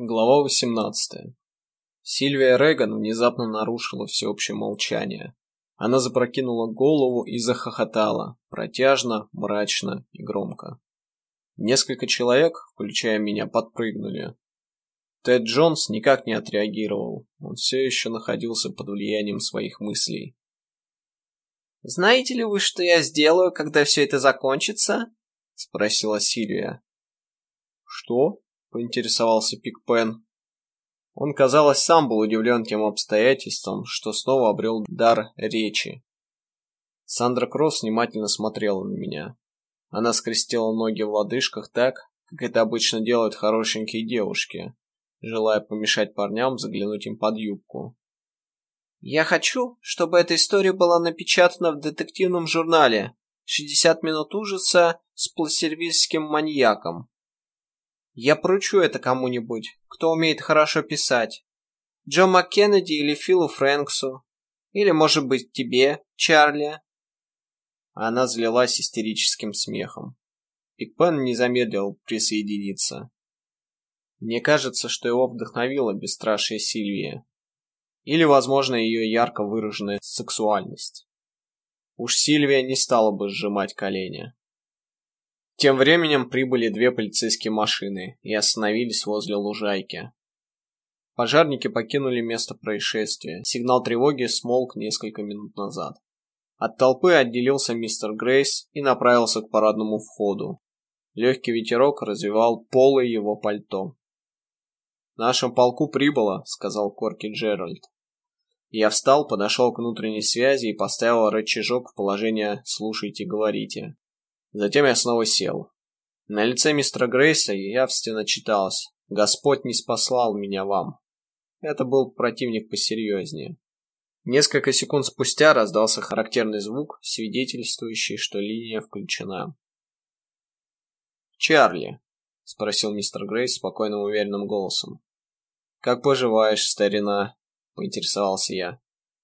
Глава 18. Сильвия Реган внезапно нарушила всеобщее молчание. Она запрокинула голову и захохотала, протяжно, мрачно и громко. Несколько человек, включая меня, подпрыгнули. Тед Джонс никак не отреагировал, он все еще находился под влиянием своих мыслей. «Знаете ли вы, что я сделаю, когда все это закончится?» — спросила Сильвия. «Что?» — поинтересовался Пикпен. Он, казалось, сам был удивлен тем обстоятельством, что снова обрел дар речи. Сандра Кросс внимательно смотрела на меня. Она скрестила ноги в лодыжках так, как это обычно делают хорошенькие девушки, желая помешать парням заглянуть им под юбку. «Я хочу, чтобы эта история была напечатана в детективном журнале «60 минут ужаса с пласервильским маньяком», я поручу это кому-нибудь, кто умеет хорошо писать. Джо МакКеннеди или Филу Фрэнксу. Или, может быть, тебе, Чарли. Она злилась истерическим смехом. Пикпен не замедлил присоединиться. Мне кажется, что его вдохновила бесстрашие Сильвия. Или, возможно, ее ярко выраженная сексуальность. Уж Сильвия не стала бы сжимать колени. Тем временем прибыли две полицейские машины и остановились возле лужайки. Пожарники покинули место происшествия. Сигнал тревоги смолк несколько минут назад. От толпы отделился мистер Грейс и направился к парадному входу. Легкий ветерок развивал полы его пальто. «В нашем полку прибыло», — сказал Корки Джеральд. Я встал, подошел к внутренней связи и поставил рычажок в положение «слушайте, говорите». Затем я снова сел. На лице мистера Грейса явственно читалось «Господь не спаслал меня вам». Это был противник посерьезнее. Несколько секунд спустя раздался характерный звук, свидетельствующий, что линия включена. «Чарли», — спросил мистер Грейс спокойным уверенным голосом. «Как поживаешь, старина?» — поинтересовался я.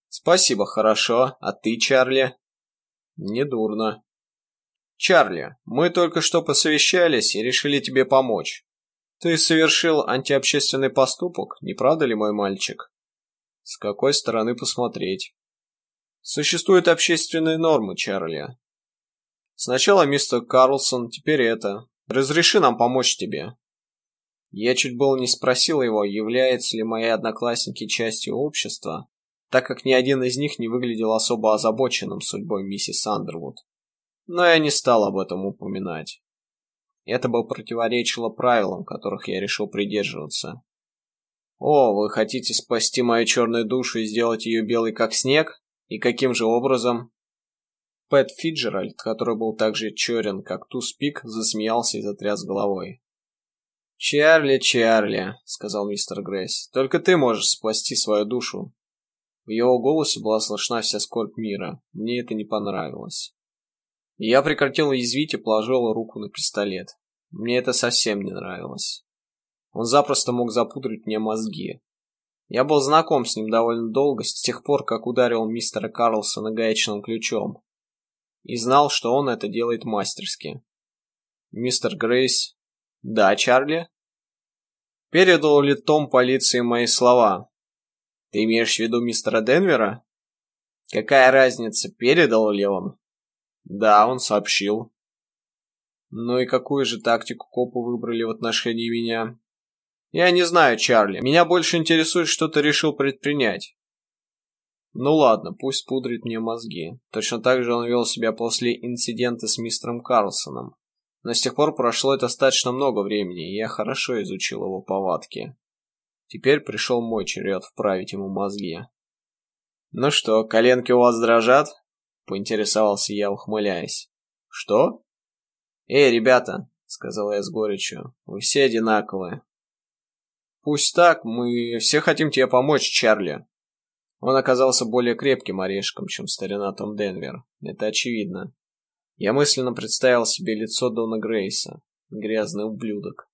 «Спасибо, хорошо. А ты, Чарли?» «Недурно», Чарли, мы только что посовещались и решили тебе помочь. Ты совершил антиобщественный поступок, не правда ли, мой мальчик? С какой стороны посмотреть? Существуют общественные нормы, Чарли. Сначала мистер Карлсон, теперь это. Разреши нам помочь тебе. Я чуть было не спросил его, являются ли мои одноклассники частью общества, так как ни один из них не выглядел особо озабоченным судьбой миссис Андервуд но я не стал об этом упоминать. Это бы противоречило правилам, которых я решил придерживаться. «О, вы хотите спасти мою черную душу и сделать ее белой, как снег? И каким же образом?» Пэт Фиджеральд, который был так же черен, как Туспик, засмеялся и затряс головой. «Чарли, Чарли», — сказал мистер Грейс, — «только ты можешь спасти свою душу». В его голосе была слышна вся скорбь мира. Мне это не понравилось. Я прекратил язвить и положил руку на пистолет. Мне это совсем не нравилось. Он запросто мог запудрить мне мозги. Я был знаком с ним довольно долго, с тех пор, как ударил мистера Карлсона гаечным ключом. И знал, что он это делает мастерски. Мистер Грейс... Да, Чарли? Передал ли Том полиции мои слова? Ты имеешь в виду мистера Денвера? Какая разница, передал ли он? Да, он сообщил. Ну и какую же тактику копы выбрали в отношении меня? Я не знаю, Чарли. Меня больше интересует, что ты решил предпринять. Ну ладно, пусть пудрит мне мозги. Точно так же он вел себя после инцидента с мистером Карлсоном. Но с тех пор прошло достаточно много времени, и я хорошо изучил его повадки. Теперь пришел мой черед вправить ему мозги. «Ну что, коленки у вас дрожат?» — поинтересовался я, ухмыляясь. «Что?» «Эй, ребята!» — сказал я с горечью. «Вы все одинаковые». «Пусть так, мы все хотим тебе помочь, Чарли». Он оказался более крепким орешком, чем старина Том Денвер. Это очевидно. Я мысленно представил себе лицо Дона Грейса. Грязный ублюдок.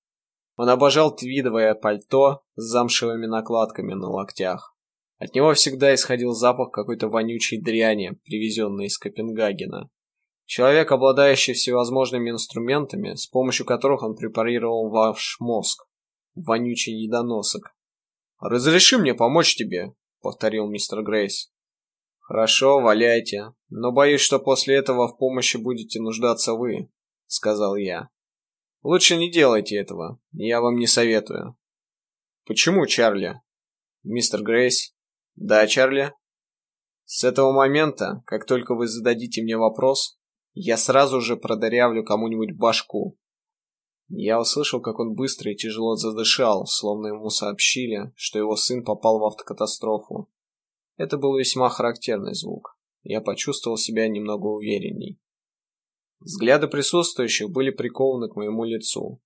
Он обожал твидовое пальто с замшевыми накладками на локтях. От него всегда исходил запах какой-то вонючей дряни, привезенной из Копенгагена. Человек, обладающий всевозможными инструментами, с помощью которых он препарировал ваш мозг. вонючий недоносок. «Разреши мне помочь тебе», — повторил мистер Грейс. «Хорошо, валяйте, но боюсь, что после этого в помощи будете нуждаться вы», — сказал я. «Лучше не делайте этого, я вам не советую». «Почему, Чарли?» «Мистер Грейс?» «Да, Чарли?» «С этого момента, как только вы зададите мне вопрос, я сразу же продырявлю кому-нибудь башку. Я услышал, как он быстро и тяжело задышал, словно ему сообщили, что его сын попал в автокатастрофу. Это был весьма характерный звук. Я почувствовал себя немного уверенней. Взгляды присутствующих были прикованы к моему лицу.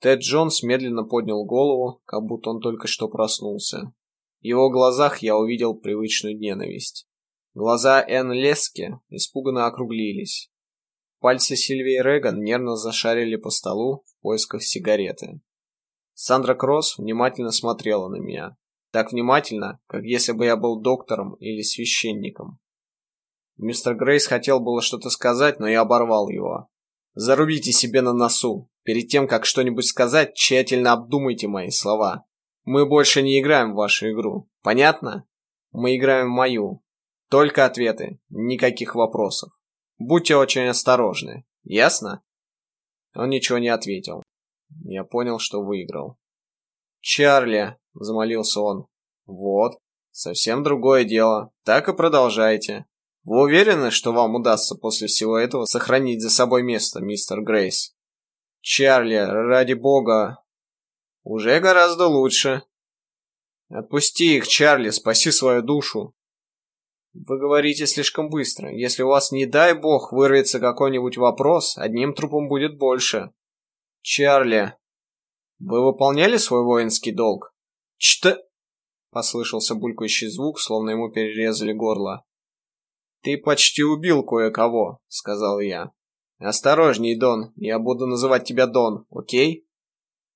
Тед Джонс медленно поднял голову, как будто он только что проснулся. Его глазах я увидел привычную ненависть. Глаза Энн Лески испуганно округлились. Пальцы Сильвии Реган нервно зашарили по столу в поисках сигареты. Сандра Кросс внимательно смотрела на меня. Так внимательно, как если бы я был доктором или священником. Мистер Грейс хотел было что-то сказать, но я оборвал его. «Зарубите себе на носу. Перед тем, как что-нибудь сказать, тщательно обдумайте мои слова. Мы больше не играем в вашу игру. Понятно? Мы играем в мою. Только ответы, никаких вопросов. Будьте очень осторожны. Ясно? Он ничего не ответил. Я понял, что выиграл. «Чарли!» — замолился он. «Вот, совсем другое дело. Так и продолжайте. Вы уверены, что вам удастся после всего этого сохранить за собой место, мистер Грейс?» «Чарли, ради бога!» «Уже гораздо лучше». «Отпусти их, Чарли, спаси свою душу!» Вы говорите слишком быстро. Если у вас, не дай бог, вырвется какой-нибудь вопрос, одним трупом будет больше. Чарли, вы выполняли свой воинский долг? Чт... Послышался булькающий звук, словно ему перерезали горло. «Ты почти убил кое-кого», — сказал я. «Осторожней, Дон, я буду называть тебя Дон, окей?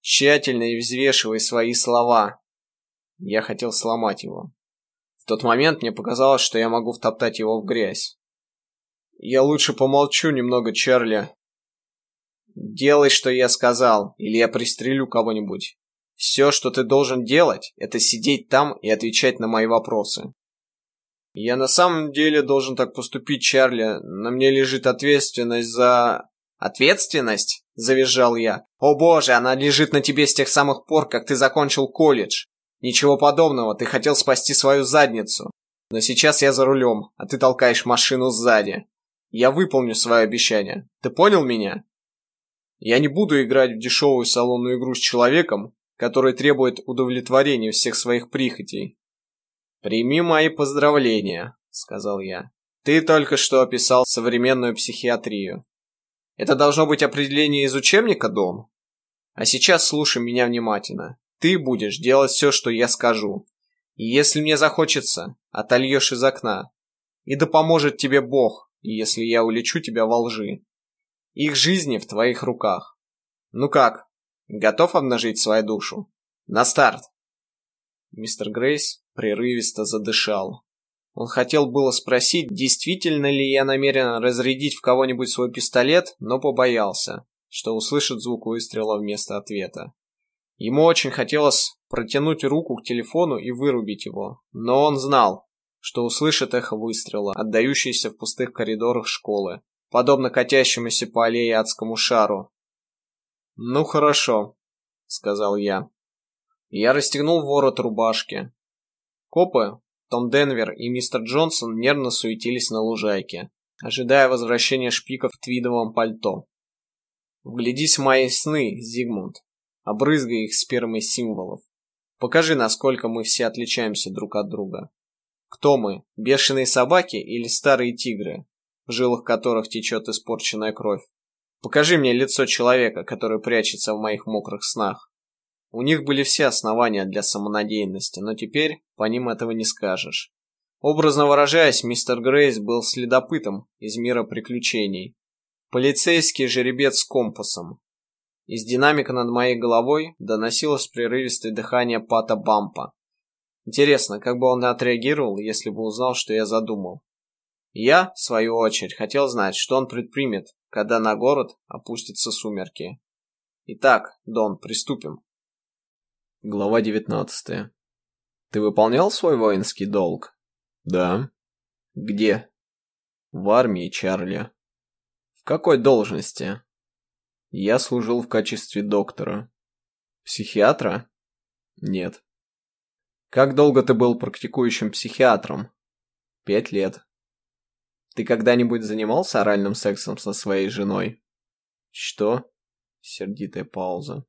Тщательно и взвешивай свои слова». Я хотел сломать его. В тот момент мне показалось, что я могу втоптать его в грязь. «Я лучше помолчу немного, Чарли». «Делай, что я сказал, или я пристрелю кого-нибудь. Все, что ты должен делать, это сидеть там и отвечать на мои вопросы». «Я на самом деле должен так поступить, Чарли. На мне лежит ответственность за...» «Ответственность?» – завизжал я. «О боже, она лежит на тебе с тех самых пор, как ты закончил колледж. Ничего подобного, ты хотел спасти свою задницу. Но сейчас я за рулем, а ты толкаешь машину сзади. Я выполню свое обещание. Ты понял меня? Я не буду играть в дешевую салонную игру с человеком, который требует удовлетворения всех своих прихотей. «Прими мои поздравления», — сказал я. «Ты только что описал современную психиатрию. Это должно быть определение из учебника, Дом? А сейчас слушай меня внимательно. Ты будешь делать все, что я скажу. И если мне захочется, отольешь из окна. И да поможет тебе Бог, если я улечу тебя во лжи. Их жизни в твоих руках. Ну как, готов обнажить свою душу? На старт!» Мистер Грейс прерывисто задышал. Он хотел было спросить, действительно ли я намерен разрядить в кого-нибудь свой пистолет, но побоялся, что услышит звук выстрела вместо ответа. Ему очень хотелось протянуть руку к телефону и вырубить его, но он знал, что услышит эхо выстрела, отдающееся в пустых коридорах школы, подобно катящемуся по аллее адскому шару. «Ну хорошо», — сказал я. Я расстегнул ворот рубашки. Копы, Том Денвер и мистер Джонсон нервно суетились на лужайке, ожидая возвращения шпика в твидовом пальто. «Вглядись в мои сны, Зигмунд», обрызгай их спермой символов. Покажи, насколько мы все отличаемся друг от друга. Кто мы, бешеные собаки или старые тигры, в жилах которых течет испорченная кровь? Покажи мне лицо человека, который прячется в моих мокрых снах. У них были все основания для самонадеянности, но теперь по ним этого не скажешь. Образно выражаясь, мистер Грейс был следопытом из мира приключений. Полицейский жеребец с компасом, из динамика над моей головой доносилось прерывистое дыхание Пата Бампа. Интересно, как бы он отреагировал, если бы узнал, что я задумал. Я, в свою очередь, хотел знать, что он предпримет, когда на город опустятся сумерки. Итак, Дон, приступим. Глава 19. Ты выполнял свой воинский долг? Да. Где? В армии, Чарли. В какой должности? Я служил в качестве доктора. Психиатра? Нет. Как долго ты был практикующим психиатром? Пять лет. Ты когда-нибудь занимался оральным сексом со своей женой? Что? Сердитая пауза.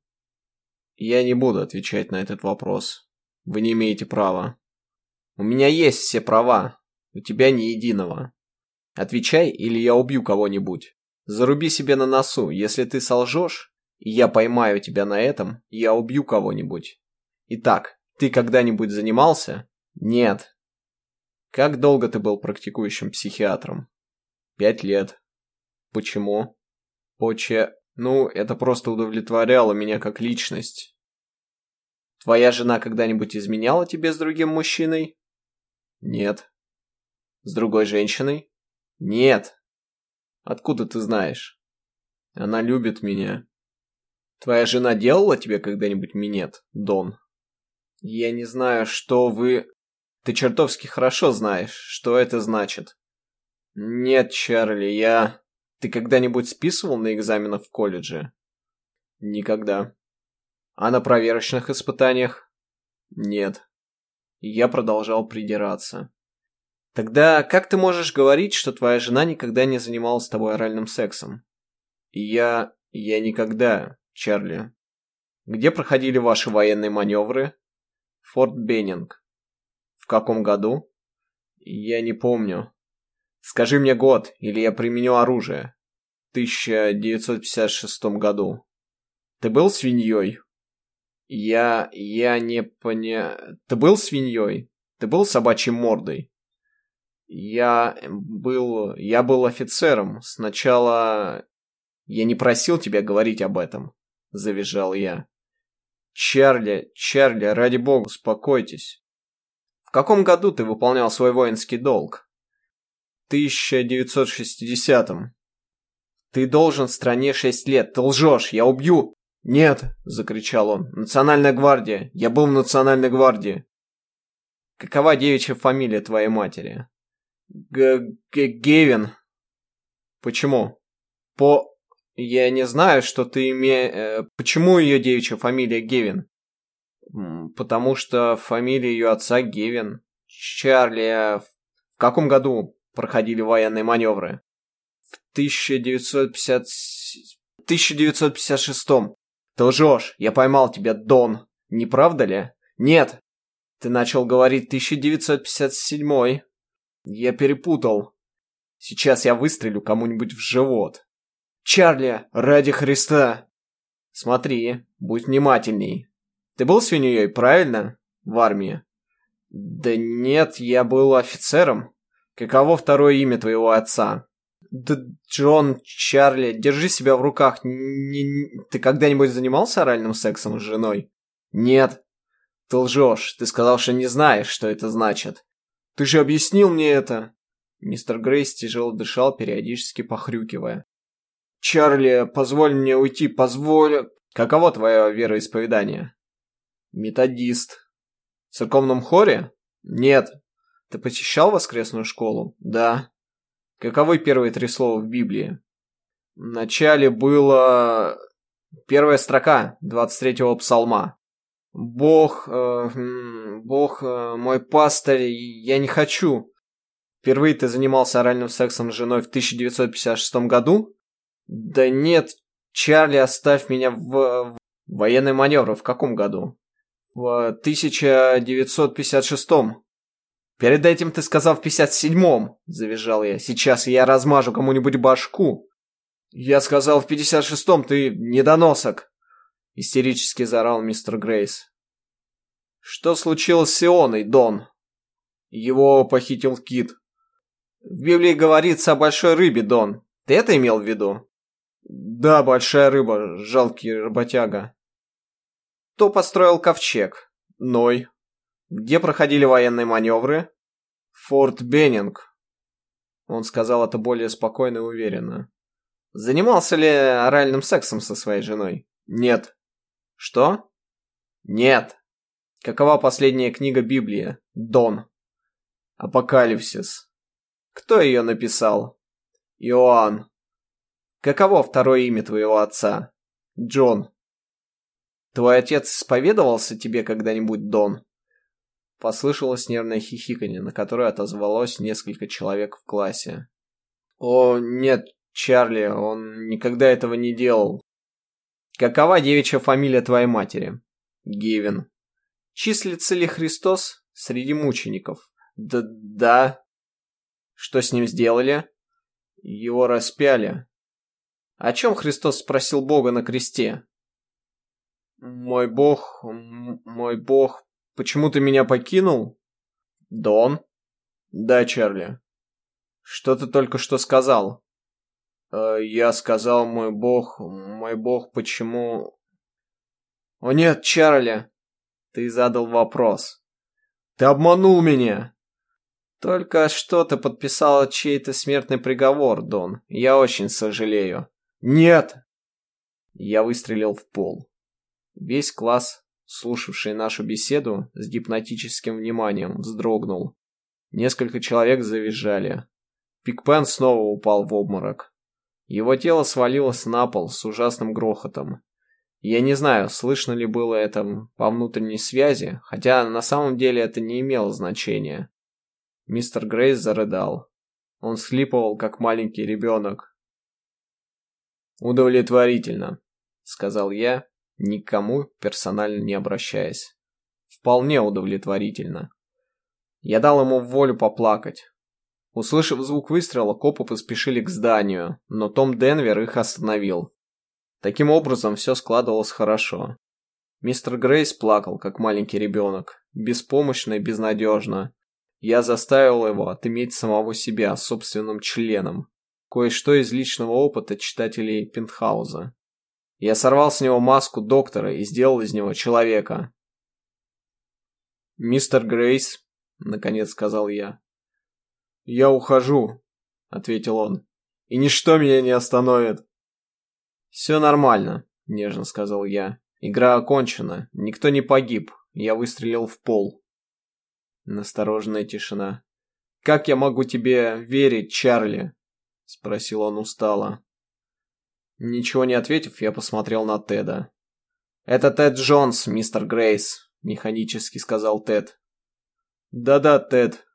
Я не буду отвечать на этот вопрос. Вы не имеете права. У меня есть все права. У тебя ни единого. Отвечай, или я убью кого-нибудь. Заруби себе на носу. Если ты солжешь, и я поймаю тебя на этом, я убью кого-нибудь. Итак, ты когда-нибудь занимался? Нет. Как долго ты был практикующим психиатром? Пять лет. Почему? Поче... Ну, это просто удовлетворяло меня как личность. Твоя жена когда-нибудь изменяла тебе с другим мужчиной? Нет. С другой женщиной? Нет. Откуда ты знаешь? Она любит меня. Твоя жена делала тебе когда-нибудь минет, Дон? Я не знаю, что вы... Ты чертовски хорошо знаешь, что это значит. Нет, Чарли, я... Ты когда-нибудь списывал на экзаменах в колледже? Никогда. А на проверочных испытаниях? Нет. Я продолжал придираться. Тогда как ты можешь говорить, что твоя жена никогда не занималась с тобой оральным сексом? Я... я никогда, Чарли. Где проходили ваши военные маневры? Форт Беннинг. В каком году? Я не помню. Скажи мне год, или я применю оружие. В 1956 году. Ты был свиньей? Я... я не поня... Ты был свиньей? Ты был собачьей мордой? Я был... я был офицером. Сначала... Я не просил тебя говорить об этом, завизжал я. Чарли, Чарли, ради бога, успокойтесь. В каком году ты выполнял свой воинский долг? 1960-м. Ты должен в стране шесть лет. Ты лжешь. Я убью. Нет, закричал он. Национальная гвардия. Я был в Национальной гвардии. Какова девичья фамилия твоей матери? Г -г Гевин. Почему? По... Я не знаю, что ты име... Э, почему ее девичья фамилия Гевин? Потому что фамилия ее отца Гевин. Чарли, а в каком году проходили военные маневры? В 1950... 1956 -м. Ты лжешь, я поймал тебя, Дон. Не правда ли? Нет. Ты начал говорить 1957 -й. Я перепутал. Сейчас я выстрелю кому-нибудь в живот. Чарли, ради Христа. Смотри, будь внимательней. Ты был свиньей, правильно? В армии. Да нет, я был офицером. Каково второе имя твоего отца? Джон, Чарли, держи себя в руках. Не, ты когда-нибудь занимался оральным сексом с женой? Нет. Ты лжешь. Ты сказал, что не знаешь, что это значит. Ты же объяснил мне это. Мистер Грейс тяжело дышал, периодически похрюкивая. Чарли, позволь мне уйти, позволь... Каково твое вероисповедание? Методист. В церковном хоре? Нет. Ты посещал воскресную школу? Да. Каковы первые три слова в Библии? В начале было... Первая строка 23-го псалма. Бог... Э, Бог э, мой пастырь, я не хочу. Впервые ты занимался оральным сексом с женой в 1956 году? Да нет, Чарли, оставь меня в... в... Военные маневры в каком году? В 1956 -м. «Перед этим ты сказал в 57-м!» – завизжал я. «Сейчас я размажу кому-нибудь башку!» «Я сказал в 56-м, ты недоносок!» – истерически заорал мистер Грейс. «Что случилось с Ионой, Дон?» «Его похитил Кит». «В Библии говорится о большой рыбе, Дон. Ты это имел в виду?» «Да, большая рыба, жалкий работяга». «Кто построил ковчег?» «Ной». Где проходили военные маневры? Форт Беннинг. Он сказал это более спокойно и уверенно. Занимался ли оральным сексом со своей женой? Нет. Что? Нет. Какова последняя книга Библии? Дон. Апокалипсис. Кто ее написал? Иоанн. Каково второе имя твоего отца? Джон. Твой отец исповедовался тебе когда-нибудь, Дон? Послышалось нервное хихиканье, на которое отозвалось несколько человек в классе. О, нет, Чарли, он никогда этого не делал. Какова девичья фамилия твоей матери? Гевин. Числится ли Христос среди мучеников? Да, да. Что с ним сделали? Его распяли. О чем Христос спросил Бога на кресте? Мой Бог, мой Бог, почему ты меня покинул? Дон? Да, Чарли. Что ты только что сказал? Э, я сказал, мой Бог, мой Бог, почему... О нет, Чарли, ты задал вопрос. Ты обманул меня. Только что ты подписала чей-то смертный приговор, Дон. Я очень сожалею. Нет! Я выстрелил в пол. Весь класс, слушавший нашу беседу с гипнотическим вниманием, вздрогнул. Несколько человек завизжали. Пикпен снова упал в обморок. Его тело свалилось на пол с ужасным грохотом. Я не знаю, слышно ли было это по внутренней связи, хотя на самом деле это не имело значения. Мистер Грейс зарыдал. Он схлипывал, как маленький ребенок, «Удовлетворительно», — сказал я, никому персонально не обращаясь. «Вполне удовлетворительно». Я дал ему волю поплакать. Услышав звук выстрела, копы поспешили к зданию, но Том Денвер их остановил. Таким образом, все складывалось хорошо. Мистер Грейс плакал, как маленький ребенок, беспомощно и безнадежно. Я заставил его отыметь самого себя собственным членом, кое-что из личного опыта читателей Пентхауза. Я сорвал с него маску доктора и сделал из него человека. «Мистер Грейс», — наконец сказал я. «Я ухожу», — ответил он, — «и ничто меня не остановит». «Все нормально», — нежно сказал я. «Игра окончена, никто не погиб, я выстрелил в пол». Настороженная тишина. «Как я могу тебе верить, Чарли?» — спросил он устало. Ничего не ответив, я посмотрел на Теда. «Это Тед Джонс, мистер Грейс», — механически сказал Тед. «Да-да, Тед.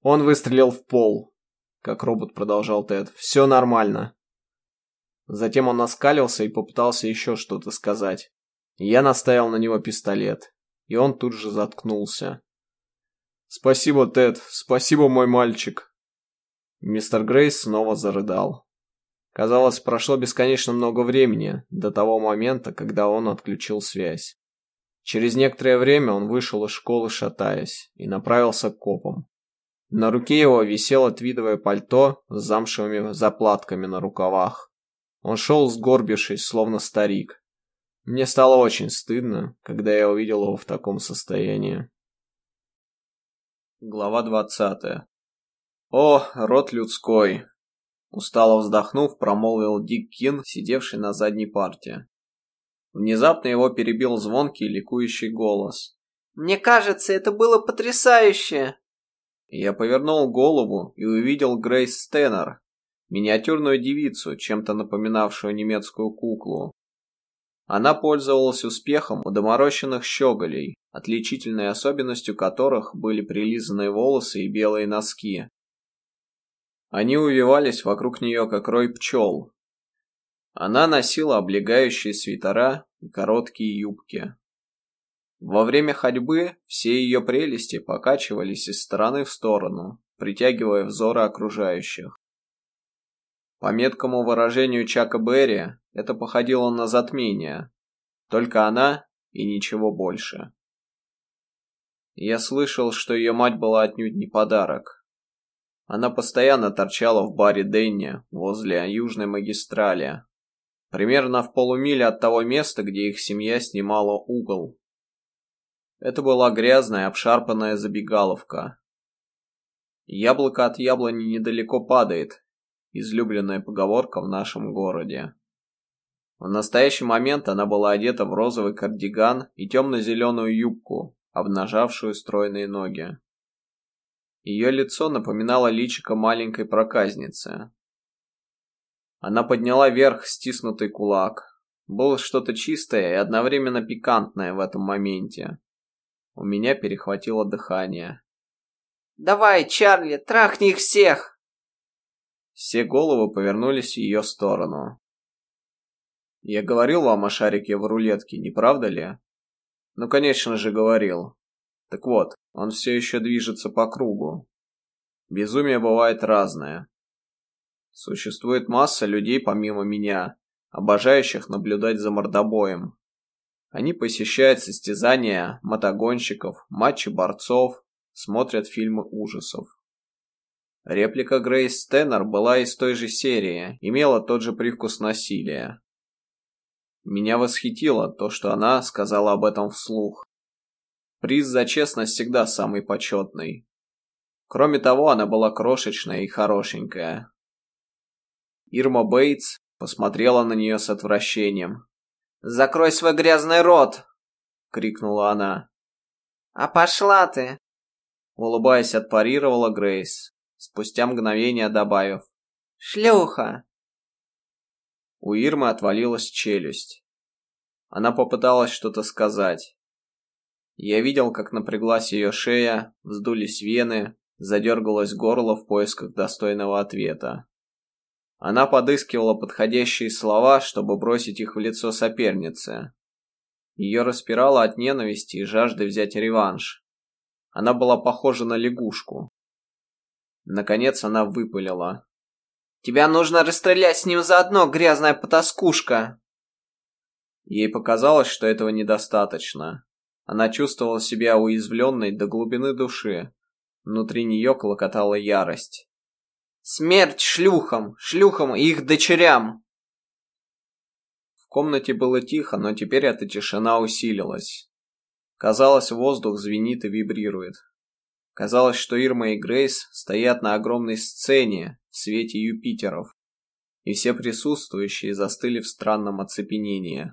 Он выстрелил в пол», — как робот продолжал Тед. «Все нормально». Затем он оскалился и попытался еще что-то сказать. Я наставил на него пистолет, и он тут же заткнулся. «Спасибо, Тед, спасибо, мой мальчик», Мистер Грейс снова зарыдал. Казалось, прошло бесконечно много времени до того момента, когда он отключил связь. Через некоторое время он вышел из школы, шатаясь, и направился к копам. На руке его висело твидовое пальто с замшевыми заплатками на рукавах. Он шел, сгорбившись, словно старик. Мне стало очень стыдно, когда я увидел его в таком состоянии. Глава двадцатая. «О, род людской!» Устало вздохнув, промолвил Дик Кин, сидевший на задней парте. Внезапно его перебил звонкий, ликующий голос. «Мне кажется, это было потрясающе!» Я повернул голову и увидел Грейс Стэннер, миниатюрную девицу, чем-то напоминавшую немецкую куклу. Она пользовалась успехом у доморощенных щеголей, отличительной особенностью которых были прилизанные волосы и белые носки. Они увивались вокруг нее, как рой пчел. Она носила облегающие свитера и короткие юбки. Во время ходьбы все ее прелести покачивались из стороны в сторону, притягивая взоры окружающих. По меткому выражению Чака Берри, это походило на затмение. Только она и ничего больше. Я слышал, что ее мать была отнюдь не подарок. Она постоянно торчала в баре Дэнни возле южной магистрали, примерно в полумиле от того места, где их семья снимала угол. Это была грязная, обшарпанная забегаловка. Яблоко от яблони недалеко падает, излюбленная поговорка в нашем городе. В настоящий момент она была одета в розовый кардиган и темно-зеленую юбку, обнажавшую стройные ноги. Ее лицо напоминало личико маленькой проказницы. Она подняла вверх стиснутый кулак. Было что-то чистое и одновременно пикантное в этом моменте. У меня перехватило дыхание. «Давай, Чарли, трахни их всех!» Все головы повернулись в ее сторону. «Я говорил вам о шарике в рулетке, не правда ли?» «Ну, конечно же, говорил. Так вот, он все еще движется по кругу. Безумие бывает разное. Существует масса людей помимо меня, обожающих наблюдать за мордобоем. Они посещают состязания мотогонщиков, матчи борцов, смотрят фильмы ужасов. Реплика Грейс Теннер была из той же серии, имела тот же привкус насилия. Меня восхитило то, что она сказала об этом вслух. Приз за честность всегда самый почетный. Кроме того, она была крошечная и хорошенькая. Ирма Бейтс посмотрела на нее с отвращением. «Закрой свой грязный рот!» — крикнула она. «А пошла ты!» Улыбаясь, отпарировала Грейс, спустя мгновение добавив. «Шлюха!» У Ирмы отвалилась челюсть. Она попыталась что-то сказать. Я видел, как напряглась ее шея, вздулись вены, задергалось горло в поисках достойного ответа. Она подыскивала подходящие слова, чтобы бросить их в лицо соперницы. Ее распирало от ненависти и жажды взять реванш. Она была похожа на лягушку. Наконец она выпалила. «Тебя нужно расстрелять с ним заодно, грязная потаскушка!» Ей показалось, что этого недостаточно. Она чувствовала себя уязвленной до глубины души. Внутри нее клокотала ярость. «Смерть шлюхам! Шлюхам и их дочерям!» В комнате было тихо, но теперь эта тишина усилилась. Казалось, воздух звенит и вибрирует. Казалось, что Ирма и Грейс стоят на огромной сцене в свете Юпитеров, и все присутствующие застыли в странном оцепенении.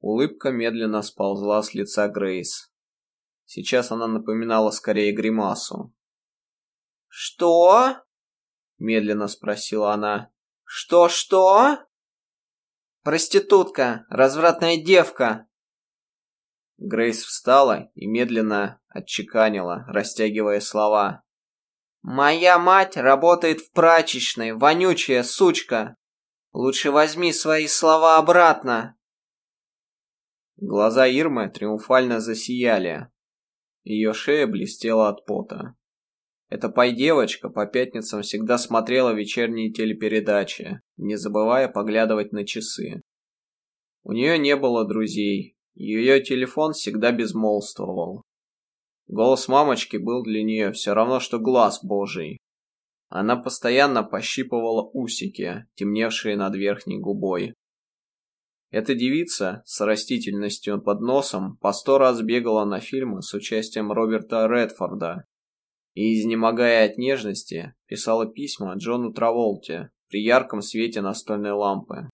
Улыбка медленно сползла с лица Грейс. Сейчас она напоминала скорее гримасу. «Что?» — медленно спросила она. «Что-что?» «Проститутка, развратная девка!» Грейс встала и медленно отчеканила, растягивая слова. «Моя мать работает в прачечной, вонючая сучка! Лучше возьми свои слова обратно!» Глаза Ирмы триумфально засияли. Ее шея блестела от пота. Эта пай-девочка по пятницам всегда смотрела вечерние телепередачи, не забывая поглядывать на часы. У нее не было друзей, ее телефон всегда безмолвствовал. Голос мамочки был для нее все равно, что глаз божий. Она постоянно пощипывала усики, темневшие над верхней губой. Эта девица с растительностью под носом по сто раз бегала на фильмы с участием Роберта Редфорда и, изнемогая от нежности, писала письма Джону Траволте при ярком свете настольной лампы.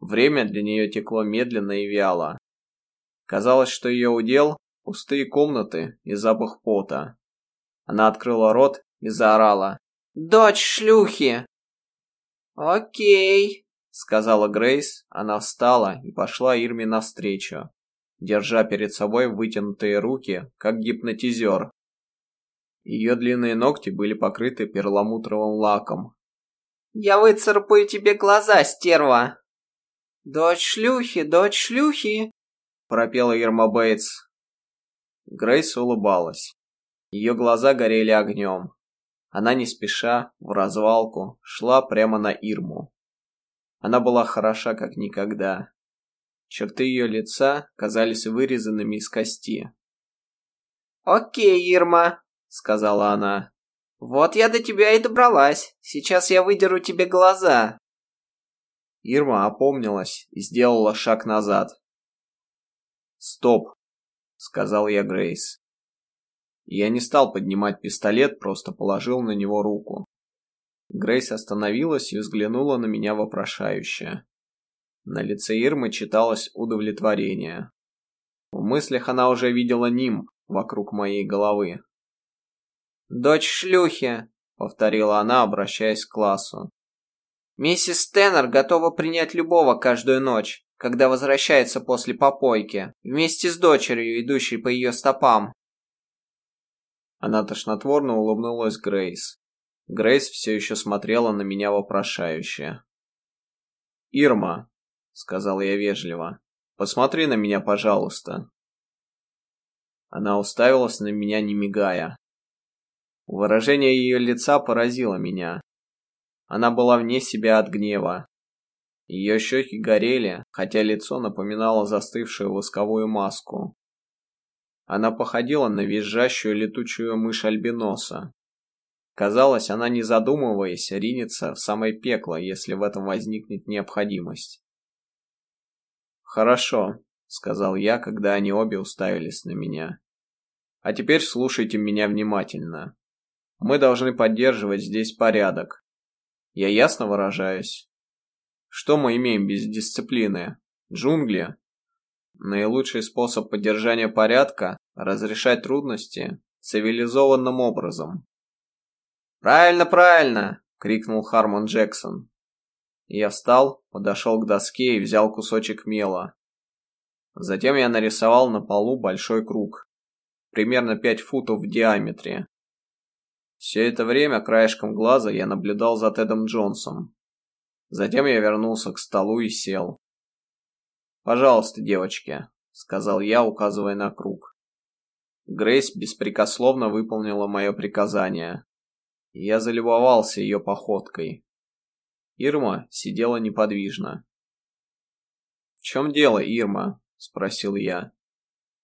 Время для нее текло медленно и вяло. Казалось, что ее удел – пустые комнаты и запах пота. Она открыла рот и заорала. «Дочь шлюхи!» «Окей», сказала Грейс. Она встала и пошла Ирме навстречу, держа перед собой вытянутые руки, как гипнотизер. Ее длинные ногти были покрыты перламутровым лаком. «Я выцарапаю тебе глаза, стерва!» «Дочь шлюхи, дочь шлюхи!» пропела Ирма Бейтс. Грейс улыбалась. Ее глаза горели огнем. Она не спеша, в развалку, шла прямо на Ирму. Она была хороша как никогда. Черты ее лица казались вырезанными из кости. «Окей, Ирма», — сказала она. «Вот я до тебя и добралась. Сейчас я выдеру тебе глаза». Ирма опомнилась и сделала шаг назад. «Стоп», — сказал я Грейс. Я не стал поднимать пистолет, просто положил на него руку. Грейс остановилась и взглянула на меня вопрошающе. На лице Ирмы читалось удовлетворение. В мыслях она уже видела нимб вокруг моей головы. «Дочь шлюхи», — повторила она, обращаясь к классу. «Миссис Теннер готова принять любого каждую ночь, когда возвращается после попойки, вместе с дочерью, идущей по ее стопам». Она тошнотворно улыбнулась Грейс. Грейс все еще смотрела на меня вопрошающе. «Ирма», — сказал я вежливо, — «посмотри на меня, пожалуйста». Она уставилась на меня, не мигая. Выражение ее лица поразило меня. Она была вне себя от гнева. Ее щеки горели, хотя лицо напоминало застывшую восковую маску. Она походила на визжащую летучую мышь альбиноса. Казалось, она, не задумываясь, ринется в самое пекло, если в этом возникнет необходимость. «Хорошо», — сказал я, когда они обе уставились на меня. «А теперь слушайте меня внимательно. Мы должны поддерживать здесь порядок. Я ясно выражаюсь? Что мы имеем без дисциплины? Джунгли? Наилучший способ поддержания порядка – разрешать трудности цивилизованным образом. «Правильно, правильно!» – крикнул Хармон Джексон. Я встал, подошел к доске и взял кусочек мела. Затем я нарисовал на полу большой круг, примерно 5 футов в диаметре. Все это время краешком глаза я наблюдал за Тедом Джонсом. Затем я вернулся к столу и сел. «Пожалуйста, девочки», — сказал я, указывая на круг. Грейс беспрекословно выполнила мое приказание. Я залюбовался ее походкой. Ирма сидела неподвижно. «В чем дело, Ирма?» — спросил я.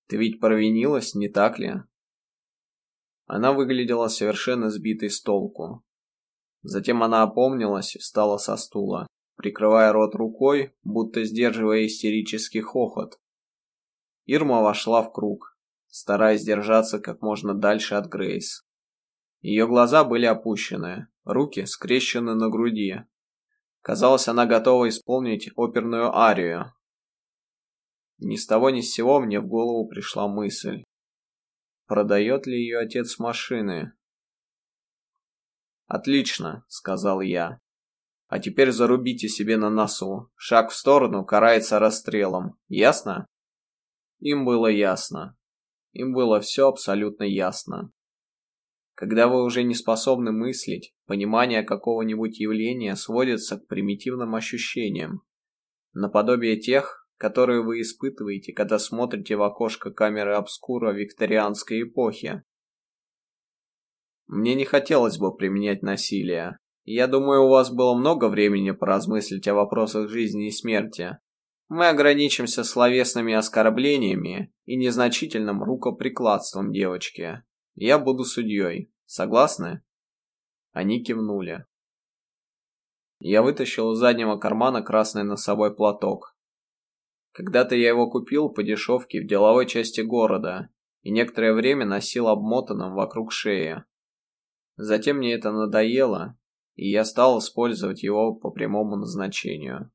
«Ты ведь провинилась, не так ли?» Она выглядела совершенно сбитой с толку. Затем она опомнилась и встала со стула, прикрывая рот рукой, будто сдерживая истерический хохот. Ирма вошла в круг, стараясь держаться как можно дальше от Грейс. Ее глаза были опущены, руки скрещены на груди. Казалось, она готова исполнить оперную арию. Ни с того ни с сего мне в голову пришла мысль. Продает ли ее отец машины? «Отлично», — сказал я. «А теперь зарубите себе на носу. Шаг в сторону карается расстрелом. Ясно?» Им было ясно. Им было все абсолютно ясно. Когда вы уже не способны мыслить, понимание какого-нибудь явления сводится к примитивным ощущениям, наподобие тех, которые вы испытываете, когда смотрите в окошко камеры обскура викторианской эпохи. Мне не хотелось бы применять насилие. Я думаю, у вас было много времени поразмыслить о вопросах жизни и смерти. Мы ограничимся словесными оскорблениями и незначительным рукоприкладством девочки. Я буду судьей. Согласны?» Они кивнули. Я вытащил из заднего кармана красный носовой платок. Когда-то я его купил по дешевке в деловой части города и некоторое время носил обмотанным вокруг шеи. Затем мне это надоело, и я стал использовать его по прямому назначению.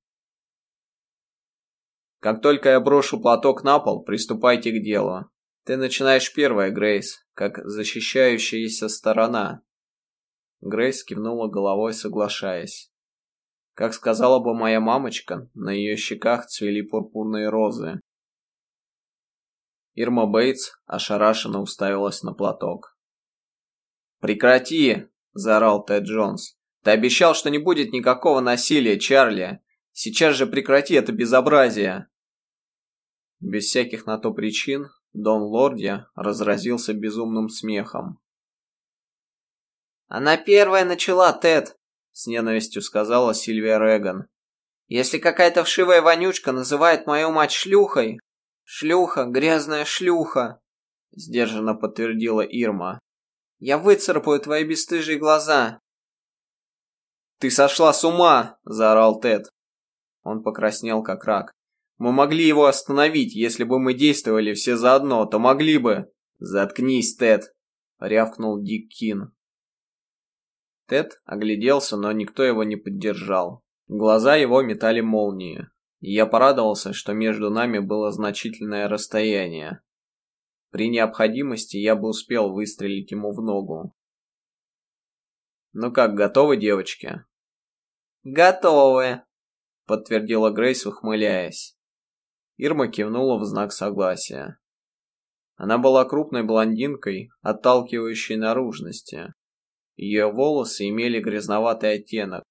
Как только я брошу платок на пол, приступайте к делу. Ты начинаешь первая, Грейс, как защищающаяся сторона. Грейс кивнула головой, соглашаясь. Как сказала бы моя мамочка, на ее щеках цвели пурпурные розы. Ирма Бейтс ошарашенно уставилась на платок. «Прекрати!» – заорал Тед Джонс. «Ты обещал, что не будет никакого насилия, Чарли! Сейчас же прекрати это безобразие!» Без всяких на то причин Дон Лорди разразился безумным смехом. «Она первая начала, Тед!» – с ненавистью сказала Сильвия Реган. «Если какая-то вшивая вонючка называет мою мать шлюхой...» «Шлюха, грязная шлюха!» – сдержанно подтвердила Ирма. Я выцарапаю твои бесстыжие глаза. Ты сошла с ума, заорал Тед. Он покраснел как рак. Мы могли его остановить, если бы мы действовали все заодно, то могли бы. Заткнись, Тед, рявкнул Дик Кин. Тед огляделся, но никто его не поддержал. Глаза его метали молнии. Я порадовался, что между нами было значительное расстояние. При необходимости я бы успел выстрелить ему в ногу. «Ну как, готовы, девочки?» «Готовы», — подтвердила Грейс, ухмыляясь. Ирма кивнула в знак согласия. Она была крупной блондинкой, отталкивающей наружности. Ее волосы имели грязноватый оттенок.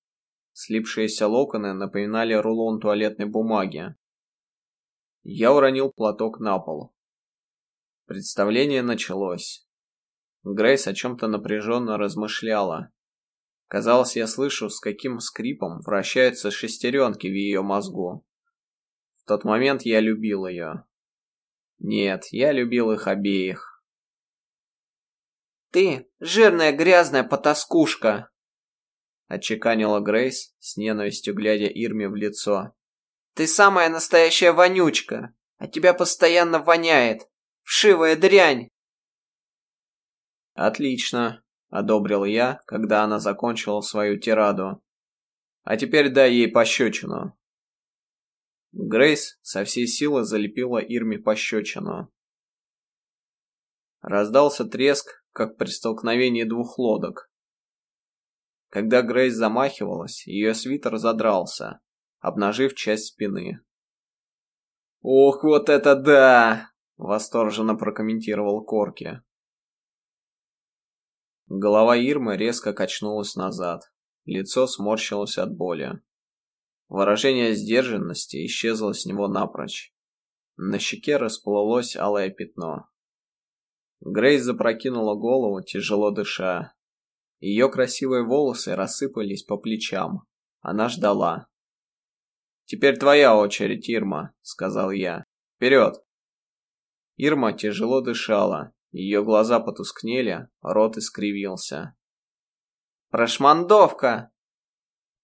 Слипшиеся локоны напоминали рулон туалетной бумаги. Я уронил платок на пол. Представление началось. Грейс о чем-то напряженно размышляла. Казалось, я слышу, с каким скрипом вращаются шестеренки в ее мозгу. В тот момент я любил ее. Нет, я любил их обеих. «Ты жирная грязная потаскушка!» Отчеканила Грейс, с ненавистью глядя Ирме в лицо. «Ты самая настоящая вонючка! От тебя постоянно воняет! Вшивая дрянь!» «Отлично!» — одобрил я, когда она закончила свою тираду. «А теперь дай ей пощечину». Грейс со всей силы залепила Ирме пощечину. Раздался треск, как при столкновении двух лодок. Когда Грейс замахивалась, ее свитер задрался, обнажив часть спины. «Ох, вот это да!» Восторженно прокомментировал Корки. Голова Ирмы резко качнулась назад. Лицо сморщилось от боли. Выражение сдержанности исчезло с него напрочь. На щеке расплылось алое пятно. Грейс запрокинула голову, тяжело дыша. Ее красивые волосы рассыпались по плечам. Она ждала. «Теперь твоя очередь, Ирма», — сказал я. «Вперед!» Ирма тяжело дышала, ее глаза потускнели, рот искривился. «Прошмандовка!»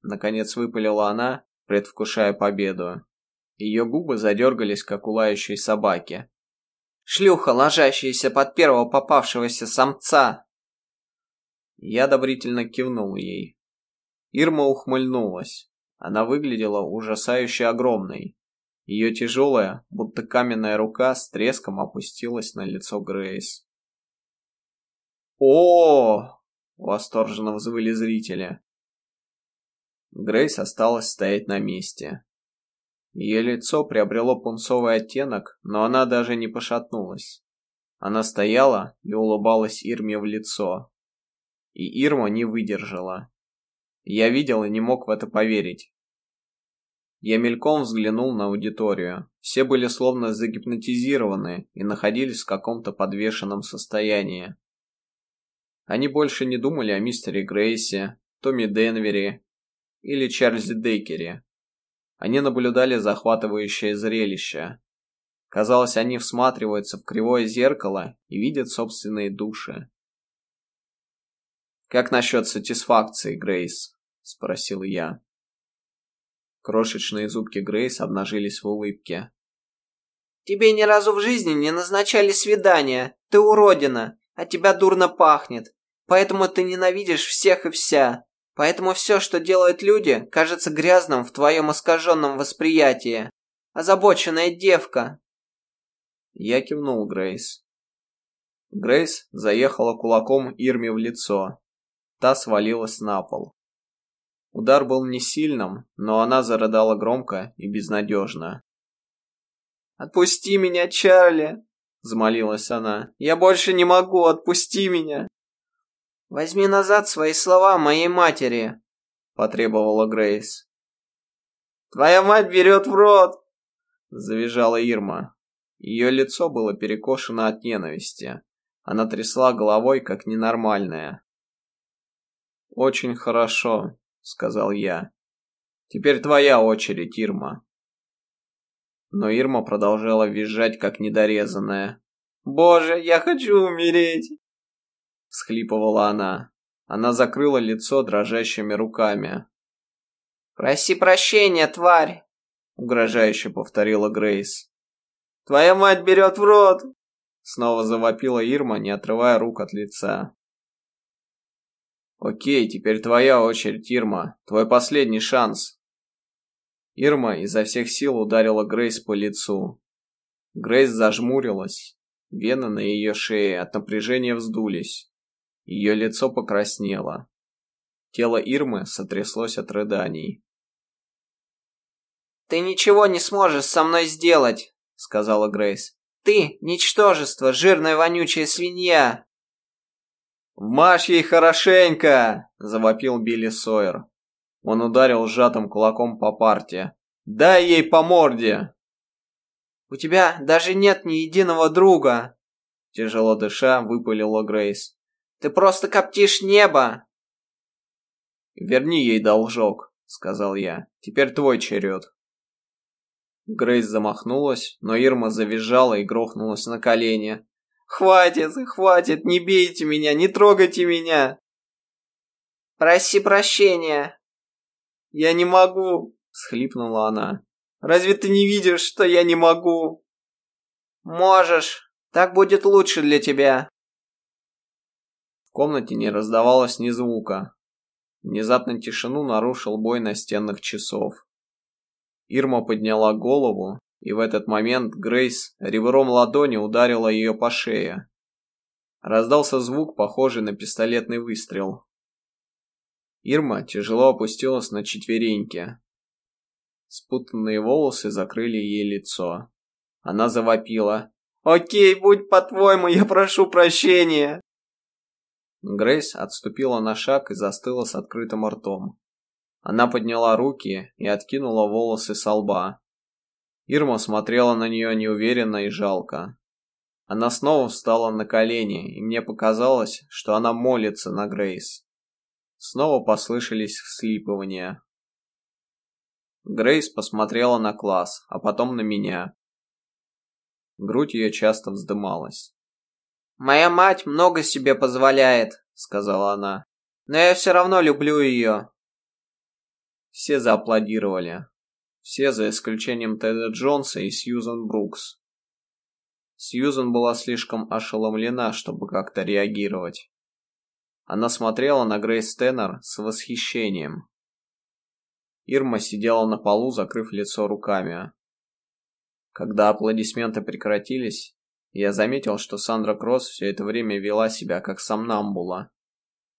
Наконец выпалила она, предвкушая победу. Ее губы задергались, как у лающей собаки. «Шлюха, ложащаяся под первого попавшегося самца!» Я одобрительно кивнул ей. Ирма ухмыльнулась. Она выглядела ужасающе огромной. Ее тяжелая, будто каменная рука с треском опустилась на лицо Грейс. о восторженно взвыли зрители. Грейс осталась стоять на месте. Ее лицо приобрело пунцовый оттенок, но она даже не пошатнулась. Она стояла и улыбалась Ирме в лицо. И Ирма не выдержала. Я видел и не мог в это поверить. Я мельком взглянул на аудиторию. Все были словно загипнотизированы и находились в каком-то подвешенном состоянии. Они больше не думали о мистере Грейсе, Томми Денвере или Чарльзе Дейкере. Они наблюдали захватывающее зрелище. Казалось, они всматриваются в кривое зеркало и видят собственные души. «Как насчет сатисфакции, Грейс?» – спросил я. Крошечные зубки Грейс обнажились в улыбке. «Тебе ни разу в жизни не назначали свидания. Ты уродина, а тебя дурно пахнет. Поэтому ты ненавидишь всех и вся. Поэтому все, что делают люди, кажется грязным в твоем искаженном восприятии. Озабоченная девка». Я кивнул Грейс. Грейс заехала кулаком Ирме в лицо. Та свалилась на пол. Удар был не сильным, но она зарыдала громко и безнадежно. «Отпусти меня, Чарли!» — взмолилась она. «Я больше не могу, отпусти меня!» «Возьми назад свои слова моей матери!» — потребовала Грейс. «Твоя мать берет в рот!» — завизжала Ирма. Ее лицо было перекошено от ненависти. Она трясла головой, как ненормальная. «Очень хорошо», — сказал я. «Теперь твоя очередь, Ирма». Но Ирма продолжала визжать, как недорезанная. «Боже, я хочу умереть!» — схлипывала она. Она закрыла лицо дрожащими руками. «Проси прощения, тварь!» — угрожающе повторила Грейс. «Твоя мать берет в рот!» Снова завопила Ирма, не отрывая рук от лица. «Окей, теперь твоя очередь, Ирма. Твой последний шанс». Ирма изо всех сил ударила Грейс по лицу. Грейс зажмурилась. Вены на ее шее от напряжения вздулись. Ее лицо покраснело. Тело Ирмы сотряслось от рыданий. «Ты ничего не сможешь со мной сделать», — сказала Грейс. «Ты — ничтожество, жирная вонючая свинья!» «Вмажь ей хорошенько!» — завопил Билли Сойер. Он ударил сжатым кулаком по парте. «Дай ей по морде!» «У тебя даже нет ни единого друга!» Тяжело дыша, выпалила Грейс. «Ты просто коптишь небо!» «Верни ей должок», — сказал я. «Теперь твой черед». Грейс замахнулась, но Ирма завизжала и грохнулась на колени. «Хватит, хватит, не бейте меня, не трогайте меня!» «Проси прощения!» «Я не могу!» — схлипнула она. «Разве ты не видишь, что я не могу?» «Можешь. Так будет лучше для тебя». В комнате не раздавалось ни звука. Внезапно тишину нарушил бой настенных часов. Ирма подняла голову, и в этот момент Грейс ребром ладони ударила ее по шее. Раздался звук, похожий на пистолетный выстрел. Ирма тяжело опустилась на четвереньки. Спутанные волосы закрыли ей лицо. Она завопила. «Окей, будь по-твоему, я прошу прощения!» Грейс отступила на шаг и застыла с открытым ртом. Она подняла руки и откинула волосы со лба. Ирма смотрела на нее неуверенно и жалко. Она снова встала на колени, и мне показалось, что она молится на Грейс. Снова послышались вслипывания. Грейс посмотрела на класс, а потом на меня. Грудь ее часто вздымалась. «Моя мать много себе позволяет», — сказала она. «Но я все равно люблю ее». Все зааплодировали. Все за исключением Теда Джонса и Сьюзан Брукс. Сьюзан была слишком ошеломлена, чтобы как-то реагировать. Она смотрела на Грейс Теннер с восхищением. Ирма сидела на полу, закрыв лицо руками. Когда аплодисменты прекратились, я заметил, что Сандра Кросс все это время вела себя как сомнамбула.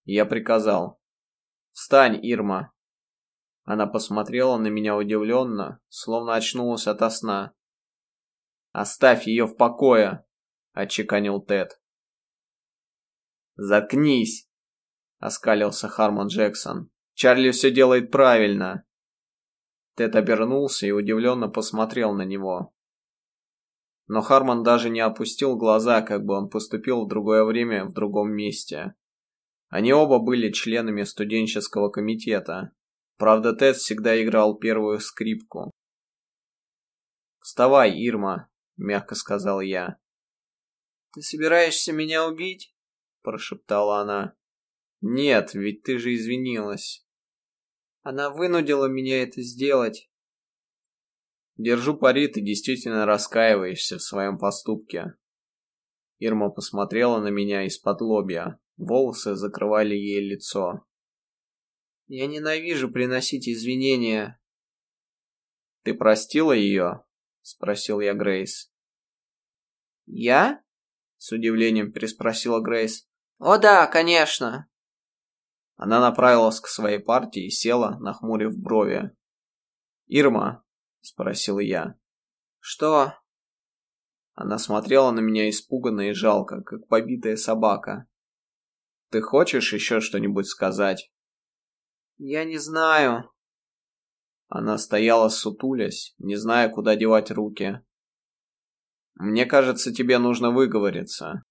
Я приказал. «Встань, Ирма!» Она посмотрела на меня удивленно, словно очнулась ото сна. «Оставь ее в покое!» — отчеканил Тед. «Заткнись!» — оскалился Хармон Джексон. «Чарли все делает правильно!» Тед обернулся и удивленно посмотрел на него. Но Харман даже не опустил глаза, как бы он поступил в другое время в другом месте. Они оба были членами студенческого комитета, Правда, Тед всегда играл первую скрипку. «Вставай, Ирма», — мягко сказал я. «Ты собираешься меня убить?» — прошептала она. «Нет, ведь ты же извинилась». «Она вынудила меня это сделать». «Держу пари, ты действительно раскаиваешься в своем поступке». Ирма посмотрела на меня из-под лобья. Волосы закрывали ей лицо. Я ненавижу приносить извинения. Ты простила ее? Спросил я Грейс. Я? С удивлением переспросила Грейс. О да, конечно. Она направилась к своей партии и села, нахмурив брови. «Ирма?» – спросил я. «Что?» Она смотрела на меня испуганно и жалко, как побитая собака. «Ты хочешь еще что-нибудь сказать?» «Я не знаю». Она стояла сутулясь, не зная, куда девать руки. «Мне кажется, тебе нужно выговориться».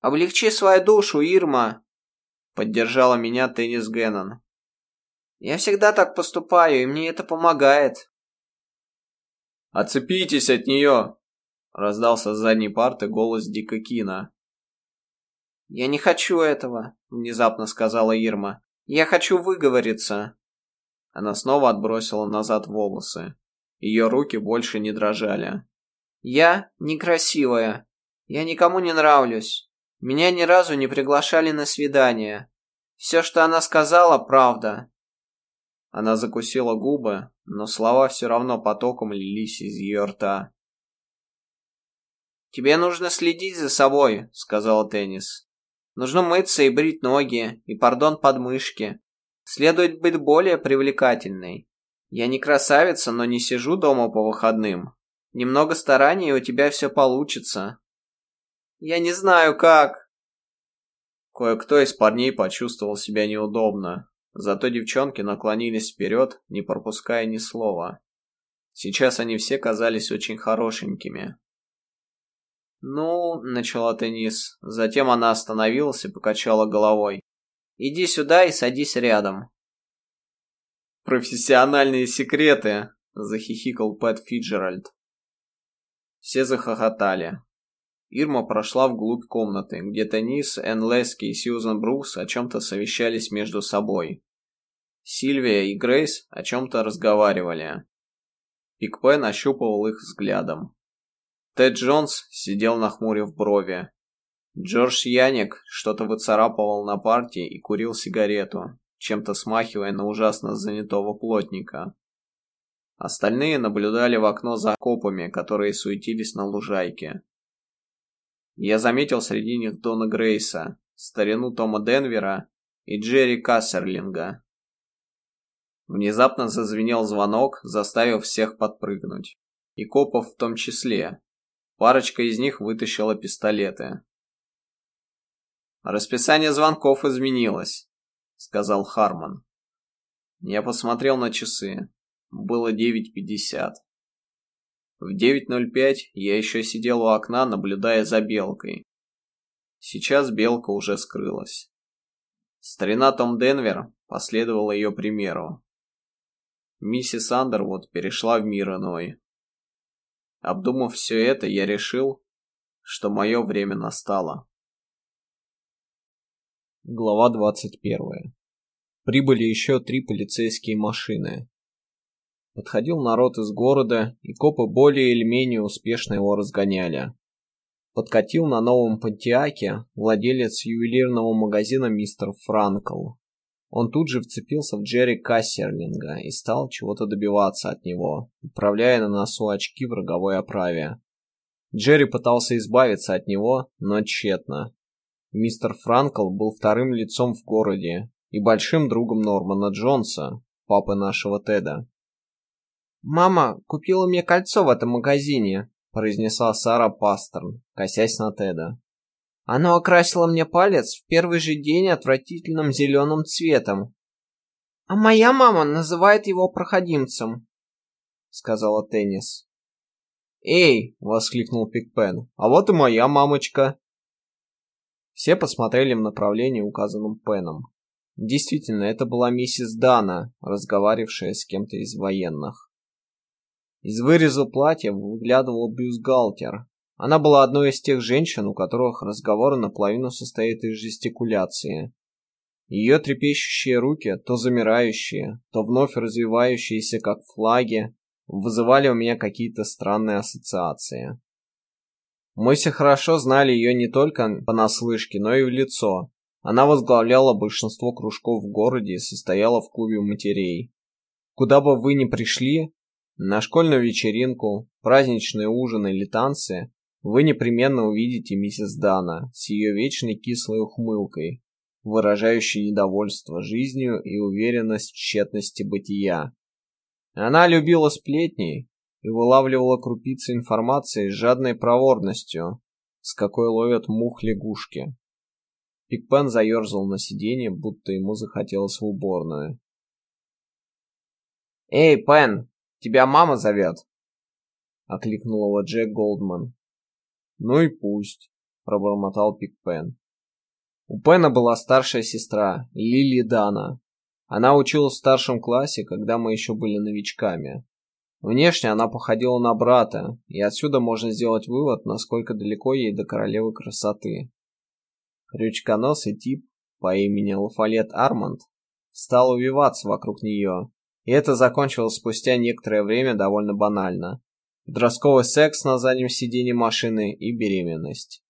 «Облегчи свою душу, Ирма», — поддержала меня Теннис Геннон. «Я всегда так поступаю, и мне это помогает». «Отцепитесь от нее!» — раздался с задней парты голос Дика Кина. «Я не хочу этого», — внезапно сказала Ирма. Я хочу выговориться. Она снова отбросила назад волосы. Ее руки больше не дрожали. Я некрасивая. Я никому не нравлюсь. Меня ни разу не приглашали на свидание. Все, что она сказала, правда. Она закусила губы, но слова все равно потоком лились из ее рта. «Тебе нужно следить за собой», — сказал Теннис. «Нужно мыться и брить ноги, и, пардон, подмышки. Следует быть более привлекательной. Я не красавица, но не сижу дома по выходным. Немного стараний, и у тебя все получится». «Я не знаю, как», Кое-кто из парней почувствовал себя неудобно, зато девчонки наклонились вперед, не пропуская ни слова. Сейчас они все казались очень хорошенькими. «Ну», — начала Теннис, затем она остановилась и покачала головой. «Иди сюда и садись рядом». «Профессиональные секреты», — захихикал Пэт Фиджеральд. Все захохотали. Ирма прошла вглубь комнаты, где Теннис, Энн Лески и Сьюзан Брукс о чем-то совещались между собой. Сильвия и Грейс о чем-то разговаривали. Пикпен ощупывал их взглядом. Тед Джонс сидел нахмурив брови. Джордж Яник что-то выцарапывал на партии и курил сигарету, чем-то смахивая на ужасно занятого плотника. Остальные наблюдали в окно за окопами, которые суетились на лужайке. Я заметил среди них Дона Грейса, старину Тома Денвера и Джерри Кассерлинга. Внезапно зазвенел звонок, заставив всех подпрыгнуть. И копов в том числе. Парочка из них вытащила пистолеты. «Расписание звонков изменилось», — сказал Харман. Я посмотрел на часы. Было 9.50. В 9.05 я еще сидел у окна, наблюдая за белкой. Сейчас белка уже скрылась. Старина Том Денвер последовала ее примеру. Миссис Андервуд перешла в мир иной. Обдумав все это, я решил, что мое время настало. Глава 21. Прибыли еще три полицейские машины. Подходил народ из города, и копы более или менее успешно его разгоняли. Подкатил на новом Пантиаке владелец ювелирного магазина мистер Франкл. Он тут же вцепился в Джерри Кассерлинга и стал чего-то добиваться от него, управляя на носу очки в роговой оправе. Джерри пытался избавиться от него, но тщетно. Мистер Франкл был вторым лицом в городе и большим другом Нормана Джонса, папы нашего Теда. «Мама купила мне кольцо в этом магазине», — произнесла Сара Пастерн, косясь на Теда. «Оно окрасило мне палец в первый же день отвратительным зеленым цветом. А моя мама называет его проходимцем», — сказала Теннис. «Эй!» — воскликнул Пикпен. «А вот и моя мамочка!» Все посмотрели в направлении, указанном Пеном. Действительно, это была миссис Дана, разговаривавшая с кем-то из военных. Из выреза платья выглядывал бюстгальтер. Она была одной из тех женщин, у которых разговоры наполовину состоят из жестикуляции. Ее трепещущие руки, то замирающие, то вновь развивающиеся, как флаги, вызывали у меня какие-то странные ассоциации. Мы все хорошо знали ее не только понаслышке, но и в лицо. Она возглавляла большинство кружков в городе и состояла в клубе матерей. Куда бы вы ни пришли, на школьную вечеринку, праздничные ужины или танцы вы непременно увидите миссис Дана с ее вечной кислой ухмылкой, выражающей недовольство жизнью и уверенность в тщетности бытия. Она любила сплетни и вылавливала крупицы информации с жадной проворностью, с какой ловят мух лягушки. Пикпен заерзал на сиденье, будто ему захотелось в уборную. «Эй, Пен, Тебя мама зовет!» — окликнул его Джек Голдман. «Ну и пусть», — пробормотал Пикпен. У Пена была старшая сестра, Лили Дана. Она училась в старшем классе, когда мы еще были новичками. Внешне она походила на брата, и отсюда можно сделать вывод, насколько далеко ей до королевы красоты. Крючконосый тип по имени Лафалет Арманд стал увиваться вокруг нее, и это закончилось спустя некоторое время довольно банально. Подростковый секс на заднем сиденье машины и беременность.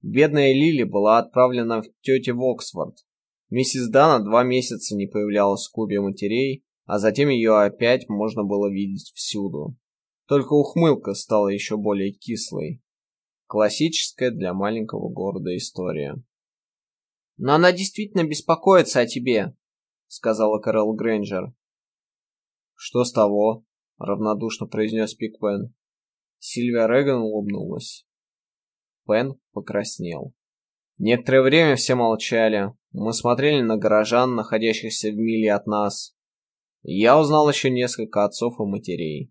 Бедная Лили была отправлена в тете в Оксфорд. Миссис Дана два месяца не появлялась в клубе матерей, а затем ее опять можно было видеть всюду. Только ухмылка стала еще более кислой. Классическая для маленького города история. «Но она действительно беспокоится о тебе», — сказала Кэрол Грэнджер. «Что с того?» — равнодушно произнес Пик Пен. Сильвия Реган улыбнулась. Пен покраснел. Некоторое время все молчали. Мы смотрели на горожан, находящихся в миле от нас. Я узнал еще несколько отцов и матерей.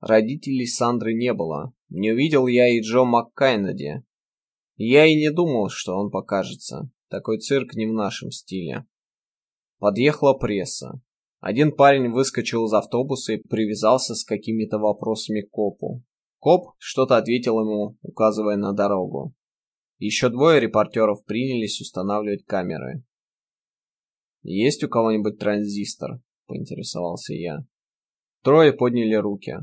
Родителей Сандры не было. Не увидел я и Джо МакКайнеди. Я и не думал, что он покажется. Такой цирк не в нашем стиле. Подъехала пресса. Один парень выскочил из автобуса и привязался с какими-то вопросами к копу. Коп что-то ответил ему, указывая на дорогу. Еще двое репортеров принялись устанавливать камеры. «Есть у кого-нибудь транзистор?» – поинтересовался я. Трое подняли руки.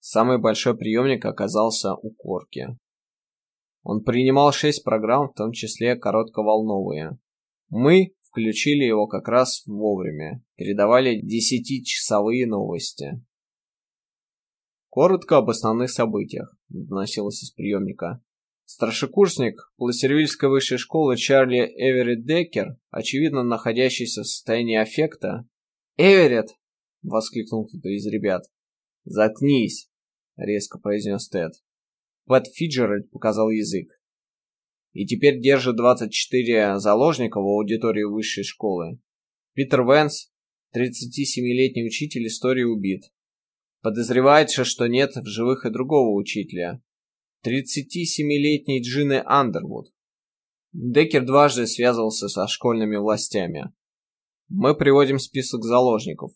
Самый большой приемник оказался у Корки. Он принимал шесть программ, в том числе коротковолновые. Мы включили его как раз вовремя, передавали десятичасовые новости. Коротко об основных событиях, доносилось из приемника. Старшекурсник Пласервильской высшей школы Чарли Эверетт Деккер, очевидно находящийся в состоянии аффекта. «Эверетт!» — воскликнул кто-то из ребят. «Заткнись!» — резко произнес Тед. Пэт Фиджеральд показал язык. И теперь держит 24 заложника в аудитории высшей школы. Питер Венс, 37-летний учитель истории, убит. Подозревается, что нет в живых и другого учителя. 37-летней Джины Андервуд. Деккер дважды связывался со школьными властями. Мы приводим список заложников.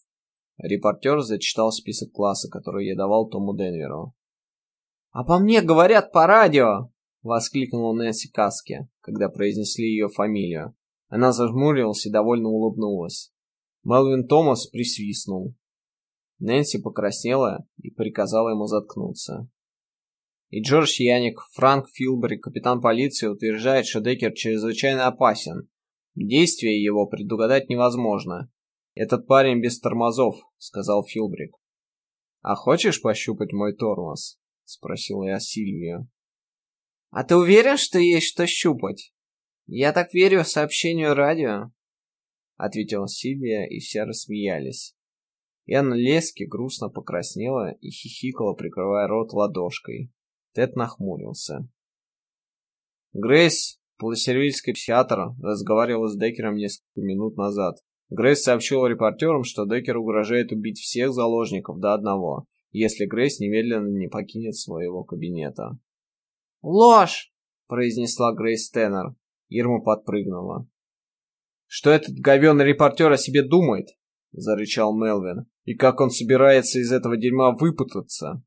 Репортер зачитал список класса, который я давал Тому Денверу. «Обо мне говорят по радио!» — воскликнула Нэнси Каски, когда произнесли ее фамилию. Она зажмурилась и довольно улыбнулась. Мелвин Томас присвистнул. Нэнси покраснела и приказала ему заткнуться. И Джордж Яник, Франк Филбери, капитан полиции, утверждает, что Деккер чрезвычайно опасен. Действия его предугадать невозможно. «Этот парень без тормозов», — сказал Филбрик. «А хочешь пощупать мой тормоз?» — спросил я Сильвию. «А ты уверен, что есть что щупать? Я так верю сообщению радио», — ответила Сильвия, и все рассмеялись. Яна Лески грустно покраснела и хихикала, прикрывая рот ладошкой. Тед нахмурился. Грейс, полусервильский психиатр, разговаривала с Деккером несколько минут назад. Грейс сообщила репортерам, что Деккер угрожает убить всех заложников до одного, если Грейс немедленно не покинет своего кабинета. «Ложь!» — произнесла Грейс Теннер. Ирма подпрыгнула. «Что этот говёный репортер о себе думает?» — зарычал Мелвин. «И как он собирается из этого дерьма выпутаться?»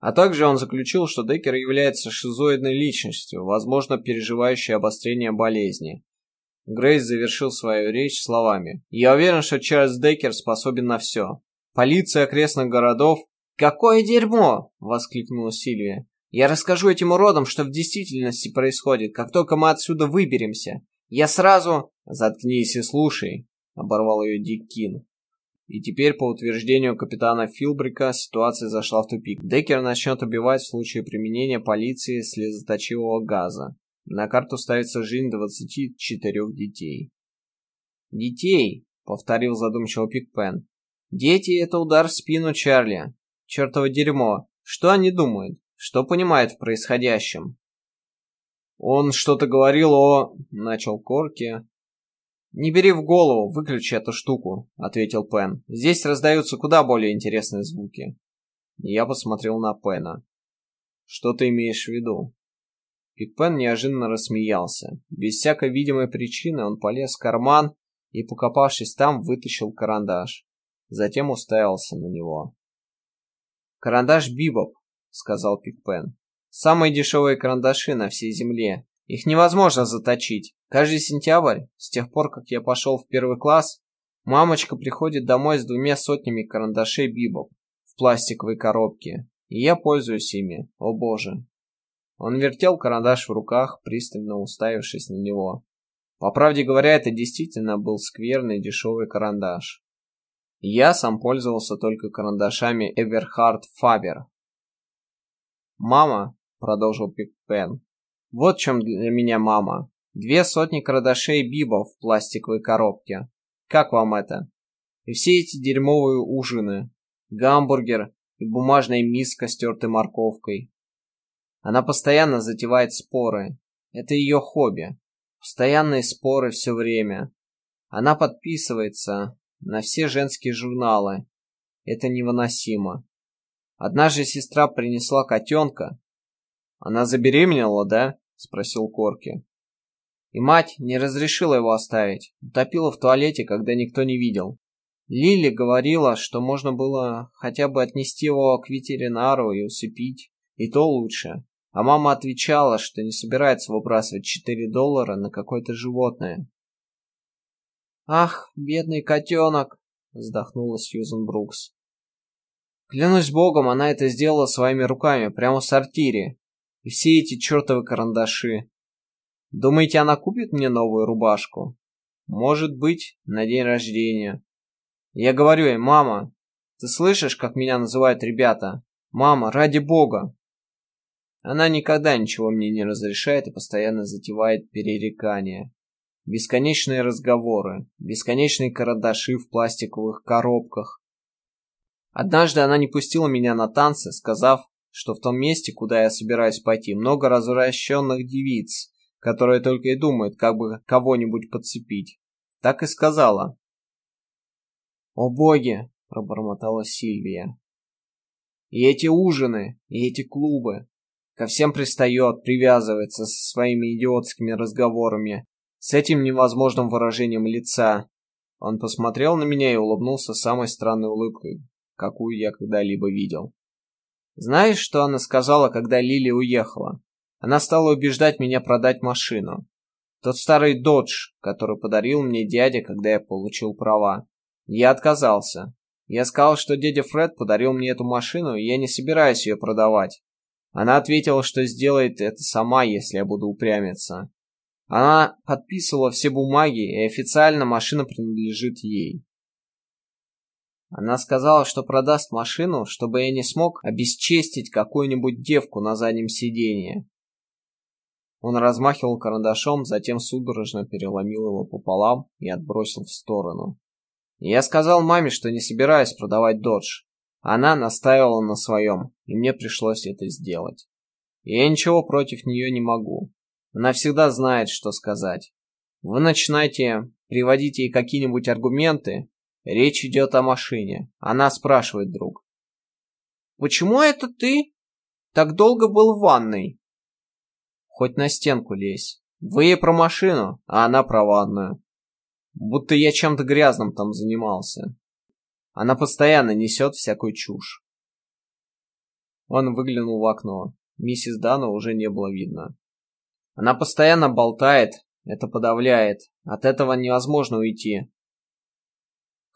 А также он заключил, что Деккер является шизоидной личностью, возможно, переживающей обострение болезни. Грейс завершил свою речь словами. «Я уверен, что Чарльз Деккер способен на все. Полиция окрестных городов...» «Какое дерьмо!» — воскликнула Сильвия. «Я расскажу этим уродам, что в действительности происходит, как только мы отсюда выберемся. Я сразу...» «Заткнись и слушай», — оборвал ее Дик Кин. И теперь, по утверждению капитана Филбрика, ситуация зашла в тупик. Деккер начнет убивать в случае применения полиции слезоточивого газа. На карту ставится жизнь 24 детей. «Детей!» — повторил задумчиво Пикпен. «Дети — это удар в спину Чарли. Чертово дерьмо. Что они думают? Что понимают в происходящем?» «Он что-то говорил о...» — начал Корки, «Не бери в голову, выключи эту штуку», — ответил Пен. «Здесь раздаются куда более интересные звуки». Я посмотрел на Пена. «Что ты имеешь в виду?» Пик Пен неожиданно рассмеялся. Без всякой видимой причины он полез в карман и, покопавшись там, вытащил карандаш. Затем уставился на него. «Карандаш Бибоп», — сказал Пик Пен. «Самые дешевые карандаши на всей земле. Их невозможно заточить. Каждый сентябрь, с тех пор, как я пошел в первый класс, мамочка приходит домой с двумя сотнями карандашей бибов в пластиковой коробке, и я пользуюсь ими, о боже. Он вертел карандаш в руках, пристально уставившись на него. По правде говоря, это действительно был скверный дешевый карандаш. Я сам пользовался только карандашами Эверхард Фабер. «Мама», — продолжил Пикпен, — «вот в чем для меня мама. Две сотни карандашей Бибов в пластиковой коробке. Как вам это? И все эти дерьмовые ужины. Гамбургер и бумажная миска с тертой морковкой. Она постоянно затевает споры. Это ее хобби. Постоянные споры все время. Она подписывается на все женские журналы. Это невыносимо. Однажды сестра принесла котенка. Она забеременела, да? Спросил Корки. И мать не разрешила его оставить. Утопила в туалете, когда никто не видел. Лили говорила, что можно было хотя бы отнести его к ветеринару и усыпить. И то лучше. А мама отвечала, что не собирается выбрасывать 4 доллара на какое-то животное. «Ах, бедный котенок!» — вздохнула Сьюзен Брукс. Клянусь богом, она это сделала своими руками, прямо в сортире. И все эти чертовы карандаши. Думаете, она купит мне новую рубашку? Может быть, на день рождения. Я говорю ей, мама, ты слышишь, как меня называют ребята? Мама, ради бога. Она никогда ничего мне не разрешает и постоянно затевает перерекания. Бесконечные разговоры, бесконечные карандаши в пластиковых коробках, Однажды она не пустила меня на танцы, сказав, что в том месте, куда я собираюсь пойти, много развращенных девиц, которые только и думают, как бы кого-нибудь подцепить. Так и сказала. «О боги!» — пробормотала Сильвия. «И эти ужины, и эти клубы. Ко всем пристает, привязывается со своими идиотскими разговорами, с этим невозможным выражением лица». Он посмотрел на меня и улыбнулся самой странной улыбкой, какую я когда-либо видел. Знаешь, что она сказала, когда Лили уехала? Она стала убеждать меня продать машину. Тот старый додж, который подарил мне дядя, когда я получил права. Я отказался. Я сказал, что дядя Фред подарил мне эту машину, и я не собираюсь ее продавать. Она ответила, что сделает это сама, если я буду упрямиться. Она подписывала все бумаги, и официально машина принадлежит ей. Она сказала, что продаст машину, чтобы я не смог обесчестить какую-нибудь девку на заднем сиденье. Он размахивал карандашом, затем судорожно переломил его пополам и отбросил в сторону. Я сказал маме, что не собираюсь продавать додж. Она настаивала на своем, и мне пришлось это сделать. Я ничего против нее не могу. Она всегда знает, что сказать. Вы начинаете приводить ей какие-нибудь аргументы, Речь идет о машине. Она спрашивает друг. «Почему это ты так долго был в ванной?» «Хоть на стенку лезь. Вы ей про машину, а она про ванную. Будто я чем-то грязным там занимался. Она постоянно несет всякую чушь». Он выглянул в окно. Миссис Дана уже не было видно. Она постоянно болтает, это подавляет. От этого невозможно уйти.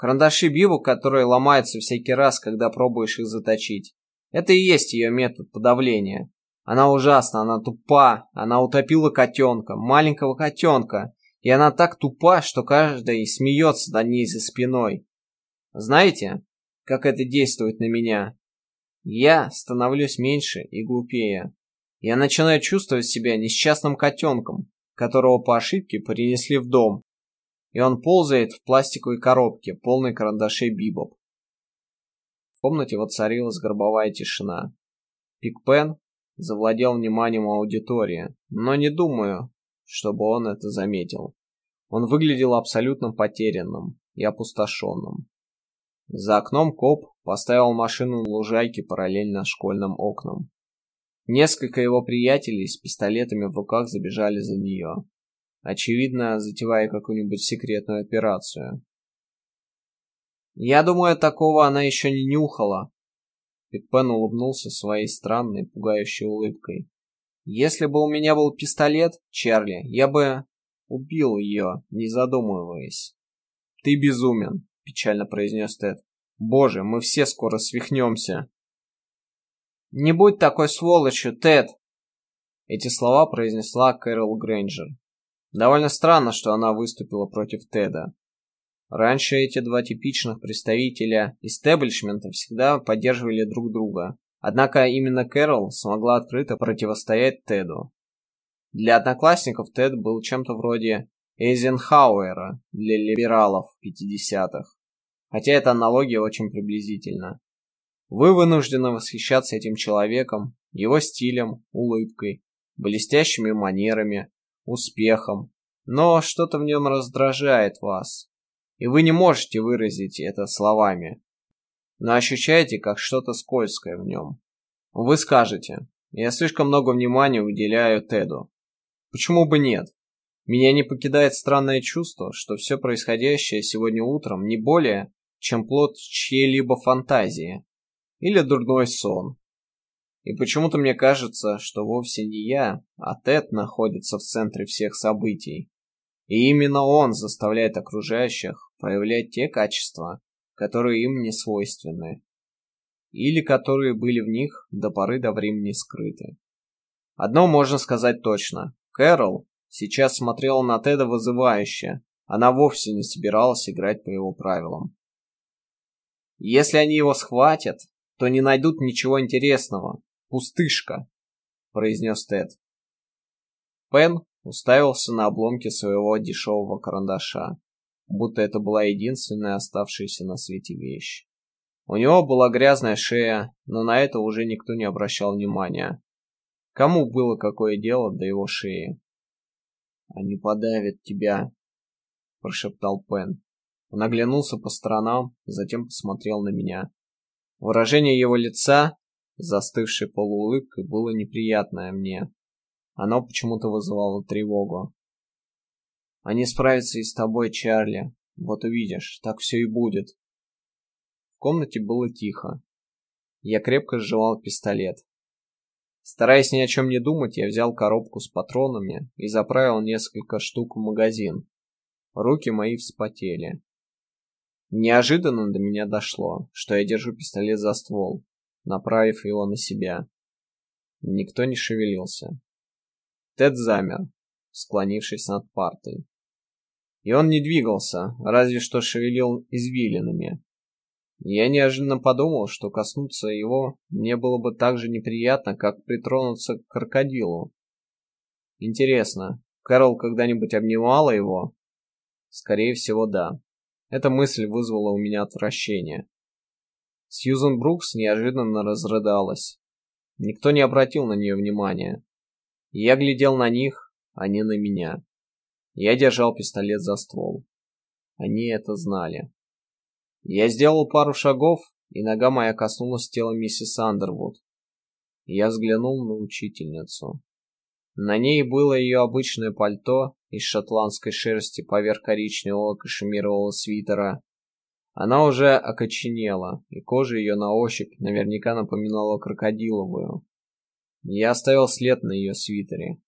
Карандаши Бибу, которые ломаются всякий раз, когда пробуешь их заточить. Это и есть ее метод подавления. Она ужасна, она тупа, она утопила котенка, маленького котенка, и она так тупа, что каждый смеется над ней за спиной. Знаете, как это действует на меня? Я становлюсь меньше и глупее. Я начинаю чувствовать себя несчастным котенком, которого по ошибке принесли в дом, и он ползает в пластиковой коробке, полной карандашей бибоп. В комнате воцарилась гробовая тишина. Пикпен завладел вниманием аудитории, но не думаю, чтобы он это заметил. Он выглядел абсолютно потерянным и опустошенным. За окном коп поставил машину на лужайке параллельно школьным окнам. Несколько его приятелей с пистолетами в руках забежали за нее очевидно, затевая какую-нибудь секретную операцию. «Я думаю, такого она еще не нюхала», Пикпен улыбнулся своей странной, пугающей улыбкой. «Если бы у меня был пистолет, Чарли, я бы убил ее, не задумываясь». «Ты безумен», — печально произнес Тед. «Боже, мы все скоро свихнемся». «Не будь такой сволочью, Тед!» Эти слова произнесла Кэрол Грейнджер. Довольно странно, что она выступила против Теда. Раньше эти два типичных представителя истеблишмента всегда поддерживали друг друга. Однако именно Кэрол смогла открыто противостоять Теду. Для одноклассников Тед был чем-то вроде Эйзенхауэра для либералов 50-х. Хотя эта аналогия очень приблизительна. Вы вынуждены восхищаться этим человеком, его стилем, улыбкой, блестящими манерами, успехом, но что-то в нем раздражает вас, и вы не можете выразить это словами, но ощущаете как что-то скользкое в нем. Вы скажете, я слишком много внимания уделяю Теду. Почему бы нет? Меня не покидает странное чувство, что все происходящее сегодня утром не более, чем плод чьей-либо фантазии или дурной сон. И почему-то мне кажется, что вовсе не я, а Тед находится в центре всех событий. И именно он заставляет окружающих проявлять те качества, которые им не свойственны, или которые были в них до поры до времени скрыты. Одно можно сказать точно. Кэрол сейчас смотрела на Теда вызывающе. Она вовсе не собиралась играть по его правилам. Если они его схватят, то не найдут ничего интересного. Пустышка, произнес Тед. Пен уставился на обломки своего дешевого карандаша, будто это была единственная оставшаяся на свете вещь. У него была грязная шея, но на это уже никто не обращал внимания. Кому было какое дело до его шеи? «Они подавят тебя», — прошептал Пен. Он оглянулся по сторонам, затем посмотрел на меня. Выражение его лица, застывшей полуулыбкой, было неприятное мне. Оно почему-то вызывало тревогу. «Они справятся и с тобой, Чарли. Вот увидишь, так все и будет». В комнате было тихо. Я крепко сжимал пистолет. Стараясь ни о чем не думать, я взял коробку с патронами и заправил несколько штук в магазин. Руки мои вспотели. Неожиданно до меня дошло, что я держу пистолет за ствол, направив его на себя. Никто не шевелился. Тед замер, склонившись над партой. И он не двигался, разве что шевелил извилинами. Я неожиданно подумал, что коснуться его мне было бы так же неприятно, как притронуться к крокодилу. Интересно, Кэрол когда-нибудь обнимала его? Скорее всего, да. Эта мысль вызвала у меня отвращение. Сьюзен Брукс неожиданно разрыдалась. Никто не обратил на нее внимания. Я глядел на них, а не на меня. Я держал пистолет за ствол. Они это знали. Я сделал пару шагов, и нога моя коснулась тела миссис Андервуд. Я взглянул на учительницу. На ней было ее обычное пальто из шотландской шерсти поверх коричневого кашемирового свитера. Она уже окоченела, и кожа ее на ощупь наверняка напоминала крокодиловую. Я оставил след на ее свитере.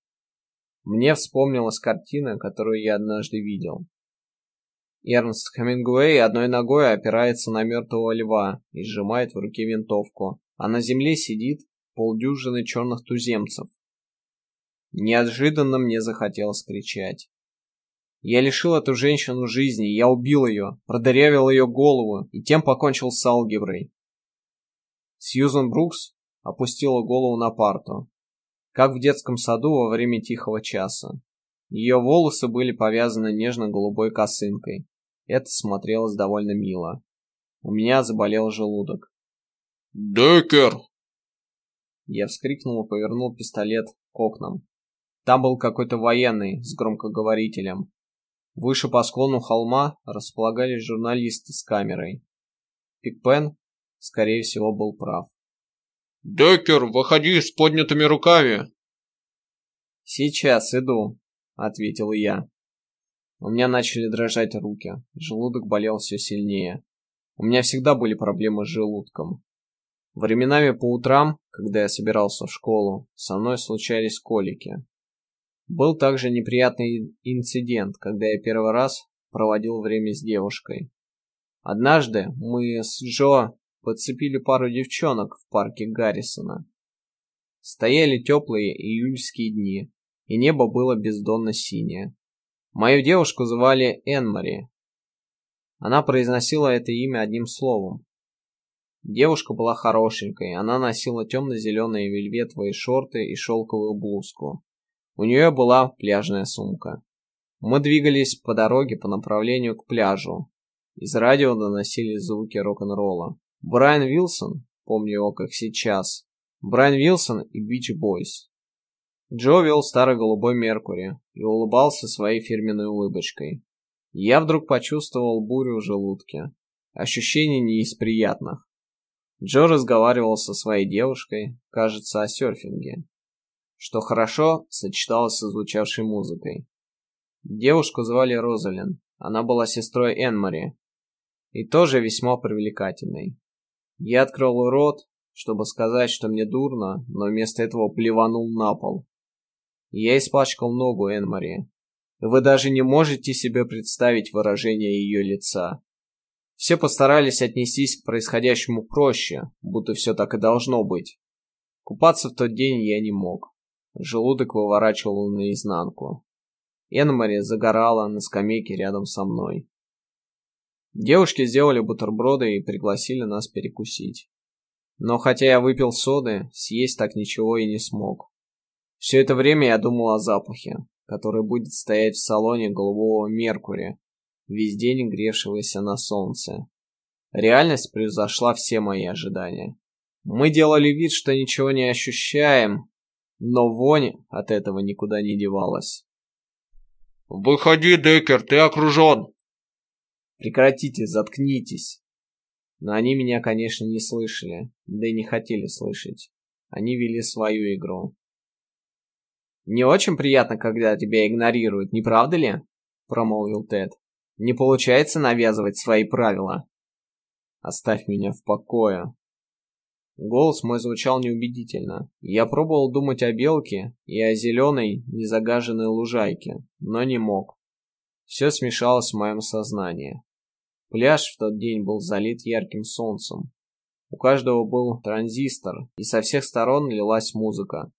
Мне вспомнилась картина, которую я однажды видел. Эрнст Хемингуэй одной ногой опирается на мертвого льва и сжимает в руке винтовку, а на земле сидит полдюжины черных туземцев, Неожиданно мне захотелось кричать. Я лишил эту женщину жизни, я убил ее, продырявил ее голову и тем покончил с алгеброй. Сьюзен Брукс опустила голову на парту, как в детском саду во время тихого часа. Ее волосы были повязаны нежно-голубой косынкой. Это смотрелось довольно мило. У меня заболел желудок. «Деккер!» Я вскрикнул и повернул пистолет к окнам. Там был какой-то военный с громкоговорителем. Выше по склону холма располагались журналисты с камерой. Пикпен, скорее всего, был прав. «Деккер, выходи с поднятыми руками!» «Сейчас иду», — ответил я. У меня начали дрожать руки, желудок болел все сильнее. У меня всегда были проблемы с желудком. Временами по утрам, когда я собирался в школу, со мной случались колики. Был также неприятный инцидент, когда я первый раз проводил время с девушкой. Однажды мы с Джо подцепили пару девчонок в парке Гаррисона. Стояли теплые июльские дни, и небо было бездонно синее. Мою девушку звали Энмари. Она произносила это имя одним словом. Девушка была хорошенькой, она носила темно-зеленые вельветовые шорты и шелковую блузку. У нее была пляжная сумка. Мы двигались по дороге по направлению к пляжу. Из радио доносились звуки рок-н-ролла. Брайан Вилсон, помню его как сейчас, Брайан Вилсон и Бич Бойс. Джо вел старый голубой Меркури и улыбался своей фирменной улыбочкой. Я вдруг почувствовал бурю в желудке. Ощущение не из приятных. Джо разговаривал со своей девушкой, кажется, о серфинге, что хорошо сочеталось со звучавшей музыкой. Девушку звали Розалин, она была сестрой Энмори и тоже весьма привлекательной. Я открыл рот, чтобы сказать, что мне дурно, но вместо этого плеванул на пол. Я испачкал ногу Энмори. Вы даже не можете себе представить выражение ее лица. Все постарались отнестись к происходящему проще, будто все так и должно быть. Купаться в тот день я не мог. Желудок выворачивал наизнанку. Энмари загорала на скамейке рядом со мной. Девушки сделали бутерброды и пригласили нас перекусить. Но хотя я выпил соды, съесть так ничего и не смог. Все это время я думал о запахе, который будет стоять в салоне голубого Меркурия, весь день гревшегося на солнце. Реальность превзошла все мои ожидания. Мы делали вид, что ничего не ощущаем, но вонь от этого никуда не девалась. «Выходи, Деккер, ты окружен!» «Прекратите, заткнитесь!» Но они меня, конечно, не слышали, да и не хотели слышать. Они вели свою игру. «Не очень приятно, когда тебя игнорируют, не правда ли?» — промолвил Тед. Не получается навязывать свои правила. Оставь меня в покое. Голос мой звучал неубедительно. Я пробовал думать о белке и о зеленой, незагаженной лужайке, но не мог. Все смешалось в моем сознании. Пляж в тот день был залит ярким солнцем. У каждого был транзистор, и со всех сторон лилась музыка.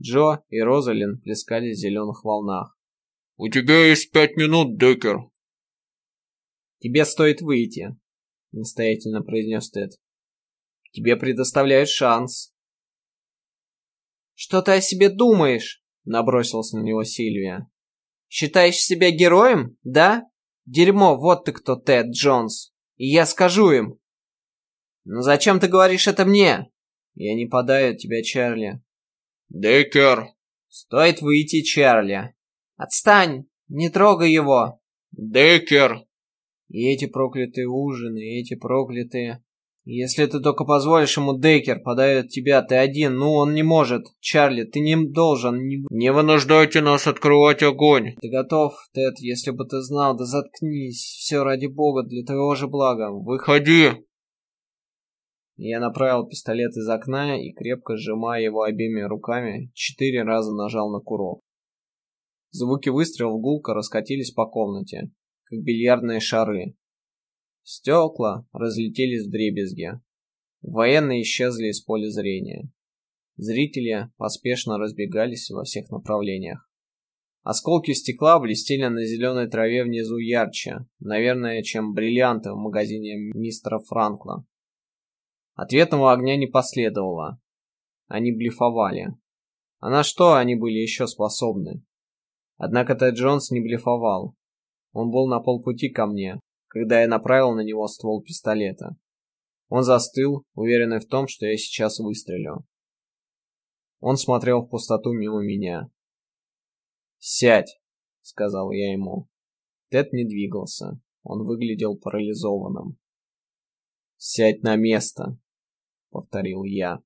Джо и Розалин плескались в зеленых волнах. «У тебя есть пять минут, Деккер», «Тебе стоит выйти», — настоятельно произнес Тед. «Тебе предоставляют шанс». «Что ты о себе думаешь?» — набросилась на него Сильвия. «Считаешь себя героем, да? Дерьмо, вот ты кто, Тед Джонс. И я скажу им». «Но зачем ты говоришь это мне?» «Я не подаю тебя, Чарли». «Деккер!» «Стоит выйти, Чарли». «Отстань! Не трогай его!» «Деккер!» И эти проклятые ужины, и эти проклятые... Если ты только позволишь ему, Дейкер подает тебя, ты один, ну он не может. Чарли, ты не должен... Не, не вынуждайте нас открывать огонь. Ты готов, Тед, если бы ты знал, да заткнись. Все ради бога, для твоего же блага. Выходи. Я направил пистолет из окна и, крепко сжимая его обеими руками, четыре раза нажал на курок. Звуки выстрелов гулко раскатились по комнате как бильярдные шары. Стекла разлетелись в дребезги. Военные исчезли из поля зрения. Зрители поспешно разбегались во всех направлениях. Осколки стекла блестели на зеленой траве внизу ярче, наверное, чем бриллианты в магазине мистера Франкла. Ответного огня не последовало. Они блефовали. А на что они были еще способны? Однако Тед Джонс не блефовал. Он был на полпути ко мне, когда я направил на него ствол пистолета. Он застыл, уверенный в том, что я сейчас выстрелю. Он смотрел в пустоту мимо меня. «Сядь!» — сказал я ему. Тед не двигался. Он выглядел парализованным. «Сядь на место!» — повторил я.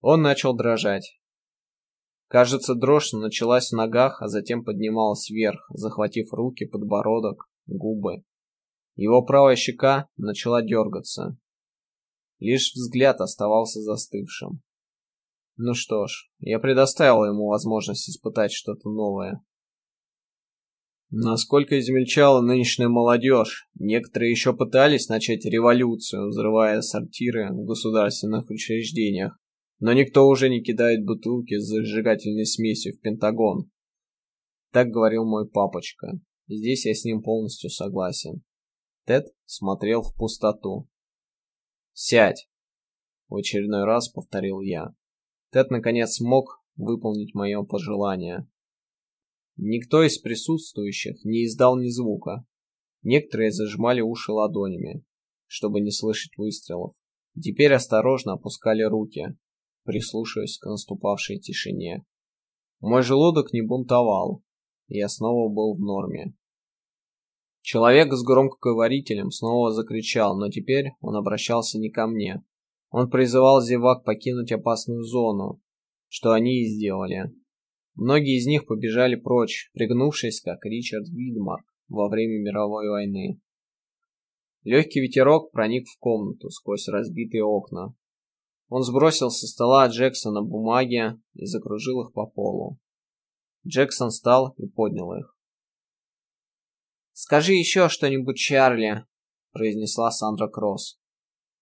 Он начал дрожать. Кажется, дрожь началась в ногах, а затем поднималась вверх, захватив руки, подбородок, губы. Его правая щека начала дергаться. Лишь взгляд оставался застывшим. Ну что ж, я предоставил ему возможность испытать что-то новое. Насколько измельчала нынешняя молодежь, некоторые еще пытались начать революцию, взрывая сортиры в государственных учреждениях. Но никто уже не кидает бутылки с зажигательной смесью в Пентагон. Так говорил мой папочка. Здесь я с ним полностью согласен. Тед смотрел в пустоту. «Сядь!» — в очередной раз повторил я. Тед наконец смог выполнить мое пожелание. Никто из присутствующих не издал ни звука. Некоторые зажимали уши ладонями, чтобы не слышать выстрелов. Теперь осторожно опускали руки, прислушиваясь к наступавшей тишине. Мой желудок не бунтовал, я снова был в норме. Человек с громкоговорителем снова закричал, но теперь он обращался не ко мне. Он призывал зевак покинуть опасную зону, что они и сделали. Многие из них побежали прочь, пригнувшись, как Ричард Видмарк во время мировой войны. Легкий ветерок проник в комнату сквозь разбитые окна. Он сбросил со стола Джексона бумаги и закружил их по полу. Джексон встал и поднял их. «Скажи еще что-нибудь, Чарли», — произнесла Сандра Кросс.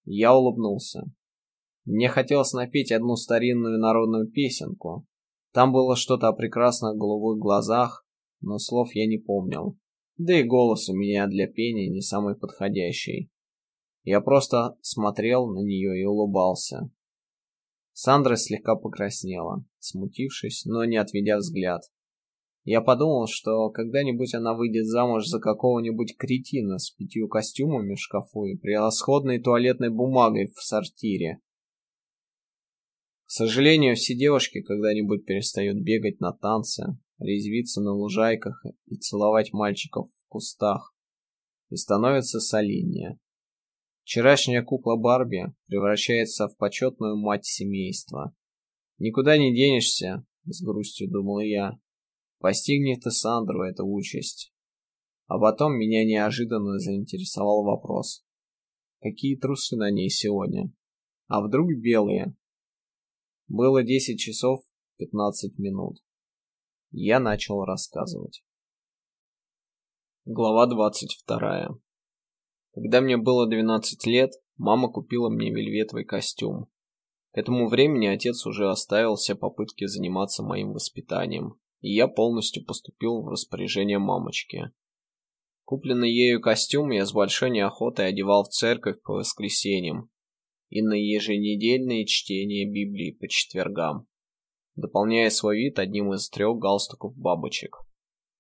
Я улыбнулся. Мне хотелось напеть одну старинную народную песенку. Там было что-то о прекрасных голубых глазах, но слов я не помнил. Да и голос у меня для пения не самый подходящий. Я просто смотрел на нее и улыбался. Сандра слегка покраснела, смутившись, но не отведя взгляд. Я подумал, что когда-нибудь она выйдет замуж за какого-нибудь кретина с пятью костюмами в шкафу и превосходной туалетной бумагой в сортире. К сожалению, все девушки когда-нибудь перестают бегать на танцы, резвиться на лужайках и целовать мальчиков в кустах, и становятся солиднее. Вчерашняя кукла Барби превращается в почетную мать семейства. Никуда не денешься, с грустью думал я, Постигнет и Сандру эта участь. А потом меня неожиданно заинтересовал вопрос. Какие трусы на ней сегодня? А вдруг белые? Было 10 часов 15 минут. Я начал рассказывать. Глава 22. Когда мне было 12 лет, мама купила мне вельветовый костюм. К этому времени отец уже оставил все попытки заниматься моим воспитанием и я полностью поступил в распоряжение мамочки. Купленный ею костюм я с большой неохотой одевал в церковь по воскресеньям и на еженедельные чтения Библии по четвергам, дополняя свой вид одним из трех галстуков бабочек.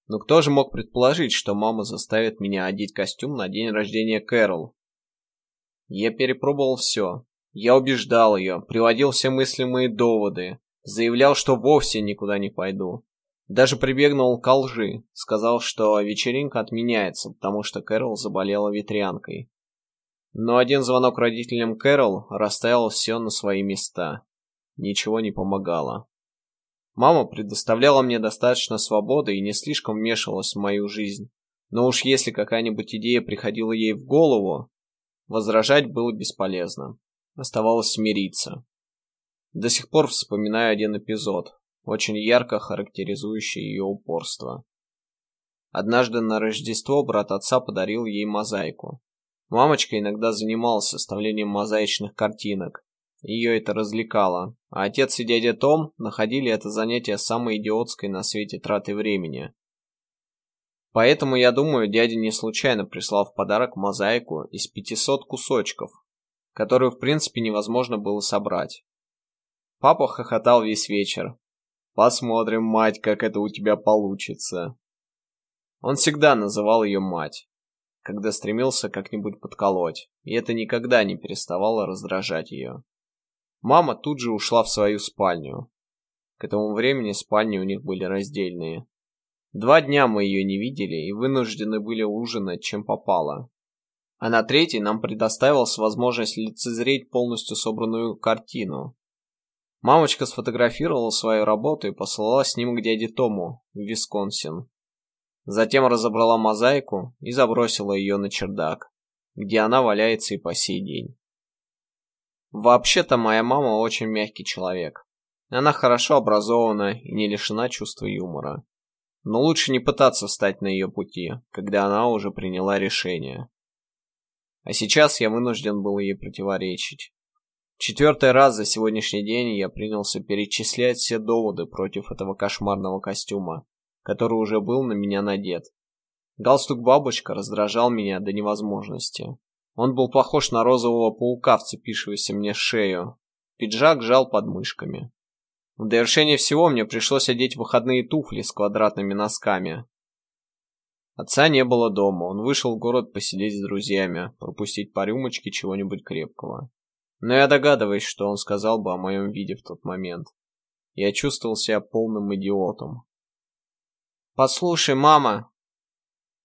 Но кто же мог предположить, что мама заставит меня одеть костюм на день рождения Кэрол? Я перепробовал все. Я убеждал ее, приводил все мыслимые доводы, заявлял, что вовсе никуда не пойду. Даже прибегнул к лжи, сказал, что вечеринка отменяется, потому что Кэрол заболела ветрянкой. Но один звонок родителям Кэрол расставил все на свои места. Ничего не помогало. Мама предоставляла мне достаточно свободы и не слишком вмешивалась в мою жизнь. Но уж если какая-нибудь идея приходила ей в голову, возражать было бесполезно. Оставалось смириться. До сих пор вспоминаю один эпизод очень ярко характеризующий ее упорство. Однажды на Рождество брат отца подарил ей мозаику. Мамочка иногда занималась составлением мозаичных картинок. Ее это развлекало, а отец и дядя Том находили это занятие самой идиотской на свете тратой времени. Поэтому, я думаю, дядя не случайно прислал в подарок мозаику из 500 кусочков, которую в принципе невозможно было собрать. Папа хохотал весь вечер, Посмотрим, мать, как это у тебя получится. Он всегда называл ее мать, когда стремился как-нибудь подколоть, и это никогда не переставало раздражать ее. Мама тут же ушла в свою спальню. К этому времени спальни у них были раздельные. Два дня мы ее не видели и вынуждены были ужинать, чем попало. А на третий нам предоставилась возможность лицезреть полностью собранную картину, Мамочка сфотографировала свою работу и послала снимок дяде Тому в Висконсин. Затем разобрала мозаику и забросила ее на чердак, где она валяется и по сей день. Вообще-то моя мама очень мягкий человек. Она хорошо образована и не лишена чувства юмора. Но лучше не пытаться встать на ее пути, когда она уже приняла решение. А сейчас я вынужден был ей противоречить. Четвертый раз за сегодняшний день я принялся перечислять все доводы против этого кошмарного костюма, который уже был на меня надет. Галстук-бабочка раздражал меня до невозможности. Он был похож на розового паука, вцепившегося мне в шею. Пиджак жал под мышками. В довершение всего мне пришлось одеть выходные туфли с квадратными носками. Отца не было дома, он вышел в город посидеть с друзьями, пропустить по рюмочке чего-нибудь крепкого. Но я догадываюсь, что он сказал бы о моем виде в тот момент. Я чувствовал себя полным идиотом. «Послушай, мама!»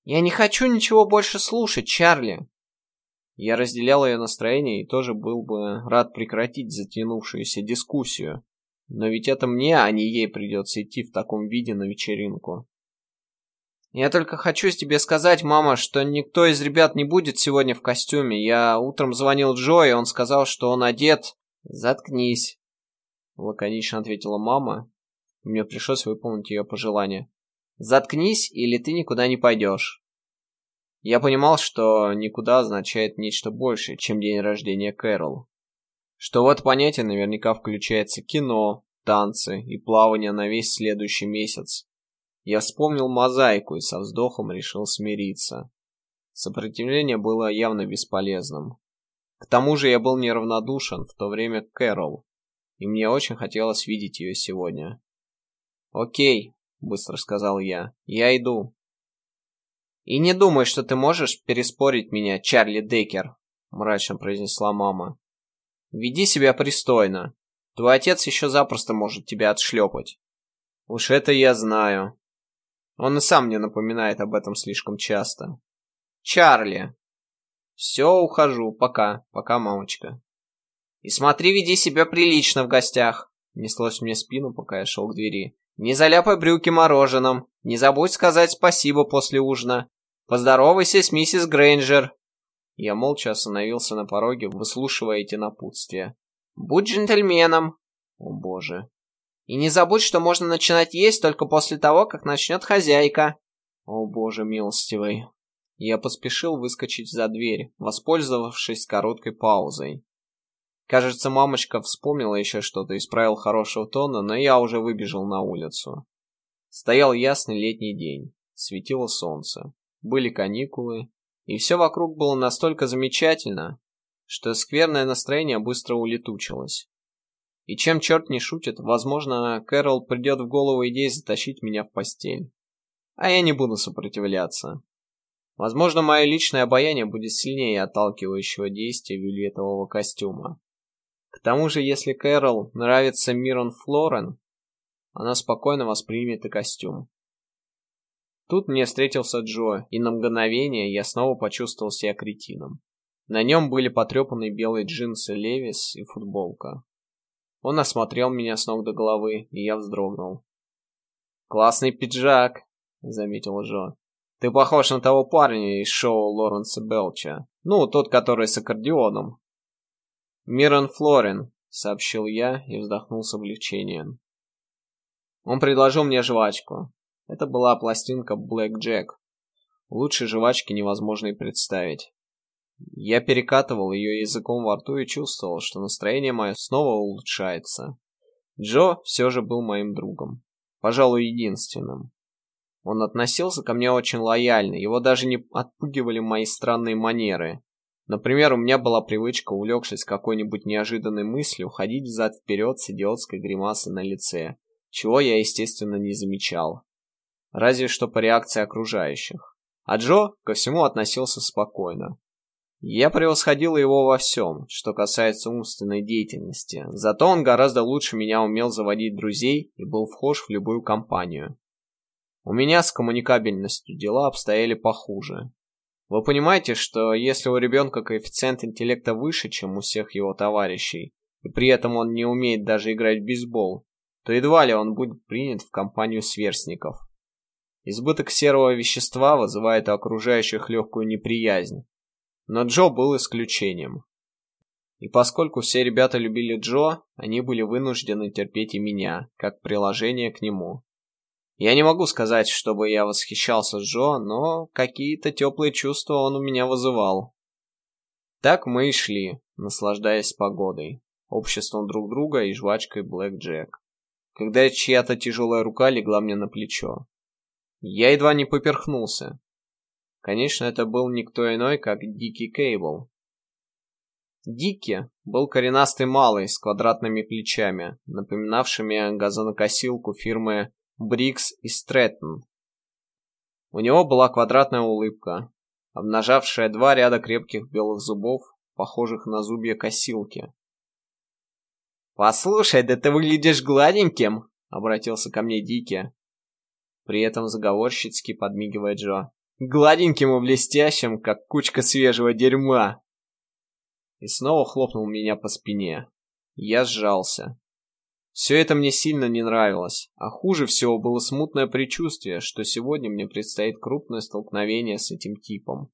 «Я не хочу ничего больше слушать, Чарли!» Я разделял ее настроение и тоже был бы рад прекратить затянувшуюся дискуссию. Но ведь это мне, а не ей придется идти в таком виде на вечеринку. Я только хочу тебе сказать, мама, что никто из ребят не будет сегодня в костюме. Я утром звонил Джо, и он сказал, что он одет. Заткнись. Лаконично ответила мама. Мне пришлось выполнить ее пожелание. Заткнись, или ты никуда не пойдешь. Я понимал, что никуда означает нечто большее, чем день рождения Кэрол. Что в это понятие наверняка включается кино, танцы и плавание на весь следующий месяц. Я вспомнил мозаику и со вздохом решил смириться. Сопротивление было явно бесполезным. К тому же я был неравнодушен в то время к Кэрол, и мне очень хотелось видеть ее сегодня. «Окей», — быстро сказал я, — «я иду». «И не думай, что ты можешь переспорить меня, Чарли Деккер», — мрачно произнесла мама. «Веди себя пристойно. Твой отец еще запросто может тебя отшлепать». «Уж это я знаю». Он и сам мне напоминает об этом слишком часто. «Чарли!» «Все, ухожу. Пока. Пока, мамочка». «И смотри, веди себя прилично в гостях», — неслось мне спину, пока я шел к двери. «Не заляпай брюки мороженым. Не забудь сказать спасибо после ужина. Поздоровайся с миссис Грейнджер. Я молча остановился на пороге, выслушивая эти напутствия. Будь джентльменом. О боже. И не забудь, что можно начинать есть только после того, как начнет хозяйка. О боже милостивый. Я поспешил выскочить за дверь, воспользовавшись короткой паузой. Кажется, мамочка вспомнила еще что-то из правил хорошего тона, но я уже выбежал на улицу. Стоял ясный летний день. Светило солнце были каникулы, и все вокруг было настолько замечательно, что скверное настроение быстро улетучилось. И чем черт не шутит, возможно, Кэрол придет в голову идея затащить меня в постель. А я не буду сопротивляться. Возможно, мое личное обаяние будет сильнее отталкивающего действия виолетового костюма. К тому же, если Кэрол нравится Мирон Флорен, она спокойно воспримет и костюм. Тут мне встретился Джо, и на мгновение я снова почувствовал себя кретином. На нем были потрепанные белые джинсы Левис и футболка. Он осмотрел меня с ног до головы, и я вздрогнул. «Классный пиджак», — заметил Джо. «Ты похож на того парня из шоу Лоренса Белча. Ну, тот, который с аккордеоном». «Мирон Флорин», — сообщил я и вздохнул с облегчением. Он предложил мне жвачку. Это была пластинка Black Jack. Лучше жвачки невозможно и представить. Я перекатывал ее языком во рту и чувствовал, что настроение мое снова улучшается. Джо все же был моим другом. Пожалуй, единственным. Он относился ко мне очень лояльно, его даже не отпугивали мои странные манеры. Например, у меня была привычка, увлекшись какой-нибудь неожиданной мыслью, ходить взад-вперед с идиотской гримасой на лице, чего я, естественно, не замечал разве что по реакции окружающих. А Джо ко всему относился спокойно. Я превосходил его во всем, что касается умственной деятельности, зато он гораздо лучше меня умел заводить друзей и был вхож в любую компанию. У меня с коммуникабельностью дела обстояли похуже. Вы понимаете, что если у ребенка коэффициент интеллекта выше, чем у всех его товарищей, и при этом он не умеет даже играть в бейсбол, то едва ли он будет принят в компанию сверстников. Избыток серого вещества вызывает у окружающих легкую неприязнь. Но Джо был исключением. И поскольку все ребята любили Джо, они были вынуждены терпеть и меня, как приложение к нему. Я не могу сказать, чтобы я восхищался Джо, но какие-то теплые чувства он у меня вызывал. Так мы и шли, наслаждаясь погодой, обществом друг друга и жвачкой Блэк Джек. Когда чья-то тяжелая рука легла мне на плечо. Я едва не поперхнулся. Конечно, это был никто иной, как Дикий Кейбл. Дикий был коренастый малый с квадратными плечами, напоминавшими газонокосилку фирмы Брикс и Стрэттон. У него была квадратная улыбка, обнажавшая два ряда крепких белых зубов, похожих на зубья косилки. «Послушай, да ты выглядишь гладеньким!» — обратился ко мне Дики, при этом заговорщицки подмигивая Джо. «Гладеньким и блестящим, как кучка свежего дерьма!» И снова хлопнул меня по спине. Я сжался. Все это мне сильно не нравилось, а хуже всего было смутное предчувствие, что сегодня мне предстоит крупное столкновение с этим типом.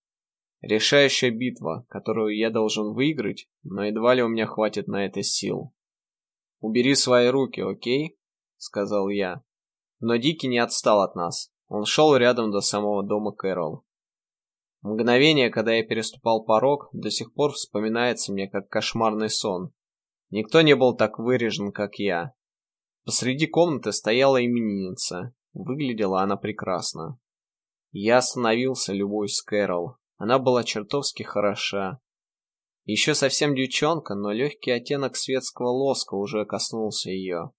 Решающая битва, которую я должен выиграть, но едва ли у меня хватит на это сил. «Убери свои руки, окей?» — сказал я. Но Дики не отстал от нас. Он шел рядом до самого дома Кэрол. Мгновение, когда я переступал порог, до сих пор вспоминается мне как кошмарный сон. Никто не был так вырежен, как я. Посреди комнаты стояла именинница. Выглядела она прекрасно. Я остановился, любуясь Кэрол. Она была чертовски хороша. Еще совсем девчонка, но легкий оттенок светского лоска уже коснулся ее.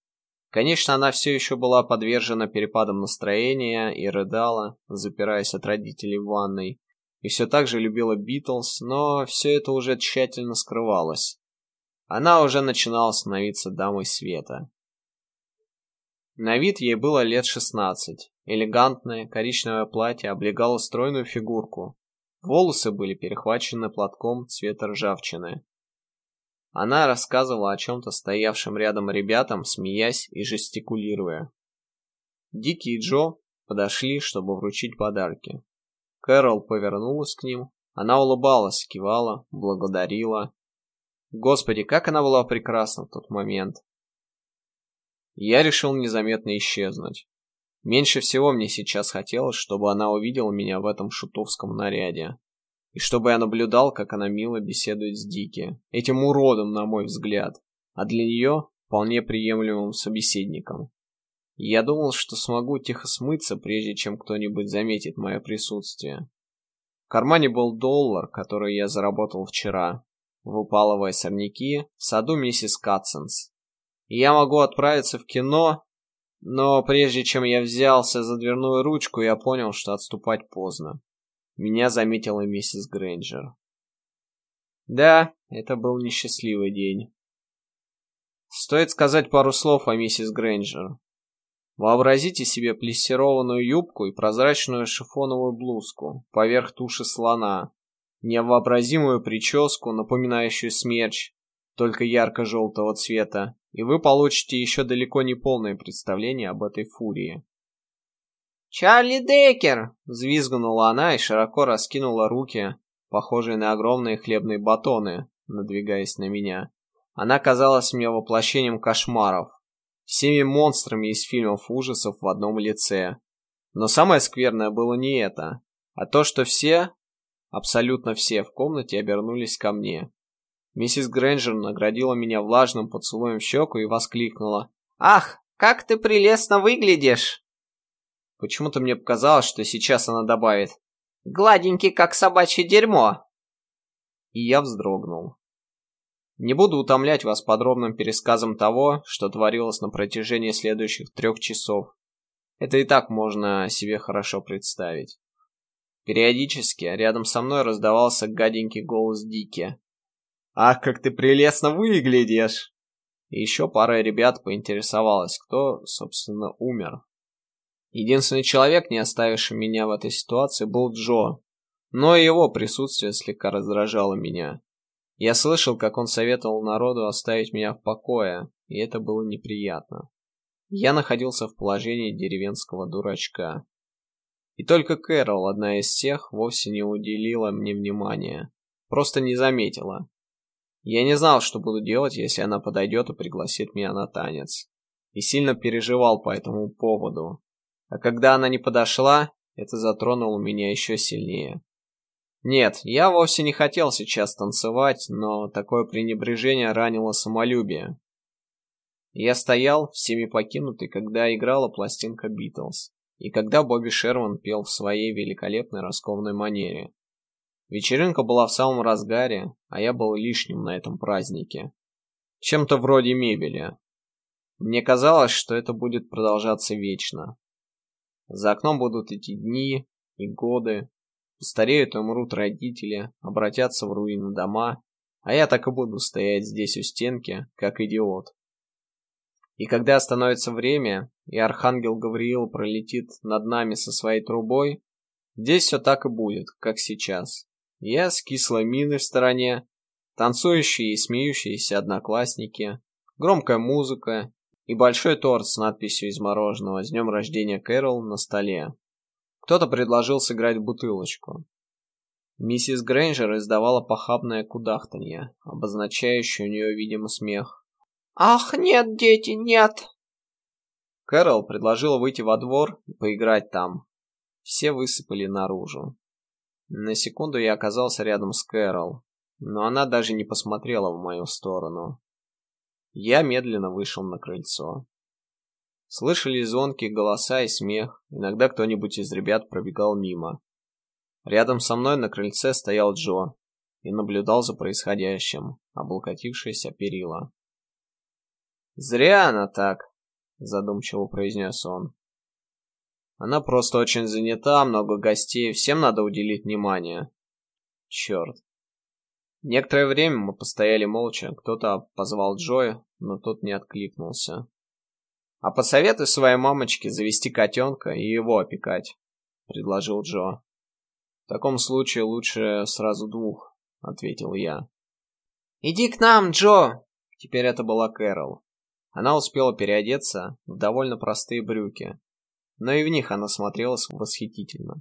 Конечно, она все еще была подвержена перепадам настроения и рыдала, запираясь от родителей в ванной, и все так же любила Битлз, но все это уже тщательно скрывалось. Она уже начинала становиться дамой света. На вид ей было лет шестнадцать. Элегантное коричневое платье облегало стройную фигурку. Волосы были перехвачены платком цвета ржавчины. Она рассказывала о чем-то стоявшим рядом ребятам, смеясь и жестикулируя. Дики и Джо подошли, чтобы вручить подарки. Кэрол повернулась к ним. Она улыбалась, кивала, благодарила. Господи, как она была прекрасна в тот момент. Я решил незаметно исчезнуть. Меньше всего мне сейчас хотелось, чтобы она увидела меня в этом шутовском наряде. И чтобы я наблюдал, как она мило беседует с Дики, этим уродом, на мой взгляд, а для нее вполне приемлемым собеседником. Я думал, что смогу тихо смыться, прежде чем кто-нибудь заметит мое присутствие. В кармане был доллар, который я заработал вчера, в упаловые сорняки в саду миссис Катсонс. Я могу отправиться в кино, но прежде чем я взялся за дверную ручку, я понял, что отступать поздно. Меня заметила миссис Грейнджер. Да, это был несчастливый день. Стоит сказать пару слов о миссис Грейнджер. Вообразите себе плессированную юбку и прозрачную шифоновую блузку поверх туши слона, невообразимую прическу, напоминающую смерч, только ярко-желтого цвета, и вы получите еще далеко не полное представление об этой фурии. «Чарли Деккер!» — взвизгнула она и широко раскинула руки, похожие на огромные хлебные батоны, надвигаясь на меня. Она казалась мне воплощением кошмаров, всеми монстрами из фильмов ужасов в одном лице. Но самое скверное было не это, а то, что все, абсолютно все в комнате обернулись ко мне. Миссис Грэнджер наградила меня влажным поцелуем в щеку и воскликнула. «Ах, как ты прелестно выглядишь!» Почему-то мне показалось, что сейчас она добавит. «Гладенький, как собачье дерьмо!» И я вздрогнул. Не буду утомлять вас подробным пересказом того, что творилось на протяжении следующих трех часов. Это и так можно себе хорошо представить. Периодически рядом со мной раздавался гаденький голос Дики, «Ах, как ты прелестно выглядишь!» И еще пара ребят поинтересовалась, кто, собственно, умер. Единственный человек, не оставивший меня в этой ситуации, был Джо, но его присутствие слегка раздражало меня. Я слышал, как он советовал народу оставить меня в покое, и это было неприятно. Я находился в положении деревенского дурачка. И только Кэрол, одна из тех, вовсе не уделила мне внимания. Просто не заметила. Я не знал, что буду делать, если она подойдет и пригласит меня на танец. И сильно переживал по этому поводу. А когда она не подошла, это затронуло меня еще сильнее. Нет, я вовсе не хотел сейчас танцевать, но такое пренебрежение ранило самолюбие. Я стоял, всеми покинутый, когда играла пластинка Битлз. и когда Бобби Шерман пел в своей великолепной раскованной манере. Вечеринка была в самом разгаре, а я был лишним на этом празднике. Чем-то вроде мебели. Мне казалось, что это будет продолжаться вечно. За окном будут эти дни и годы. Постареют и умрут родители, обратятся в руины дома, а я так и буду стоять здесь у стенки, как идиот. И когда остановится время, и Архангел Гавриил пролетит над нами со своей трубой, здесь все так и будет, как сейчас. Я с кислой миной в стороне, танцующие и смеющиеся одноклассники, громкая музыка и большой торт с надписью из мороженого «С днем рождения Кэрол» на столе. Кто-то предложил сыграть в бутылочку. Миссис Грейнджер издавала похабное кудахтанье, обозначающее у нее, видимо, смех. «Ах, нет, дети, нет!» Кэрол предложила выйти во двор и поиграть там. Все высыпали наружу. На секунду я оказался рядом с Кэрол, но она даже не посмотрела в мою сторону. Я медленно вышел на крыльцо. Слышали звонкие голоса и смех, иногда кто-нибудь из ребят пробегал мимо. Рядом со мной на крыльце стоял Джо и наблюдал за происходящим, облокотившись о перила. «Зря она так», — задумчиво произнес он. «Она просто очень занята, много гостей, всем надо уделить внимание». «Черт». Некоторое время мы постояли молча, кто-то позвал Джоя, но тот не откликнулся. «А посоветуй своей мамочке завести котенка и его опекать», — предложил Джо. «В таком случае лучше сразу двух», — ответил я. «Иди к нам, Джо!» Теперь это была Кэрол. Она успела переодеться в довольно простые брюки, но и в них она смотрелась восхитительно.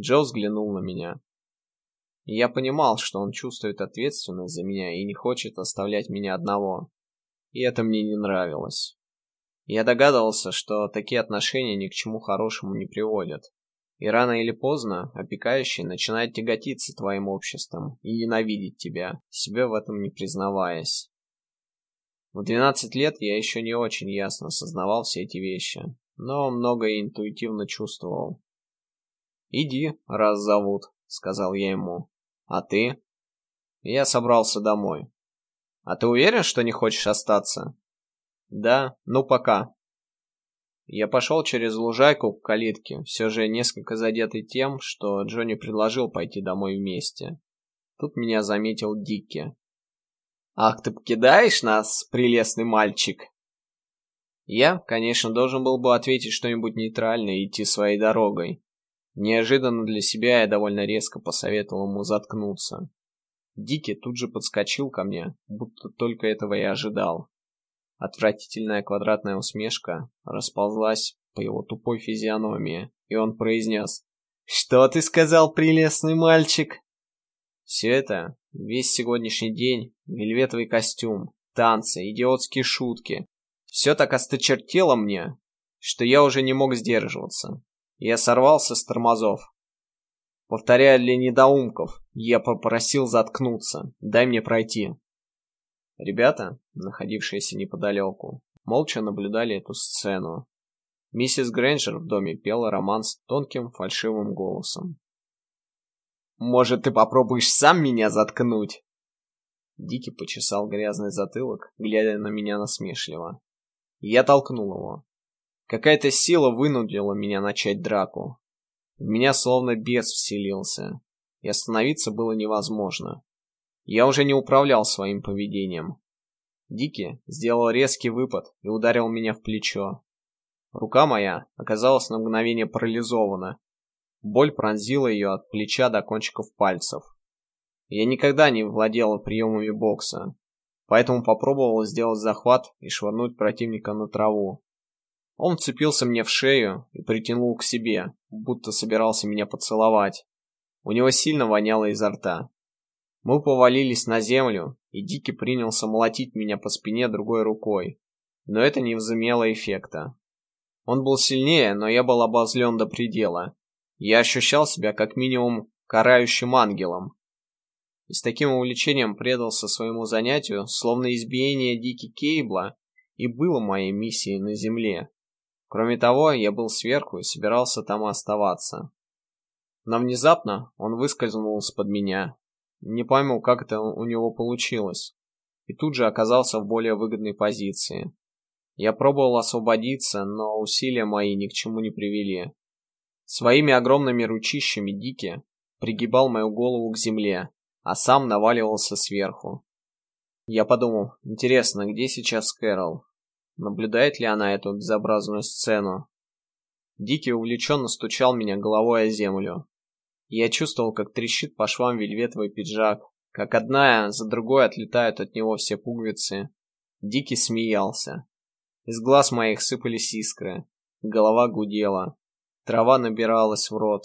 Джо взглянул на меня. Я понимал, что он чувствует ответственность за меня и не хочет оставлять меня одного. И это мне не нравилось. Я догадывался, что такие отношения ни к чему хорошему не приводят. И рано или поздно опекающий начинает тяготиться твоим обществом и ненавидеть тебя, себе в этом не признаваясь. В 12 лет я еще не очень ясно осознавал все эти вещи, но многое интуитивно чувствовал. «Иди, раз зовут», — сказал я ему. «А ты?» Я собрался домой. «А ты уверен, что не хочешь остаться?» «Да, ну пока». Я пошел через лужайку к калитке, все же несколько задетый тем, что Джонни предложил пойти домой вместе. Тут меня заметил Дикки. «Ах, ты покидаешь нас, прелестный мальчик!» Я, конечно, должен был бы ответить что-нибудь нейтральное и идти своей дорогой. Неожиданно для себя я довольно резко посоветовал ему заткнуться. Дики тут же подскочил ко мне, будто только этого и ожидал. Отвратительная квадратная усмешка расползлась по его тупой физиономии, и он произнес «Что ты сказал, прелестный мальчик?» Все это Весь сегодняшний день, вельветовый костюм, танцы, идиотские шутки. Все так осточертело мне, что я уже не мог сдерживаться. Я сорвался с тормозов. Повторяя для недоумков, я попросил заткнуться, дай мне пройти. Ребята, находившиеся неподалеку, молча наблюдали эту сцену. Миссис Грэнджер в доме пела роман с тонким фальшивым голосом. Может, ты попробуешь сам меня заткнуть?» Дикий почесал грязный затылок, глядя на меня насмешливо. Я толкнул его. Какая-то сила вынудила меня начать драку. В меня словно бес вселился, и остановиться было невозможно. Я уже не управлял своим поведением. Дикий сделал резкий выпад и ударил меня в плечо. Рука моя оказалась на мгновение парализована, Боль пронзила ее от плеча до кончиков пальцев. Я никогда не владел приемами бокса, поэтому попробовал сделать захват и швырнуть противника на траву. Он вцепился мне в шею и притянул к себе, будто собирался меня поцеловать. У него сильно воняло изо рта. Мы повалились на землю, и Дики принялся молотить меня по спине другой рукой. Но это не возымело эффекта. Он был сильнее, но я был обозлен до предела. Я ощущал себя как минимум карающим ангелом. И с таким увлечением предался своему занятию, словно избиение Дики Кейбла и было моей миссией на земле. Кроме того, я был сверху и собирался там оставаться. Но внезапно он выскользнул из-под меня. Не пойму, как это у него получилось. И тут же оказался в более выгодной позиции. Я пробовал освободиться, но усилия мои ни к чему не привели. Своими огромными ручищами Дики пригибал мою голову к земле, а сам наваливался сверху. Я подумал, интересно, где сейчас Кэрол? Наблюдает ли она эту безобразную сцену? Дикий увлеченно стучал меня головой о землю. Я чувствовал, как трещит по швам вельветовый пиджак, как одна за другой отлетают от него все пуговицы. Дикий смеялся. Из глаз моих сыпались искры. Голова гудела. Трава набиралась в рот.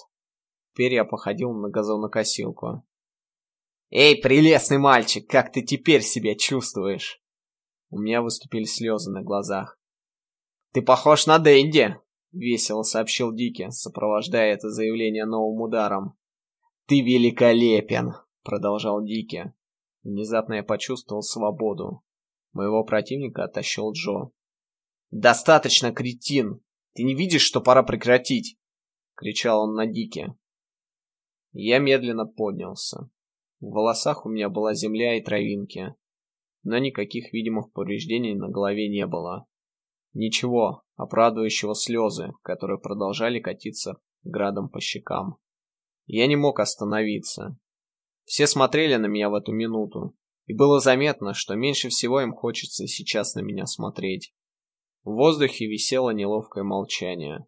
Теперь я походил на газонокосилку. «Эй, прелестный мальчик, как ты теперь себя чувствуешь?» У меня выступили слезы на глазах. «Ты похож на Дэнди!» — весело сообщил Дики, сопровождая это заявление новым ударом. «Ты великолепен!» — продолжал Дики. Внезапно я почувствовал свободу. Моего противника оттащил Джо. «Достаточно, кретин! Ты не видишь, что пора прекратить?» — кричал он на Дике. Я медленно поднялся. В волосах у меня была земля и травинки но никаких видимых повреждений на голове не было. Ничего, оправдывающего слезы, которые продолжали катиться градом по щекам. Я не мог остановиться. Все смотрели на меня в эту минуту, и было заметно, что меньше всего им хочется сейчас на меня смотреть. В воздухе висело неловкое молчание.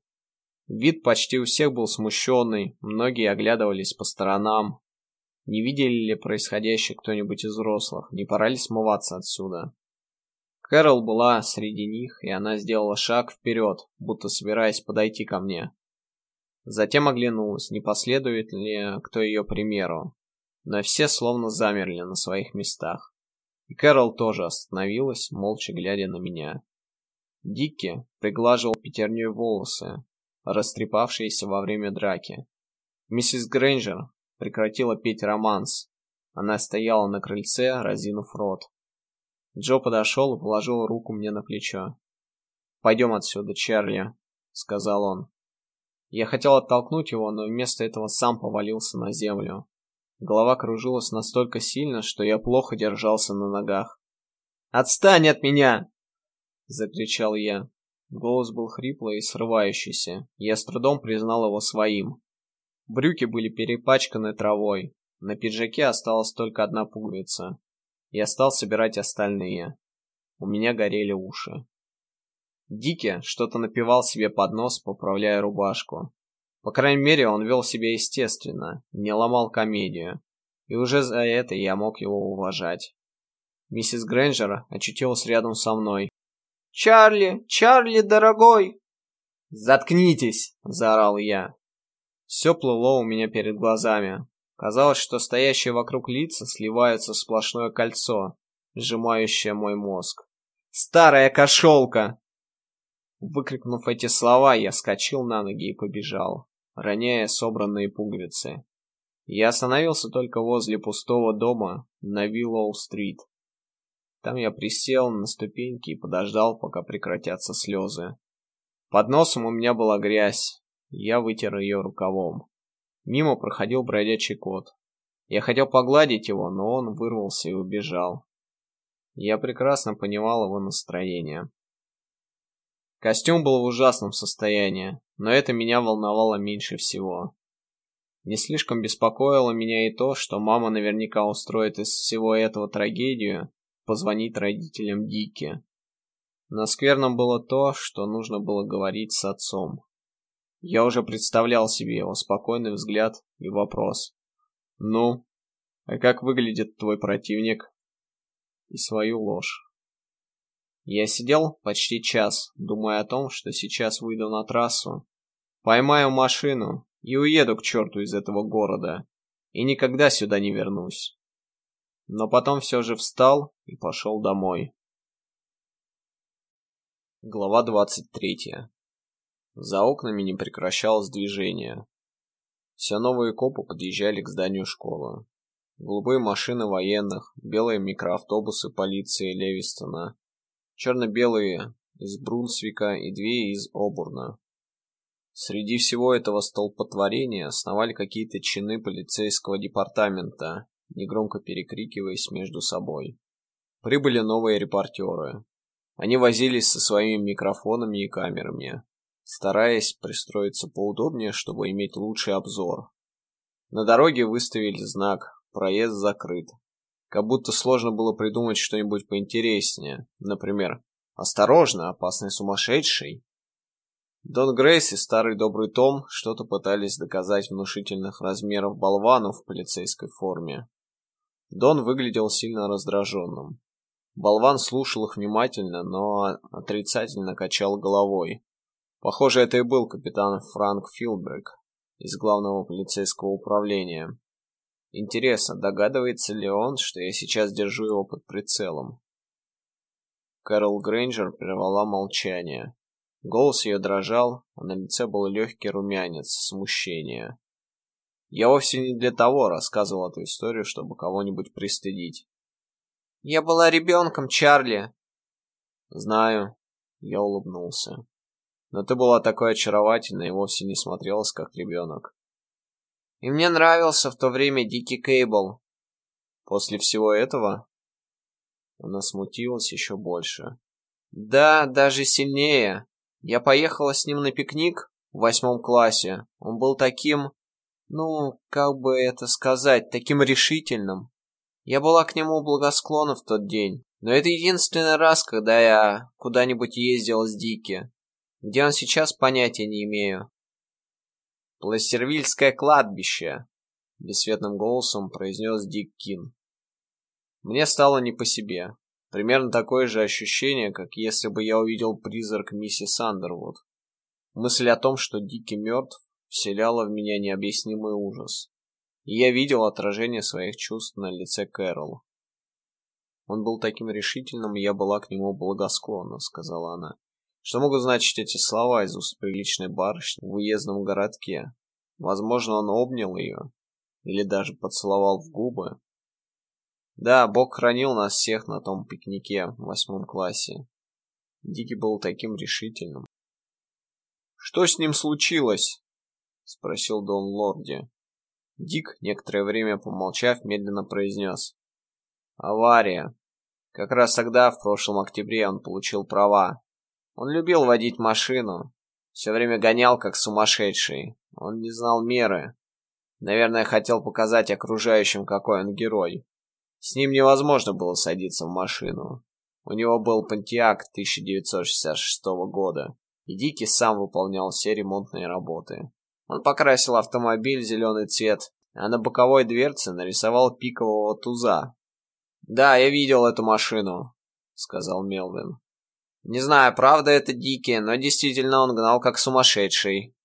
Вид почти у всех был смущенный, многие оглядывались по сторонам, не видели ли происходящее кто-нибудь из взрослых? Не пора ли смываться отсюда? Кэрол была среди них, и она сделала шаг вперед, будто собираясь подойти ко мне. Затем оглянулась, не последует ли кто ее примеру. Но все словно замерли на своих местах. И Кэрол тоже остановилась, молча глядя на меня. Дикки приглаживал пятерней волосы, растрепавшиеся во время драки. Миссис Грейнджер прекратила петь романс. Она стояла на крыльце, разинув рот. Джо подошел и положил руку мне на плечо. «Пойдем отсюда, Чарли», — сказал он. Я хотел оттолкнуть его, но вместо этого сам повалился на землю. Голова кружилась настолько сильно, что я плохо держался на ногах. «Отстань от меня!» — закричал я. Голос был хриплый и срывающийся. Я с трудом признал его своим. Брюки были перепачканы травой. На пиджаке осталась только одна пуговица. Я стал собирать остальные. У меня горели уши. Дики что-то напевал себе под нос, поправляя рубашку. По крайней мере, он вел себя естественно, не ломал комедию. И уже за это я мог его уважать. Миссис Грэнджер очутилась рядом со мной. «Чарли! Чарли, дорогой!» «Заткнитесь!» – заорал я. Все плыло у меня перед глазами. Казалось, что стоящие вокруг лица сливаются в сплошное кольцо, сжимающее мой мозг. «Старая кошелка!» Выкрикнув эти слова, я скочил на ноги и побежал, роняя собранные пуговицы. Я остановился только возле пустого дома на Виллоу-стрит. Там я присел на ступеньки и подождал, пока прекратятся слезы. Под носом у меня была грязь, я вытер ее рукавом. Мимо проходил бродячий кот. Я хотел погладить его, но он вырвался и убежал. Я прекрасно понимал его настроение. Костюм был в ужасном состоянии, но это меня волновало меньше всего. Не слишком беспокоило меня и то, что мама наверняка устроит из всего этого трагедию, позвонит родителям Дики. Но скверным было то, что нужно было говорить с отцом. Я уже представлял себе его спокойный взгляд и вопрос. «Ну, а как выглядит твой противник?» И свою ложь. Я сидел почти час, думая о том, что сейчас выйду на трассу, поймаю машину и уеду к черту из этого города, и никогда сюда не вернусь. Но потом все же встал и пошел домой. Глава двадцать третья за окнами не прекращалось движение. Все новые копы подъезжали к зданию школы. Голубые машины военных, белые микроавтобусы полиции Левистона, черно-белые из Брунсвика и две из Обурна. Среди всего этого столпотворения основали какие-то чины полицейского департамента, негромко перекрикиваясь между собой. Прибыли новые репортеры. Они возились со своими микрофонами и камерами, стараясь пристроиться поудобнее, чтобы иметь лучший обзор. На дороге выставили знак «Проезд закрыт». Как будто сложно было придумать что-нибудь поинтереснее. Например, «Осторожно, опасный сумасшедший». Дон Грейс и старый добрый Том что-то пытались доказать внушительных размеров болвану в полицейской форме. Дон выглядел сильно раздраженным. Болван слушал их внимательно, но отрицательно качал головой. Похоже, это и был капитан Франк Филбрек из главного полицейского управления. Интересно, догадывается ли он, что я сейчас держу его под прицелом? Кэрол Грейнджер прервала молчание. Голос ее дрожал, а на лице был легкий румянец, смущения. Я вовсе не для того рассказывал эту историю, чтобы кого-нибудь пристыдить. Я была ребенком, Чарли. Знаю. Я улыбнулся. Но ты была такой очаровательной и вовсе не смотрелась, как ребенок. И мне нравился в то время Дикий Кейбл. После всего этого? Она смутилась еще больше. Да, даже сильнее. Я поехала с ним на пикник в восьмом классе. Он был таким, ну, как бы это сказать, таким решительным. Я была к нему благосклонна в тот день. Но это единственный раз, когда я куда-нибудь ездил с Дики. Где он сейчас, понятия не имею. «Пластервильское кладбище», — бесцветным голосом произнес Дик Кин. Мне стало не по себе. Примерно такое же ощущение, как если бы я увидел призрак миссис Андервуд. Мысль о том, что Дикий мертв, вселяла в меня необъяснимый ужас и я видел отражение своих чувств на лице Кэрол. Он был таким решительным, и я была к нему благосклонна, сказала она. Что могут значить эти слова из уст приличной барышни в уездном городке? Возможно, он обнял ее или даже поцеловал в губы. Да, Бог хранил нас всех на том пикнике в восьмом классе. Дики был таким решительным. «Что с ним случилось?» — спросил Дон Лорди. Дик, некоторое время помолчав, медленно произнес. «Авария. Как раз тогда, в прошлом октябре, он получил права. Он любил водить машину. Все время гонял, как сумасшедший. Он не знал меры. Наверное, хотел показать окружающим, какой он герой. С ним невозможно было садиться в машину. У него был Pontiac 1966 года, и Дики сам выполнял все ремонтные работы. Он покрасил автомобиль зеленый цвет, а на боковой дверце нарисовал пикового туза. «Да, я видел эту машину», — сказал Мелвин. «Не знаю, правда это Дикий, но действительно он гнал как сумасшедший.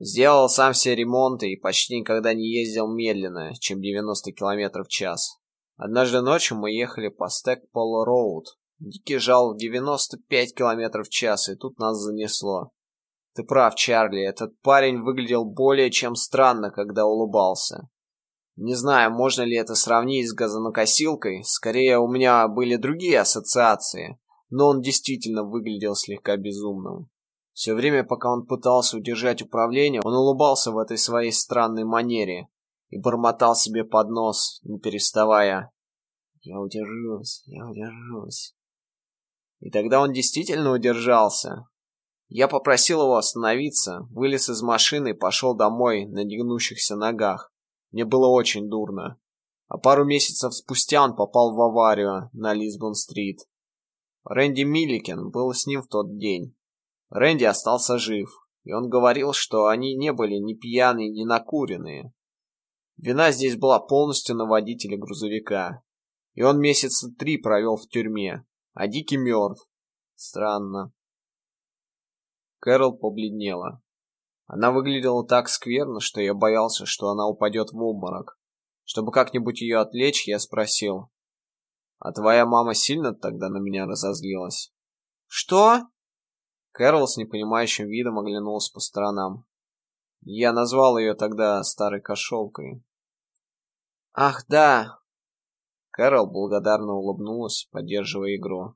Сделал сам все ремонты и почти никогда не ездил медленно, чем 90 км в час. Однажды ночью мы ехали по Стэк-Поло-Роуд. Дикий жал 95 км в час, и тут нас занесло. Ты прав, Чарли, этот парень выглядел более чем странно, когда улыбался. Не знаю, можно ли это сравнить с газонокосилкой, скорее у меня были другие ассоциации, но он действительно выглядел слегка безумным. Все время, пока он пытался удержать управление, он улыбался в этой своей странной манере и бормотал себе под нос, не переставая. «Я удержусь, я удержусь». И тогда он действительно удержался, я попросил его остановиться, вылез из машины и пошел домой на негнущихся ногах. Мне было очень дурно. А пару месяцев спустя он попал в аварию на Лисбон-стрит. Рэнди Милликен был с ним в тот день. Рэнди остался жив, и он говорил, что они не были ни пьяные, ни накуренные. Вина здесь была полностью на водителе грузовика. И он месяца три провел в тюрьме, а Дикий мертв. Странно. Кэрол побледнела. Она выглядела так скверно, что я боялся, что она упадет в обморок. Чтобы как-нибудь ее отвлечь, я спросил. «А твоя мама сильно тогда на меня разозлилась?» «Что?» Кэрол с непонимающим видом оглянулась по сторонам. Я назвал ее тогда старой кошелкой. «Ах, да!» Кэрол благодарно улыбнулась, поддерживая игру.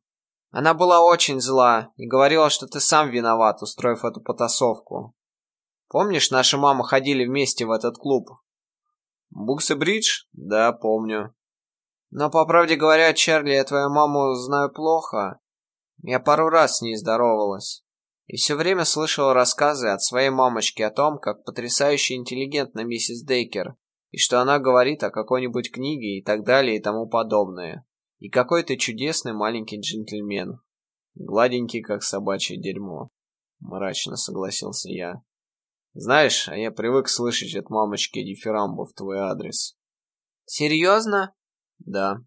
Она была очень зла и говорила, что ты сам виноват, устроив эту потасовку. Помнишь, наша мама ходили вместе в этот клуб? Букс и Бридж? Да, помню. Но, по правде говоря, Чарли, я твою маму знаю плохо. Я пару раз с ней здоровалась. И все время слышала рассказы от своей мамочки о том, как потрясающе интеллигентна миссис Дейкер, и что она говорит о какой-нибудь книге и так далее и тому подобное. И какой ты чудесный маленький джентльмен. Гладенький, как собачье дерьмо. Мрачно согласился я. Знаешь, а я привык слышать от мамочки дифирамбу в твой адрес. Серьезно? Да.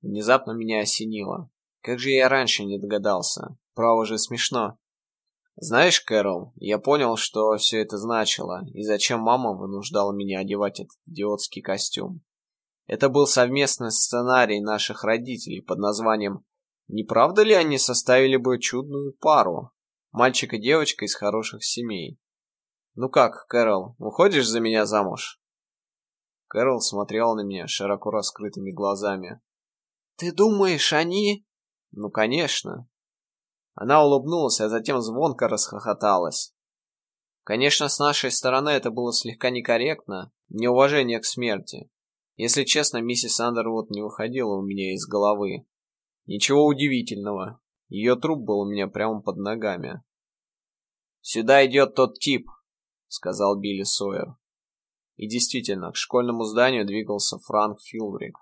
Внезапно меня осенило. Как же я раньше не догадался. Право же смешно. Знаешь, Кэрол, я понял, что все это значило, и зачем мама вынуждала меня одевать этот идиотский костюм. Это был совместный сценарий наших родителей под названием «Не правда ли они составили бы чудную пару? Мальчик и девочка из хороших семей». «Ну как, Кэрол, выходишь за меня замуж?» Кэрол смотрел на меня широко раскрытыми глазами. «Ты думаешь, они...» «Ну, конечно». Она улыбнулась, а затем звонко расхохоталась. Конечно, с нашей стороны это было слегка некорректно, неуважение к смерти. Если честно, миссис Андервуд не выходила у меня из головы. Ничего удивительного. Ее труп был у меня прямо под ногами. «Сюда идет тот тип», — сказал Билли Сойер. И действительно, к школьному зданию двигался Франк Филбрик.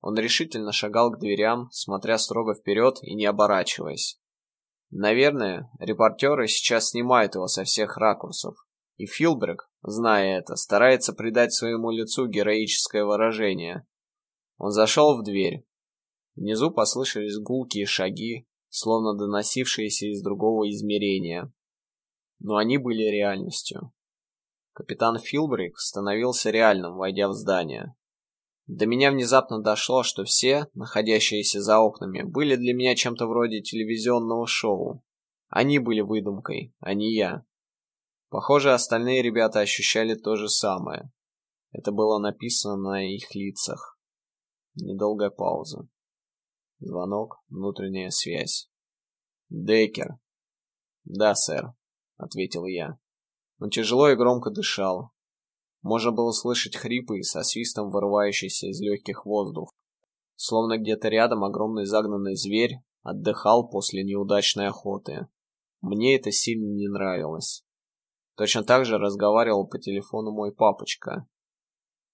Он решительно шагал к дверям, смотря строго вперед и не оборачиваясь. Наверное, репортеры сейчас снимают его со всех ракурсов, и Филбрик, зная это, старается придать своему лицу героическое выражение. Он зашел в дверь. Внизу послышались гулкие шаги, словно доносившиеся из другого измерения. Но они были реальностью. Капитан Филбрик становился реальным, войдя в здание. До меня внезапно дошло, что все, находящиеся за окнами, были для меня чем-то вроде телевизионного шоу. Они были выдумкой, а не я. Похоже, остальные ребята ощущали то же самое. Это было написано на их лицах. Недолгая пауза. Звонок, внутренняя связь. Дейкер. Да, сэр, ответил я. Он тяжело и громко дышал. Можно было слышать хрипы и со свистом вырывающийся из легких воздух. Словно где-то рядом огромный загнанный зверь отдыхал после неудачной охоты. Мне это сильно не нравилось. Точно так же разговаривал по телефону мой папочка.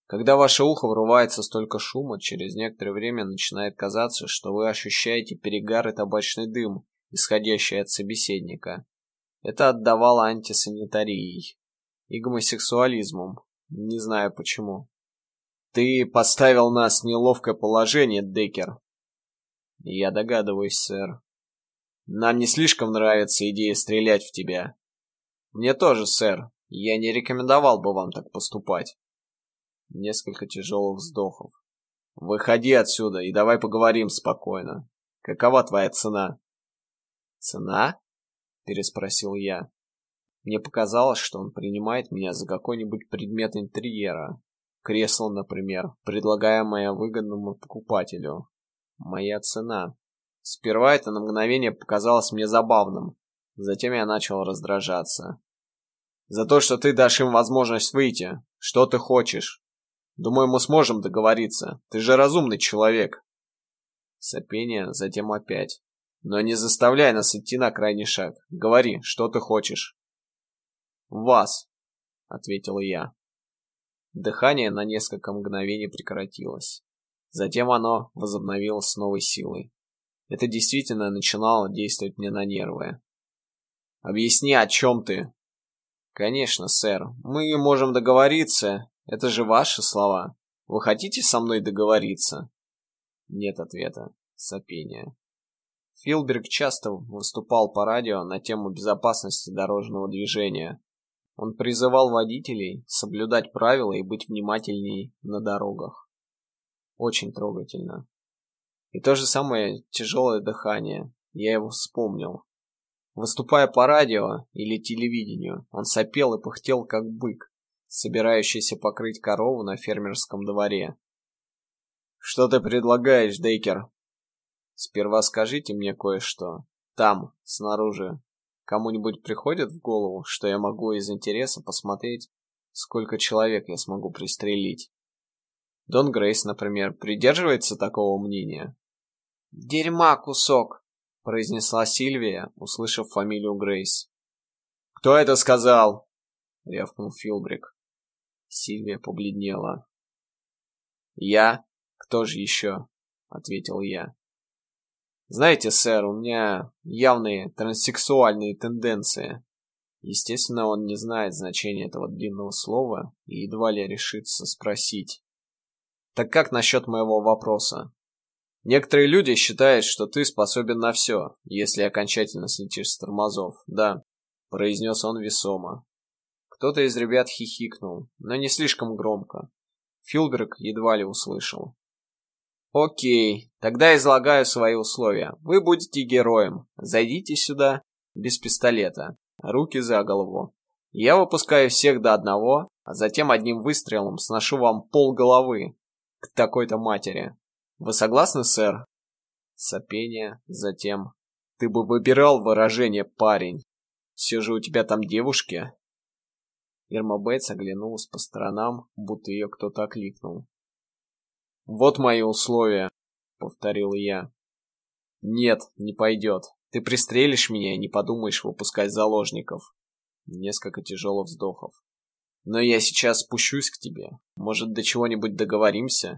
Когда ваше ухо врывается столько шума, через некоторое время начинает казаться, что вы ощущаете перегар и табачный дым, исходящий от собеседника. Это отдавало антисанитарией и гомосексуализмом. Не знаю почему. Ты поставил нас в неловкое положение, Деккер. Я догадываюсь, сэр. Нам не слишком нравится идея стрелять в тебя. Мне тоже, сэр. Я не рекомендовал бы вам так поступать. Несколько тяжелых вздохов. Выходи отсюда и давай поговорим спокойно. Какова твоя цена? Цена? Переспросил я. Мне показалось, что он принимает меня за какой-нибудь предмет интерьера. Кресло, например, предлагаемое выгодному покупателю. Моя цена. Сперва это на мгновение показалось мне забавным. Затем я начал раздражаться. За то, что ты дашь им возможность выйти. Что ты хочешь? Думаю, мы сможем договориться. Ты же разумный человек. Сопение, затем опять. Но не заставляй нас идти на крайний шаг. Говори, что ты хочешь. Вас, ответила я. Дыхание на несколько мгновений прекратилось. Затем оно возобновилось с новой силой. Это действительно начинало действовать мне на нервы. «Объясни, о чем ты?» «Конечно, сэр. Мы можем договориться. Это же ваши слова. Вы хотите со мной договориться?» Нет ответа. Сопение. Филберг часто выступал по радио на тему безопасности дорожного движения. Он призывал водителей соблюдать правила и быть внимательней на дорогах. Очень трогательно. И то же самое тяжелое дыхание. Я его вспомнил. Выступая по радио или телевидению, он сопел и пыхтел, как бык, собирающийся покрыть корову на фермерском дворе. «Что ты предлагаешь, Дейкер?» Сперва скажите мне кое-что. Там, снаружи, кому-нибудь приходит в голову, что я могу из интереса посмотреть, сколько человек я смогу пристрелить? Дон Грейс, например, придерживается такого мнения? «Дерьма кусок», — произнесла Сильвия, услышав фамилию Грейс. «Кто это сказал?» — рявкнул Филбрик. Сильвия побледнела. «Я? Кто же еще?» — ответил я. «Знаете, сэр, у меня явные транссексуальные тенденции». Естественно, он не знает значения этого длинного слова и едва ли решится спросить. «Так как насчет моего вопроса?» Некоторые люди считают, что ты способен на все, если окончательно слетишь с тормозов. Да, произнес он весомо. Кто-то из ребят хихикнул, но не слишком громко. Филберг едва ли услышал. «Окей, тогда излагаю свои условия. Вы будете героем. Зайдите сюда без пистолета. Руки за голову. Я выпускаю всех до одного, а затем одним выстрелом сношу вам пол головы к такой-то матери. Вы согласны, сэр?» Сопение, затем... «Ты бы выбирал выражение, парень. Все же у тебя там девушки?» Ирма Бейтс оглянулась по сторонам, будто ее кто-то окликнул. «Вот мои условия», — повторил я. «Нет, не пойдет. Ты пристрелишь меня и не подумаешь выпускать заложников». Несколько тяжелых вздохов. «Но я сейчас спущусь к тебе. Может, до чего-нибудь договоримся?»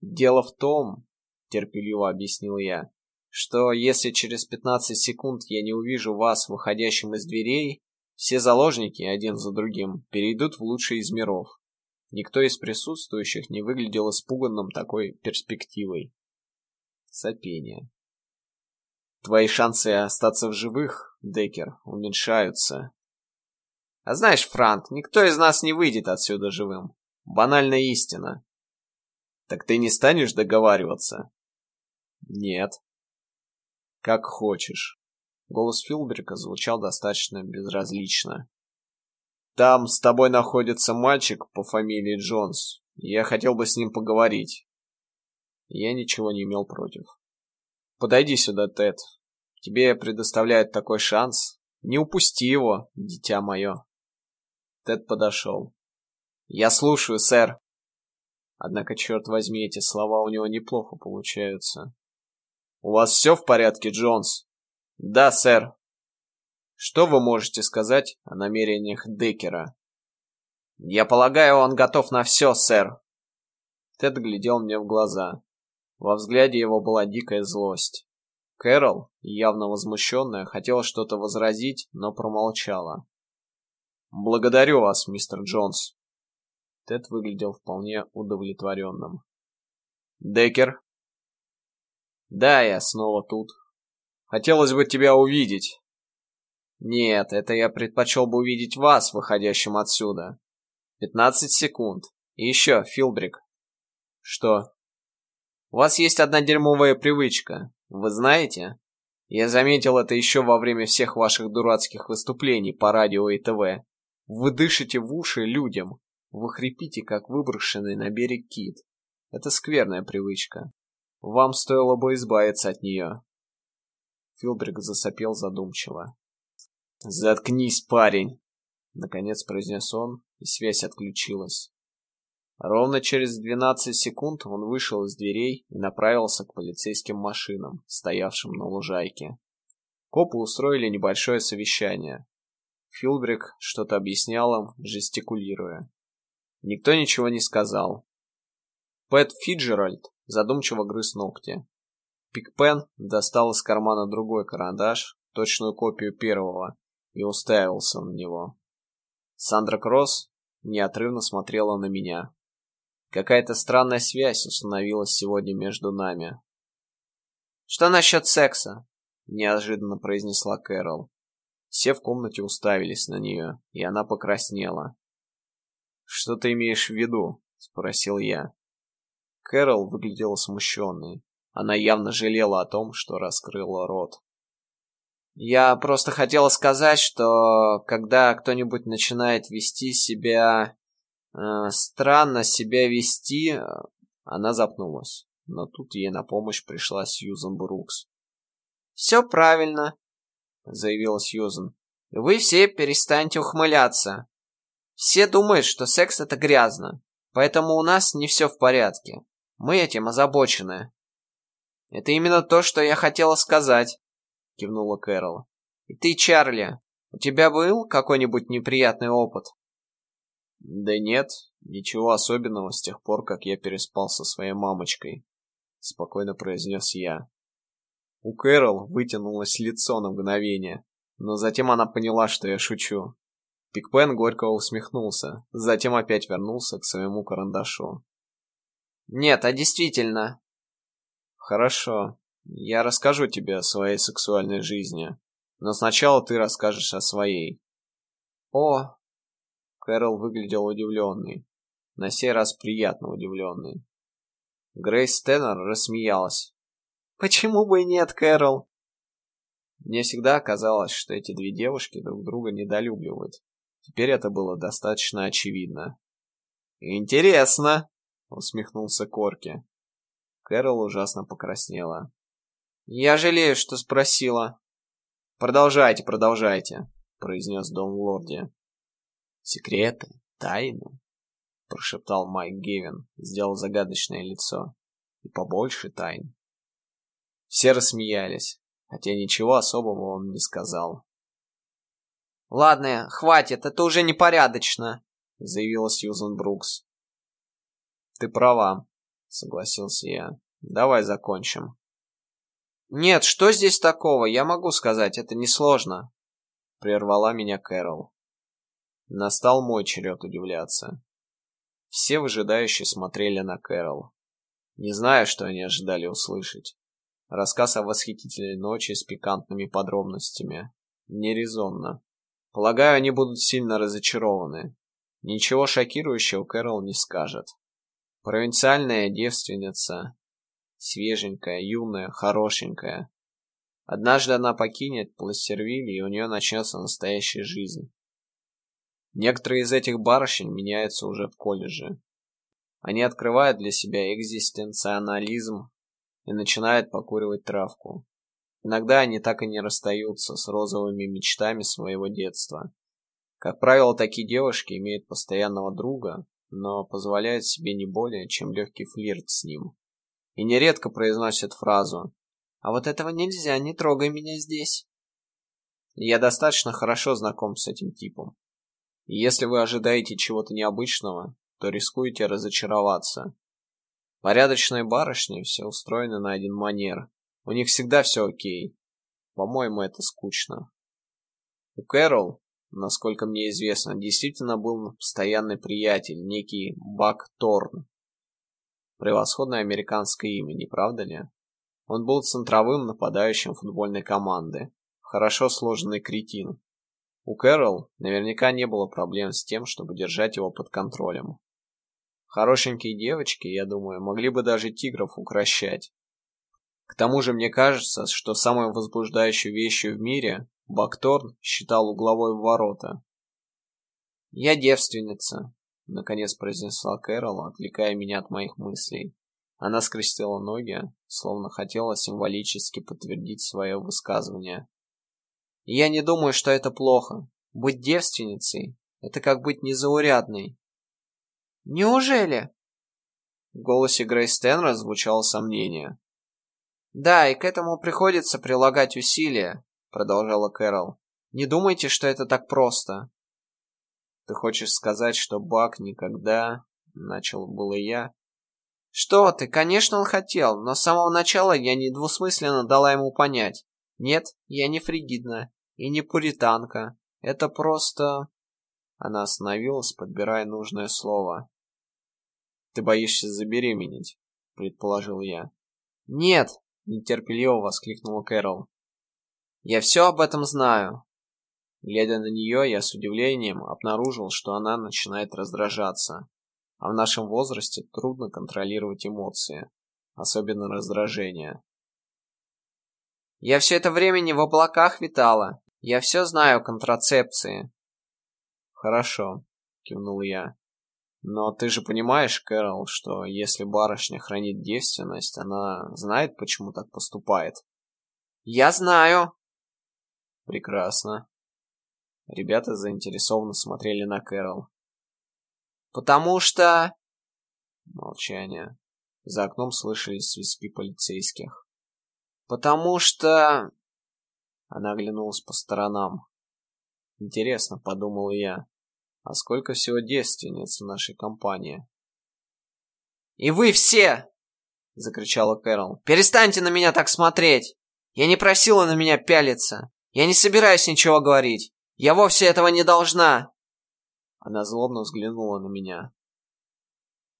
«Дело в том», — терпеливо объяснил я, «что если через 15 секунд я не увижу вас выходящим из дверей, все заложники, один за другим, перейдут в лучший из миров. Никто из присутствующих не выглядел испуганным такой перспективой. Сопение. Твои шансы остаться в живых, Декер, уменьшаются. А знаешь, Франк, никто из нас не выйдет отсюда живым. Банальная истина. Так ты не станешь договариваться? Нет. Как хочешь. Голос Филберга звучал достаточно безразлично. «Там с тобой находится мальчик по фамилии Джонс. Я хотел бы с ним поговорить». Я ничего не имел против. «Подойди сюда, Тед. Тебе предоставляют такой шанс. Не упусти его, дитя мое». Тед подошел. «Я слушаю, сэр». Однако, черт возьми, эти слова у него неплохо получаются. «У вас все в порядке, Джонс?» «Да, сэр». «Что вы можете сказать о намерениях Деккера?» «Я полагаю, он готов на все, сэр». Тед глядел мне в глаза. Во взгляде его была дикая злость. Кэрол, явно возмущенная, хотела что-то возразить, но промолчала. «Благодарю вас, мистер Джонс». Тед выглядел вполне удовлетворенным. «Деккер?» «Да, я снова тут», Хотелось бы тебя увидеть. Нет, это я предпочел бы увидеть вас, выходящим отсюда. Пятнадцать секунд. И еще, Филбрик. Что? У вас есть одна дерьмовая привычка. Вы знаете? Я заметил это еще во время всех ваших дурацких выступлений по радио и ТВ. Вы дышите в уши людям. Вы хрипите, как выброшенный на берег кит. Это скверная привычка. Вам стоило бы избавиться от нее. Филбрик засопел задумчиво. «Заткнись, парень!» Наконец произнес он, и связь отключилась. Ровно через 12 секунд он вышел из дверей и направился к полицейским машинам, стоявшим на лужайке. Копы устроили небольшое совещание. Филбрик что-то объяснял им, жестикулируя. Никто ничего не сказал. Пэт Фиджеральд задумчиво грыз ногти. Пикпен достал из кармана другой карандаш, точную копию первого, и уставился на него. Сандра Кросс неотрывно смотрела на меня. Какая-то странная связь установилась сегодня между нами. «Что насчет секса?» — неожиданно произнесла Кэрол. Все в комнате уставились на нее, и она покраснела. «Что ты имеешь в виду?» — спросил я. Кэрол выглядела смущенной. Она явно жалела о том, что раскрыла рот. Я просто хотела сказать, что когда кто-нибудь начинает вести себя... Э, странно себя вести... Она запнулась. но тут ей на помощь пришла Сьюзен Брукс. «Все правильно», — заявила Сьюзен. «Вы все перестаньте ухмыляться. Все думают, что секс — это грязно, поэтому у нас не все в порядке. Мы этим озабочены». «Это именно то, что я хотела сказать», — кивнула Кэрол. «И ты, Чарли, у тебя был какой-нибудь неприятный опыт?» «Да нет, ничего особенного с тех пор, как я переспал со своей мамочкой», — спокойно произнес я. У Кэрол вытянулось лицо на мгновение, но затем она поняла, что я шучу. Пикпен горько усмехнулся, затем опять вернулся к своему карандашу. «Нет, а действительно...» «Хорошо, я расскажу тебе о своей сексуальной жизни, но сначала ты расскажешь о своей». «О, Кэрол выглядел удивленный. На сей раз приятно удивленный. Грейс Теннер рассмеялась. «Почему бы и нет, Кэрол?» Мне всегда казалось, что эти две девушки друг друга недолюбливают. Теперь это было достаточно очевидно. «Интересно!» — усмехнулся Корки. Кэрол ужасно покраснела. «Я жалею, что спросила». «Продолжайте, продолжайте», — произнес Дон Лорди. Секреты, тайны, прошептал Майк Гевин, сделал загадочное лицо. И побольше тайн. Все рассмеялись, хотя ничего особого он не сказал. «Ладно, хватит, это уже непорядочно», — заявила Сьюзен Брукс. «Ты права», — согласился я. «Давай закончим». «Нет, что здесь такого? Я могу сказать, это несложно», — прервала меня Кэрол. Настал мой черед удивляться. Все выжидающие смотрели на Кэрол. Не знаю, что они ожидали услышать. Рассказ о восхитительной ночи с пикантными подробностями. Нерезонно. Полагаю, они будут сильно разочарованы. Ничего шокирующего Кэрол не скажет. Провинциальная девственница. Свеженькая, юная, хорошенькая. Однажды она покинет Пластервиль, и у нее начнется настоящая жизнь. Некоторые из этих барышень меняются уже в колледже. Они открывают для себя экзистенционализм и начинают покуривать травку. Иногда они так и не расстаются с розовыми мечтами своего детства. Как правило, такие девушки имеют постоянного друга, но позволяют себе не более, чем легкий флирт с ним. И нередко произносят фразу «А вот этого нельзя, не трогай меня здесь». Я достаточно хорошо знаком с этим типом. И если вы ожидаете чего-то необычного, то рискуете разочароваться. Порядочные барышни все устроены на один манер. У них всегда все окей. По-моему, это скучно. У Кэрол, насколько мне известно, действительно был постоянный приятель, некий Бак Торн. Превосходное американское имя, не правда ли? Он был центровым нападающим футбольной команды. Хорошо сложенный кретин, у Кэрол наверняка не было проблем с тем, чтобы держать его под контролем. Хорошенькие девочки, я думаю, могли бы даже тигров укращать. К тому же мне кажется, что самой возбуждающей вещью в мире Бакторн считал угловой ворота. «Я девственница», — наконец произнесла Кэрол, отвлекая меня от моих мыслей. Она скрестила ноги, словно хотела символически подтвердить свое высказывание. Я не думаю, что это плохо. Быть девственницей — это как быть незаурядной. Неужели? В голосе Грейс Тенра звучало сомнение. Да, и к этому приходится прилагать усилия, продолжала Кэрол. Не думайте, что это так просто. Ты хочешь сказать, что Бак никогда... Начал было я. Что ты, конечно, он хотел, но с самого начала я недвусмысленно дала ему понять. Нет, я не фригидна и не пуританка. Это просто... Она остановилась, подбирая нужное слово. «Ты боишься забеременеть?» — предположил я. «Нет!» — нетерпеливо воскликнула Кэрол. «Я все об этом знаю». Глядя на нее, я с удивлением обнаружил, что она начинает раздражаться. А в нашем возрасте трудно контролировать эмоции, особенно раздражение. Я все это время не в облаках витала. Я все знаю о контрацепции. Хорошо, кивнул я. Но ты же понимаешь, Кэрол, что если барышня хранит девственность, она знает, почему так поступает. Я знаю. Прекрасно. Ребята заинтересованно смотрели на Кэрол. Потому что... Молчание. За окном слышались свистки полицейских. Потому что... Она оглянулась по сторонам. Интересно, подумал я, а сколько всего девственниц в нашей компании? «И вы все!» — закричала Кэрол. «Перестаньте на меня так смотреть! Я не просила на меня пялиться! Я не собираюсь ничего говорить! Я вовсе этого не должна!» Она злобно взглянула на меня.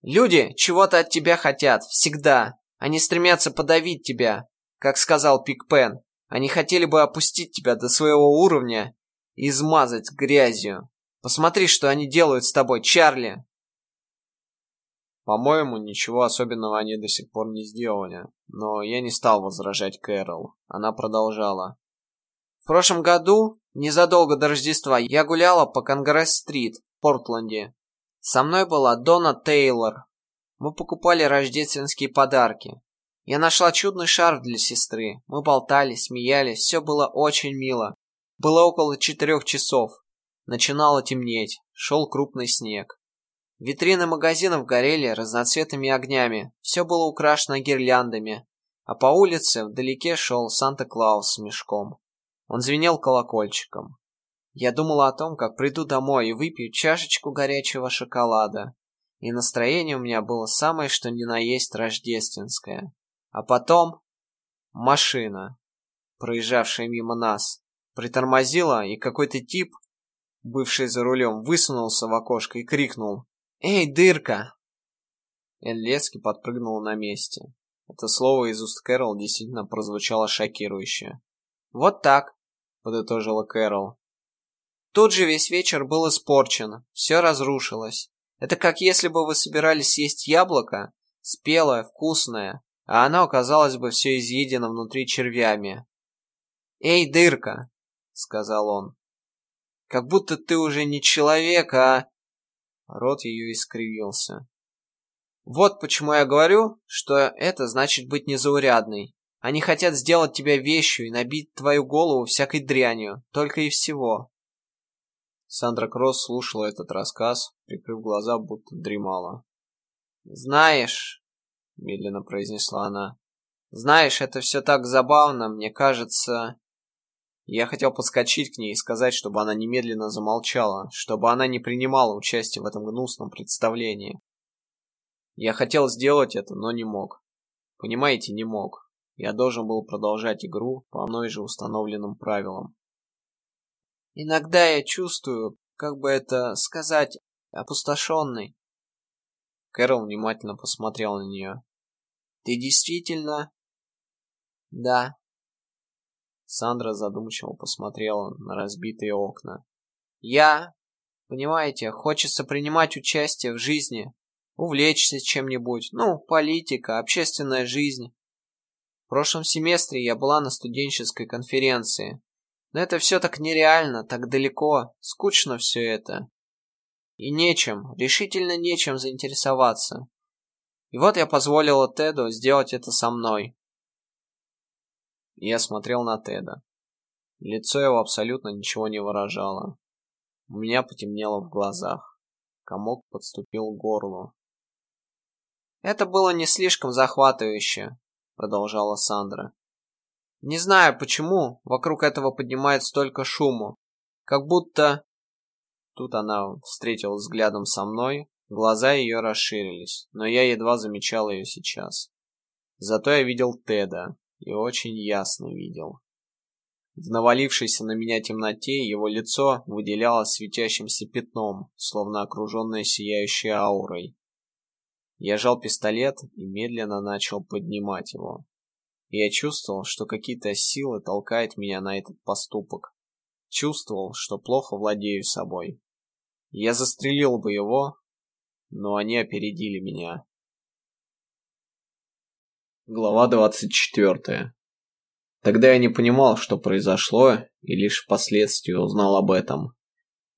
«Люди чего-то от тебя хотят, всегда. Они стремятся подавить тебя, как сказал Пик Пен. Они хотели бы опустить тебя до своего уровня и измазать грязью. Посмотри, что они делают с тобой, Чарли!» По-моему, ничего особенного они до сих пор не сделали, но я не стал возражать Кэрол. Она продолжала. В прошлом году, незадолго до Рождества, я гуляла по Конгресс-стрит в Портленде. Со мной была Дона Тейлор. Мы покупали рождественские подарки. Я нашла чудный шарф для сестры. Мы болтали, смеялись, все было очень мило. Было около четырех часов. Начинало темнеть, шел крупный снег. Витрины магазинов горели разноцветными огнями, все было украшено гирляндами, а по улице вдалеке шел Санта-Клаус с мешком. Он звенел колокольчиком. Я думала о том, как приду домой и выпью чашечку горячего шоколада. И настроение у меня было самое что ни на есть рождественское. А потом машина, проезжавшая мимо нас, притормозила, и какой-то тип, бывший за рулем, высунулся в окошко и крикнул «Эй, дырка!» Эллецкий подпрыгнул на месте. Это слово из уст Кэрол действительно прозвучало шокирующе. «Вот так», — подытожила Кэрол. «Тут же весь вечер был испорчен, все разрушилось. Это как если бы вы собирались съесть яблоко, спелое, вкусное, а оно оказалось бы все изъедено внутри червями. «Эй, дырка!» — сказал он. «Как будто ты уже не человек, а...» Рот ее искривился. Вот почему я говорю, что это значит быть незаурядной. Они хотят сделать тебя вещью и набить твою голову всякой дрянью, только и всего. Сандра Кросс слушала этот рассказ, прикрыв глаза, будто дремала. «Знаешь», — медленно произнесла она, — «знаешь, это все так забавно, мне кажется...» Я хотел подскочить к ней и сказать, чтобы она немедленно замолчала, чтобы она не принимала участия в этом гнусном представлении. Я хотел сделать это, но не мог. Понимаете, не мог. Я должен был продолжать игру по мной же установленным правилам. Иногда я чувствую, как бы это сказать, опустошенный. Кэрол внимательно посмотрел на нее. Ты действительно... Да, Сандра задумчиво посмотрела на разбитые окна. «Я, понимаете, хочется принимать участие в жизни, увлечься чем-нибудь, ну, политика, общественная жизнь. Прошлом семестре я была на студенческой конференции, но это все так нереально, так далеко, скучно все это. И нечем, решительно нечем заинтересоваться. И вот я позволила Теду сделать это со мной. Я смотрел на Теда. Лицо его абсолютно ничего не выражало. У меня потемнело в глазах. Комок подступил к горлу. «Это было не слишком захватывающе», — продолжала Сандра. «Не знаю, почему вокруг этого поднимает столько шуму. Как будто...» Тут она встретила взглядом со мной, глаза ее расширились, но я едва замечал ее сейчас. Зато я видел Теда, и очень ясно видел. В навалившейся на меня темноте его лицо выделялось светящимся пятном, словно окруженное сияющей аурой. Я жал пистолет и медленно начал поднимать его. Я чувствовал, что какие-то силы толкают меня на этот поступок. Чувствовал, что плохо владею собой. Я застрелил бы его, но они опередили меня. Глава 24. Тогда я не понимал, что произошло, и лишь впоследствии узнал об этом.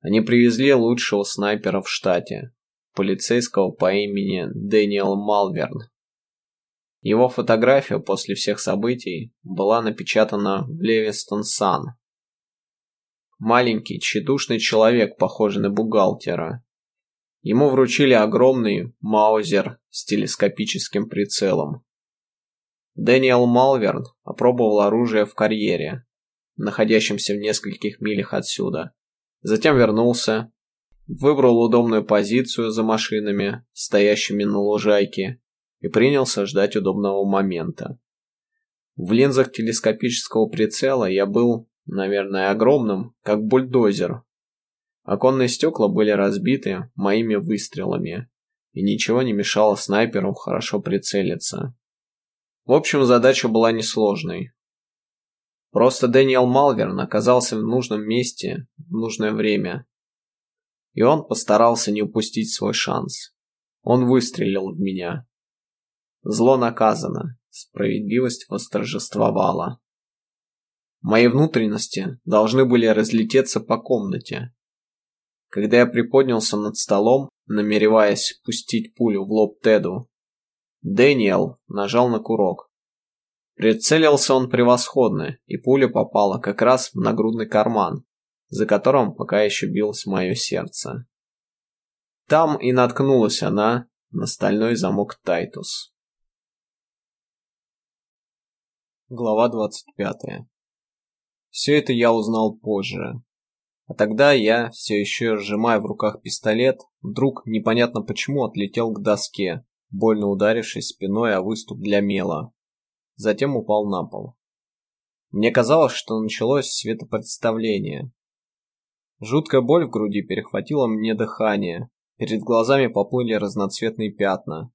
Они привезли лучшего снайпера в штате. Полицейского по имени Дэниел Малверн. Его фотография после всех событий была напечатана в Левистон Сан. Маленький, тщедушный человек, похожий на бухгалтера. Ему вручили огромный маузер с телескопическим прицелом. Дэниел Малверн опробовал оружие в карьере, находящемся в нескольких милях отсюда. Затем вернулся, выбрал удобную позицию за машинами, стоящими на лужайке, и принялся ждать удобного момента. В линзах телескопического прицела я был, наверное, огромным, как бульдозер. Оконные стекла были разбиты моими выстрелами, и ничего не мешало снайперу хорошо прицелиться. В общем, задача была несложной. Просто Дэниел Малверн оказался в нужном месте в нужное время. И он постарался не упустить свой шанс. Он выстрелил в меня. Зло наказано, справедливость восторжествовала. Мои внутренности должны были разлететься по комнате. Когда я приподнялся над столом, намереваясь пустить пулю в лоб Теду, Дэниел нажал на курок. Прицелился он превосходно, и пуля попала как раз в нагрудный карман, за которым пока еще билось мое сердце. Там и наткнулась она на стальной замок Тайтус. Глава 25. Все это я узнал позже. А тогда я, все еще сжимая в руках пистолет, вдруг непонятно почему отлетел к доске, больно ударившись спиной о выступ для мела. Затем упал на пол. Мне казалось, что началось светопредставление. Жуткая боль в груди перехватила мне дыхание. Перед глазами поплыли разноцветные пятна.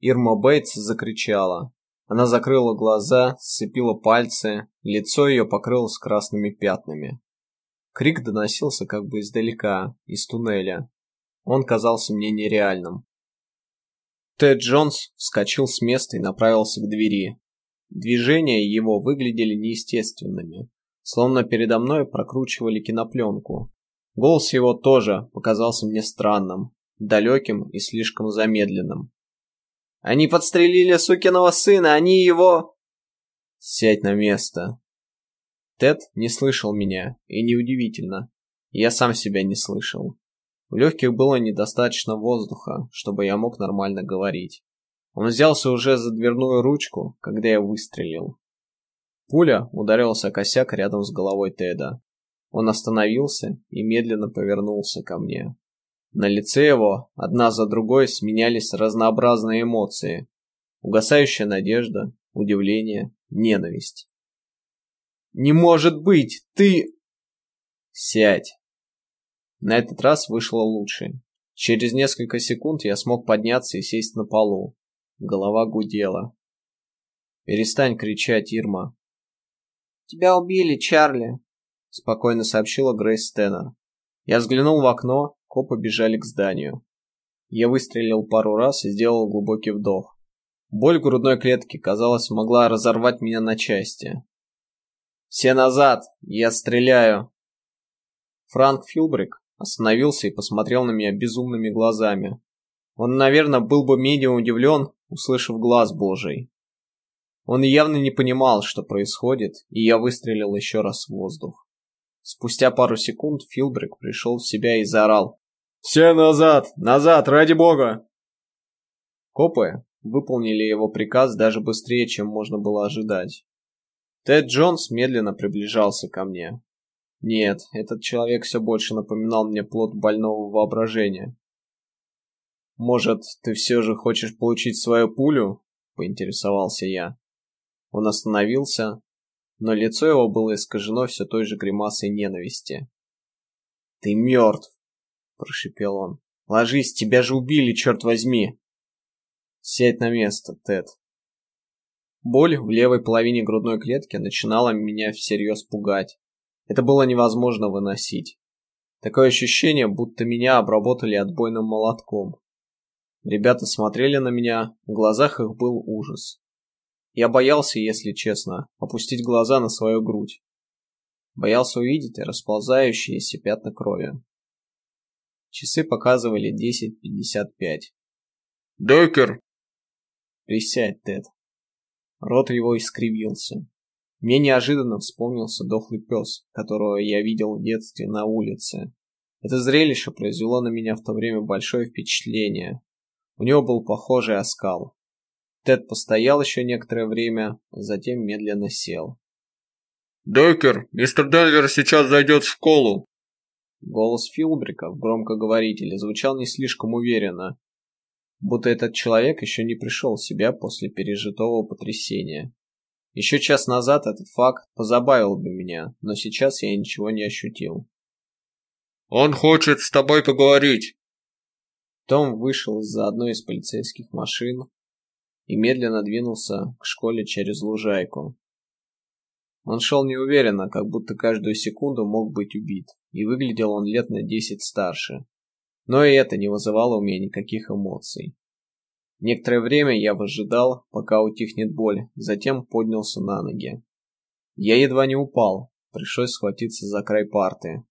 Ирма Бейтс закричала. Она закрыла глаза, сцепила пальцы, лицо ее покрылось красными пятнами. Крик доносился как бы издалека, из туннеля. Он казался мне нереальным. Тед Джонс вскочил с места и направился к двери. Движения его выглядели неестественными, словно передо мной прокручивали кинопленку. Голос его тоже показался мне странным, далеким и слишком замедленным. «Они подстрелили сукиного сына, они его...» «Сядь на место». Тед не слышал меня, и неудивительно. Я сам себя не слышал. В легких было недостаточно воздуха, чтобы я мог нормально говорить. Он взялся уже за дверную ручку, когда я выстрелил. Пуля ударилась о косяк рядом с головой Теда. Он остановился и медленно повернулся ко мне. На лице его одна за другой сменялись разнообразные эмоции. Угасающая надежда, удивление, ненависть. «Не может быть! Ты...» «Сядь!» На этот раз вышло лучше. Через несколько секунд я смог подняться и сесть на полу. Голова гудела. «Перестань кричать, Ирма». «Тебя убили, Чарли», — спокойно сообщила Грейс Теннер. Я взглянул в окно, копы бежали к зданию. Я выстрелил пару раз и сделал глубокий вдох. Боль грудной клетке, казалось, могла разорвать меня на части. «Все назад! Я стреляю!» Франк Филбрик Остановился и посмотрел на меня безумными глазами. Он, наверное, был бы менее удивлен, услышав глаз Божий. Он явно не понимал, что происходит, и я выстрелил еще раз в воздух. Спустя пару секунд Филбрик пришел в себя и заорал. «Все назад! Назад, ради бога!» Копы выполнили его приказ даже быстрее, чем можно было ожидать. Тед Джонс медленно приближался ко мне. Нет, этот человек все больше напоминал мне плод больного воображения. «Может, ты все же хочешь получить свою пулю?» — поинтересовался я. Он остановился, но лицо его было искажено все той же гримасой ненависти. «Ты мертв!» — прошипел он. «Ложись, тебя же убили, черт возьми!» «Сядь на место, Тед!» Боль в левой половине грудной клетки начинала меня всерьез пугать. Это было невозможно выносить. Такое ощущение, будто меня обработали отбойным молотком. Ребята смотрели на меня, в глазах их был ужас. Я боялся, если честно, опустить глаза на свою грудь. Боялся увидеть расползающиеся пятна крови. Часы показывали 10.55. «Деккер!» «Присядь, Тед». Рот его искривился. Мне неожиданно вспомнился дохлый пес, которого я видел в детстве на улице. Это зрелище произвело на меня в то время большое впечатление. У него был похожий оскал. Тед постоял еще некоторое время, затем медленно сел. «Деккер, мистер Денвер сейчас зайдет в школу!» Голос Филбрика в громкоговорителе звучал не слишком уверенно, будто этот человек еще не пришел в себя после пережитого потрясения. Еще час назад этот факт позабавил бы меня, но сейчас я ничего не ощутил. «Он хочет с тобой поговорить!» Том вышел из-за одной из полицейских машин и медленно двинулся к школе через лужайку. Он шел неуверенно, как будто каждую секунду мог быть убит, и выглядел он лет на десять старше. Но и это не вызывало у меня никаких эмоций. Некоторое время я выжидал, пока утихнет боль, затем поднялся на ноги. Я едва не упал, пришлось схватиться за край парты.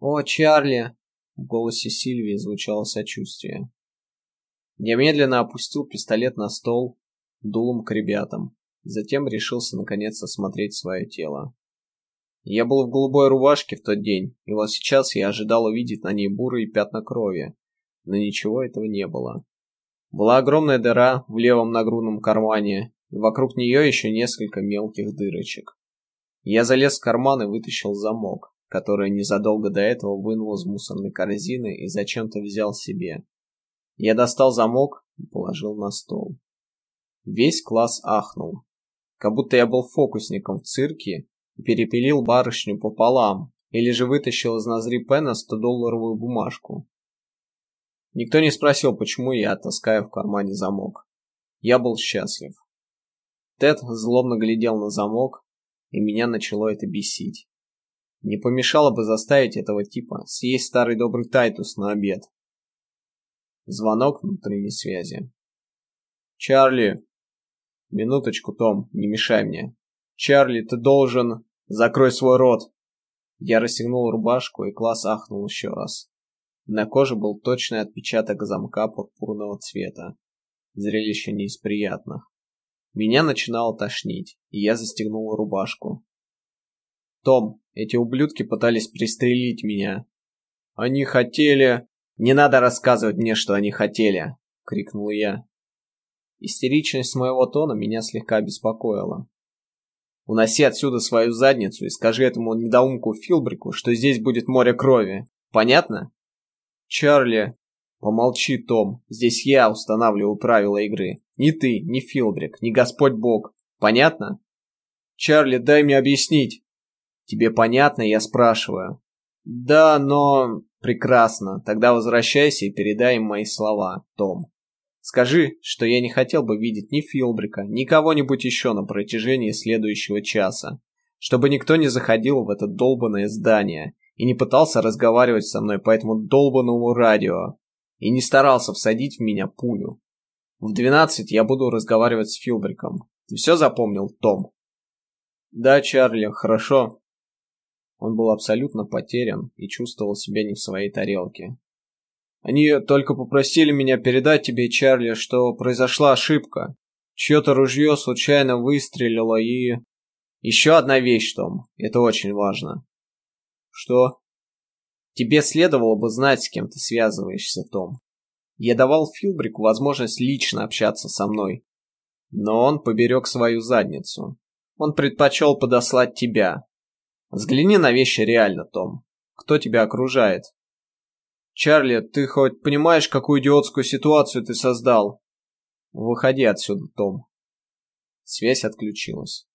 «О, Чарли!» — в голосе Сильвии звучало сочувствие. Я медленно опустил пистолет на стол, дулом к ребятам, затем решился наконец осмотреть свое тело. Я был в голубой рубашке в тот день, и вот сейчас я ожидал увидеть на ней бурые пятна крови, но ничего этого не было. Была огромная дыра в левом нагрудном кармане, и вокруг нее еще несколько мелких дырочек. Я залез в карман и вытащил замок, который незадолго до этого вынул из мусорной корзины и зачем-то взял себе. Я достал замок и положил на стол. Весь класс ахнул, как будто я был фокусником в цирке и перепилил барышню пополам, или же вытащил из ноздри Пена 100-долларовую бумажку. Никто не спросил, почему я таскаю в кармане замок. Я был счастлив. Тед злобно глядел на замок, и меня начало это бесить. Не помешало бы заставить этого типа съесть старый добрый тайтус на обед. Звонок внутренней связи. «Чарли!» «Минуточку, Том, не мешай мне!» «Чарли, ты должен...» «Закрой свой рот!» Я расстегнул рубашку, и класс ахнул еще раз. На коже был точный отпечаток замка пурпурного цвета. Зрелище не из приятных. Меня начинало тошнить, и я застегнул рубашку. «Том, эти ублюдки пытались пристрелить меня. Они хотели...» «Не надо рассказывать мне, что они хотели!» — крикнул я. Истеричность моего тона меня слегка беспокоила. «Уноси отсюда свою задницу и скажи этому недоумку Филбрику, что здесь будет море крови. Понятно?» Чарли... Помолчи, Том. Здесь я устанавливаю правила игры. Не ты, не Филбрик, не Господь Бог. Понятно? Чарли, дай мне объяснить. Тебе понятно, я спрашиваю. Да, но... Прекрасно. Тогда возвращайся и передай им мои слова, Том. Скажи, что я не хотел бы видеть ни Филбрика, ни кого-нибудь еще на протяжении следующего часа. Чтобы никто не заходил в это долбанное здание и не пытался разговаривать со мной по этому долбанному радио, и не старался всадить в меня пулю. В двенадцать я буду разговаривать с Филбриком. Ты все запомнил, Том? Да, Чарли, хорошо. Он был абсолютно потерян и чувствовал себя не в своей тарелке. Они только попросили меня передать тебе, Чарли, что произошла ошибка. Чье-то ружье случайно выстрелило и... Еще одна вещь, Том. Это очень важно. Что? Тебе следовало бы знать, с кем ты связываешься, Том. Я давал Филбрику возможность лично общаться со мной. Но он поберег свою задницу. Он предпочел подослать тебя. Взгляни на вещи реально, Том. Кто тебя окружает? Чарли, ты хоть понимаешь, какую идиотскую ситуацию ты создал? Выходи отсюда, Том. Связь отключилась.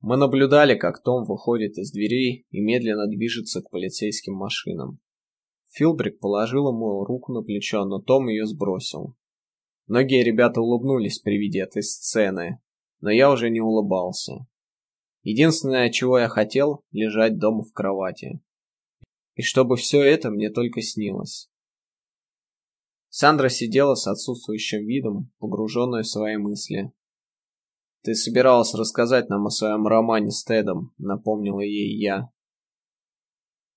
Мы наблюдали, как Том выходит из дверей и медленно движется к полицейским машинам. Филбрик положил ему руку на плечо, но Том ее сбросил. Многие ребята улыбнулись при виде этой сцены, но я уже не улыбался. Единственное, чего я хотел, лежать дома в кровати. И чтобы все это мне только снилось. Сандра сидела с отсутствующим видом, погруженная в свои мысли. «Ты собиралась рассказать нам о своем романе с Тедом», — напомнила ей я.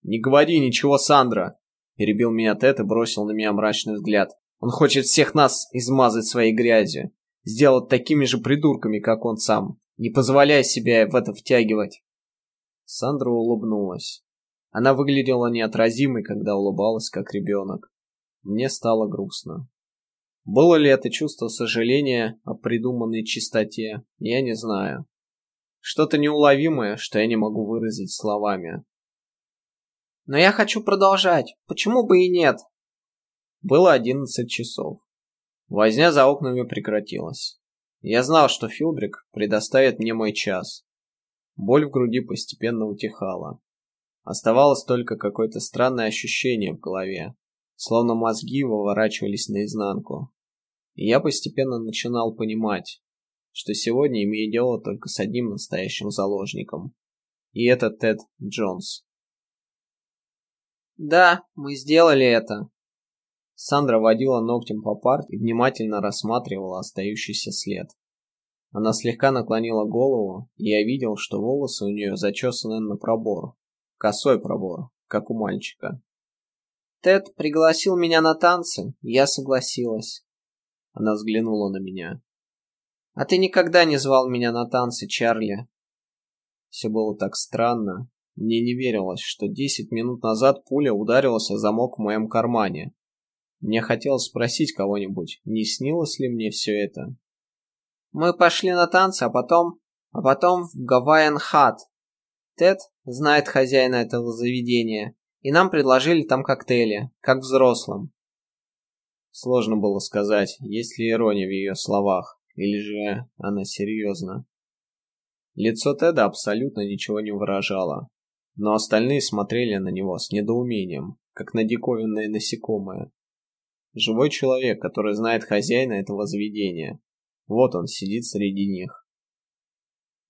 «Не говори ничего, Сандра!» Перебил меня Тед и бросил на меня мрачный взгляд. Он хочет всех нас измазать своей грязью. Сделать такими же придурками, как он сам. Не позволяй себя в это втягивать. Сандра улыбнулась. Она выглядела неотразимой, когда улыбалась, как ребенок. Мне стало грустно. Было ли это чувство сожаления о придуманной чистоте, я не знаю. Что-то неуловимое, что я не могу выразить словами. Но я хочу продолжать. Почему бы и нет? Было одиннадцать часов. Возня за окнами прекратилась. Я знал, что Филбрик предоставит мне мой час. Боль в груди постепенно утихала. Оставалось только какое-то странное ощущение в голове, словно мозги выворачивались наизнанку. И я постепенно начинал понимать, что сегодня имею дело только с одним настоящим заложником. И это Тед Джонс. «Да, мы сделали это». Сандра водила ногтем по парте и внимательно рассматривала остающийся след. Она слегка наклонила голову, и я видел, что волосы у нее зачесаны на пробор. Косой пробор, как у мальчика. Тед пригласил меня на танцы, я согласилась. Она взглянула на меня. А ты никогда не звал меня на танцы, Чарли. Все было так странно. Мне не верилось, что десять минут назад пуля ударилась о замок в моем кармане. Мне хотелось спросить кого-нибудь, не снилось ли мне все это. Мы пошли на танцы, а потом... А потом в Гавайян Хат. Тед знает хозяина этого заведения, и нам предложили там коктейли, как взрослым. Сложно было сказать, есть ли ирония в ее словах, или же она серьезна. Лицо Теда абсолютно ничего не выражало, но остальные смотрели на него с недоумением, как на диковинное насекомое. Живой человек, который знает хозяина этого заведения. Вот он сидит среди них.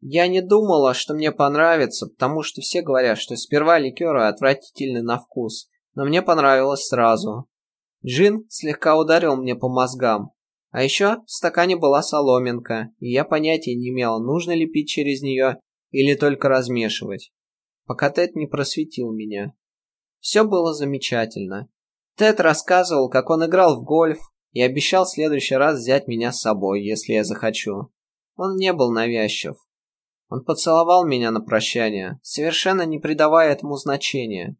Я не думала, что мне понравится, потому что все говорят, что сперва ликеры отвратительны на вкус, но мне понравилось сразу. Джин слегка ударил мне по мозгам. А еще в стакане была соломинка, и я понятия не имела, нужно ли пить через нее или только размешивать. Пока Тед не просветил меня. Все было замечательно. Тед рассказывал, как он играл в гольф и обещал в следующий раз взять меня с собой, если я захочу. Он не был навязчив. Он поцеловал меня на прощание, совершенно не придавая этому значения.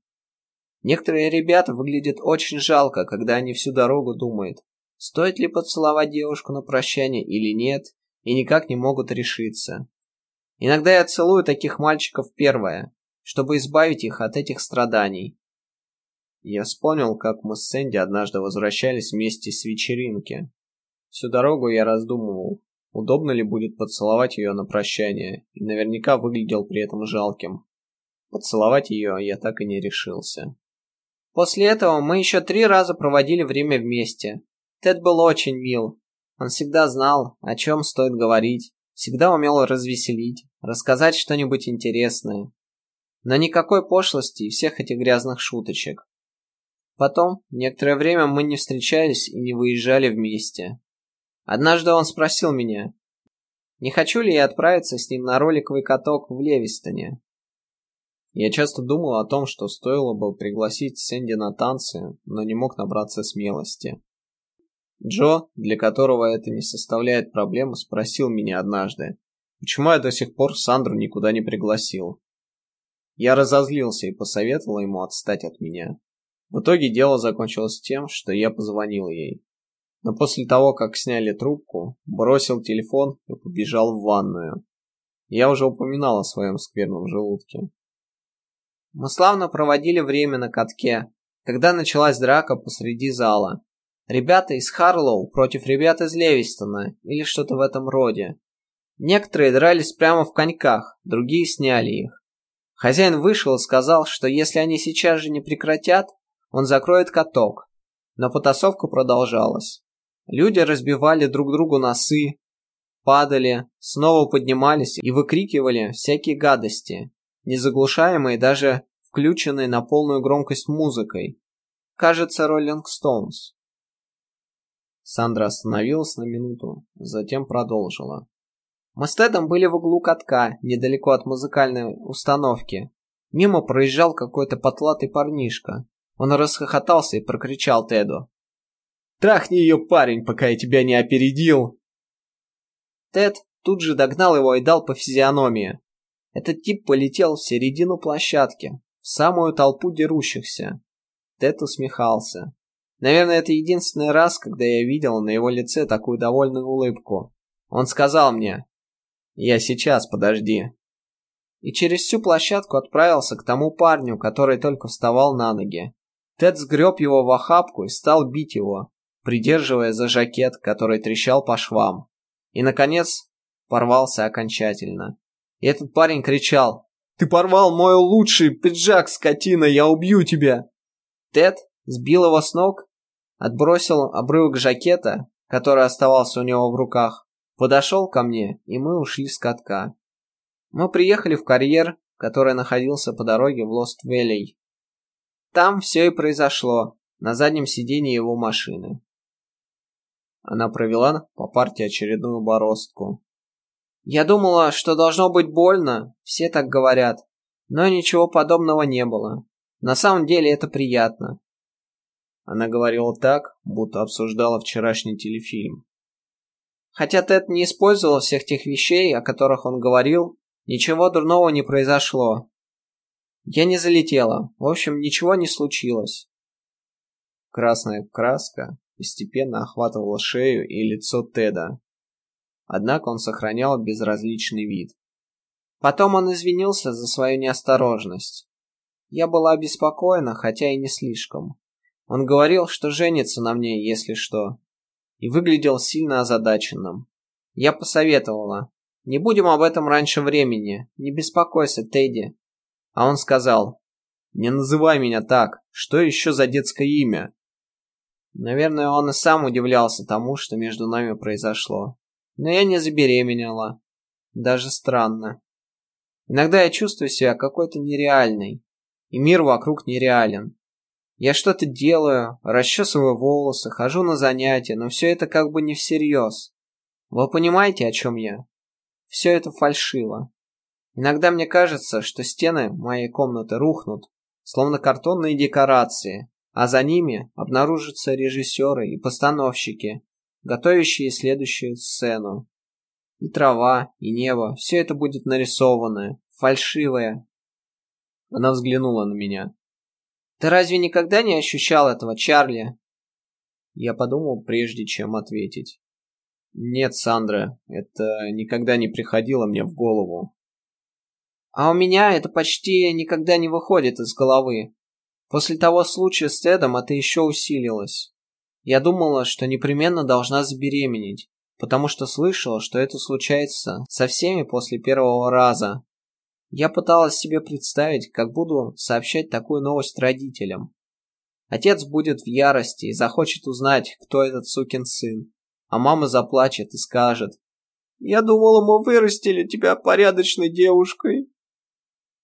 Некоторые ребята выглядят очень жалко, когда они всю дорогу думают, стоит ли поцеловать девушку на прощание или нет, и никак не могут решиться. Иногда я целую таких мальчиков первое, чтобы избавить их от этих страданий. Я вспомнил, как мы с Сэнди однажды возвращались вместе с вечеринки. Всю дорогу я раздумывал, удобно ли будет поцеловать ее на прощание, и наверняка выглядел при этом жалким. Поцеловать ее я так и не решился. После этого мы еще три раза проводили время вместе. Тед был очень мил. Он всегда знал, о чем стоит говорить, всегда умел развеселить, рассказать что-нибудь интересное. Но никакой пошлости и всех этих грязных шуточек. Потом, некоторое время мы не встречались и не выезжали вместе. Однажды он спросил меня, не хочу ли я отправиться с ним на роликовый каток в Левистоне. Я часто думал о том, что стоило бы пригласить Сэнди на танцы, но не мог набраться смелости. Джо, для которого это не составляет проблемы, спросил меня однажды, почему я до сих пор Сандру никуда не пригласил. Я разозлился и посоветовал ему отстать от меня. В итоге дело закончилось тем, что я позвонил ей. Но после того, как сняли трубку, бросил телефон и побежал в ванную. Я уже упоминал о своем скверном желудке. Мы славно проводили время на катке, когда началась драка посреди зала. Ребята из Харлоу против ребят из Левистона или что-то в этом роде. Некоторые дрались прямо в коньках, другие сняли их. Хозяин вышел и сказал, что если они сейчас же не прекратят, он закроет каток. Но потасовка продолжалась. Люди разбивали друг другу носы, падали, снова поднимались и выкрикивали всякие гадости незаглушаемой даже включенной на полную громкость музыкой. Кажется, Роллинг Стоунс. Сандра остановилась на минуту, затем продолжила. Мы с Тедом были в углу катка, недалеко от музыкальной установки. Мимо проезжал какой-то потлатый парнишка. Он расхохотался и прокричал Теду. «Трахни ее, парень, пока я тебя не опередил!» Тед тут же догнал его и дал по физиономии. Этот тип полетел в середину площадки, в самую толпу дерущихся. Тед усмехался. Наверное, это единственный раз, когда я видел на его лице такую довольную улыбку. Он сказал мне «Я сейчас, подожди». И через всю площадку отправился к тому парню, который только вставал на ноги. Тед сгреб его в охапку и стал бить его, придерживая за жакет, который трещал по швам. И, наконец, порвался окончательно. И этот парень кричал «Ты порвал мой лучший пиджак, скотина, я убью тебя!» Тед сбил его с ног, отбросил обрывок жакета, который оставался у него в руках, подошел ко мне, и мы ушли с катка. Мы приехали в карьер, который находился по дороге в Лост-Веллей. Там все и произошло, на заднем сиденье его машины. Она провела по парте очередную бороздку. Я думала, что должно быть больно, все так говорят, но ничего подобного не было. На самом деле это приятно. Она говорила так, будто обсуждала вчерашний телефильм. Хотя Тед не использовал всех тех вещей, о которых он говорил, ничего дурного не произошло. Я не залетела. В общем, ничего не случилось. Красная краска постепенно охватывала шею и лицо Теда. Однако он сохранял безразличный вид. Потом он извинился за свою неосторожность. Я была обеспокоена, хотя и не слишком. Он говорил, что женится на мне, если что. И выглядел сильно озадаченным. Я посоветовала. Не будем об этом раньше времени. Не беспокойся, Тедди. А он сказал, «Не называй меня так. Что еще за детское имя?» Наверное, он и сам удивлялся тому, что между нами произошло. Но я не забеременела. Даже странно. Иногда я чувствую себя какой-то нереальной. И мир вокруг нереален. Я что-то делаю, расчесываю волосы, хожу на занятия, но все это как бы не всерьез. Вы понимаете, о чем я? Все это фальшиво. Иногда мне кажется, что стены моей комнаты рухнут, словно картонные декорации, а за ними обнаружатся режиссеры и постановщики, готовящие следующую сцену. И трава, и небо, все это будет нарисованное, фальшивое. Она взглянула на меня. «Ты разве никогда не ощущал этого, Чарли?» Я подумал, прежде чем ответить. «Нет, Сандра, это никогда не приходило мне в голову. А у меня это почти никогда не выходит из головы. После того случая с Тедом это еще усилилось. Я думала, что непременно должна забеременеть, потому что слышала, что это случается со всеми после первого раза. Я пыталась себе представить, как буду сообщать такую новость родителям. Отец будет в ярости и захочет узнать, кто этот сукин сын. А мама заплачет и скажет, «Я думала, мы вырастили тебя порядочной девушкой».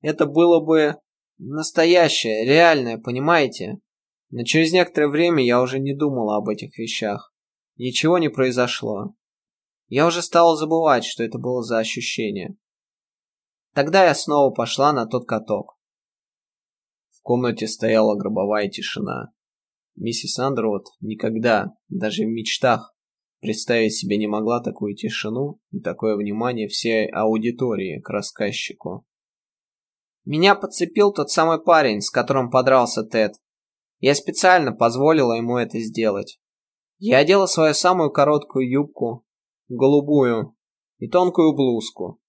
Это было бы настоящее, реальное, понимаете? Но через некоторое время я уже не думала об этих вещах. Ничего не произошло. Я уже стала забывать, что это было за ощущение. Тогда я снова пошла на тот каток. В комнате стояла гробовая тишина. Миссис Андервуд никогда, даже в мечтах, представить себе не могла такую тишину и такое внимание всей аудитории к рассказчику. Меня подцепил тот самый парень, с которым подрался Тед. Я специально позволила ему это сделать. Я одела свою самую короткую юбку, голубую, и тонкую блузку.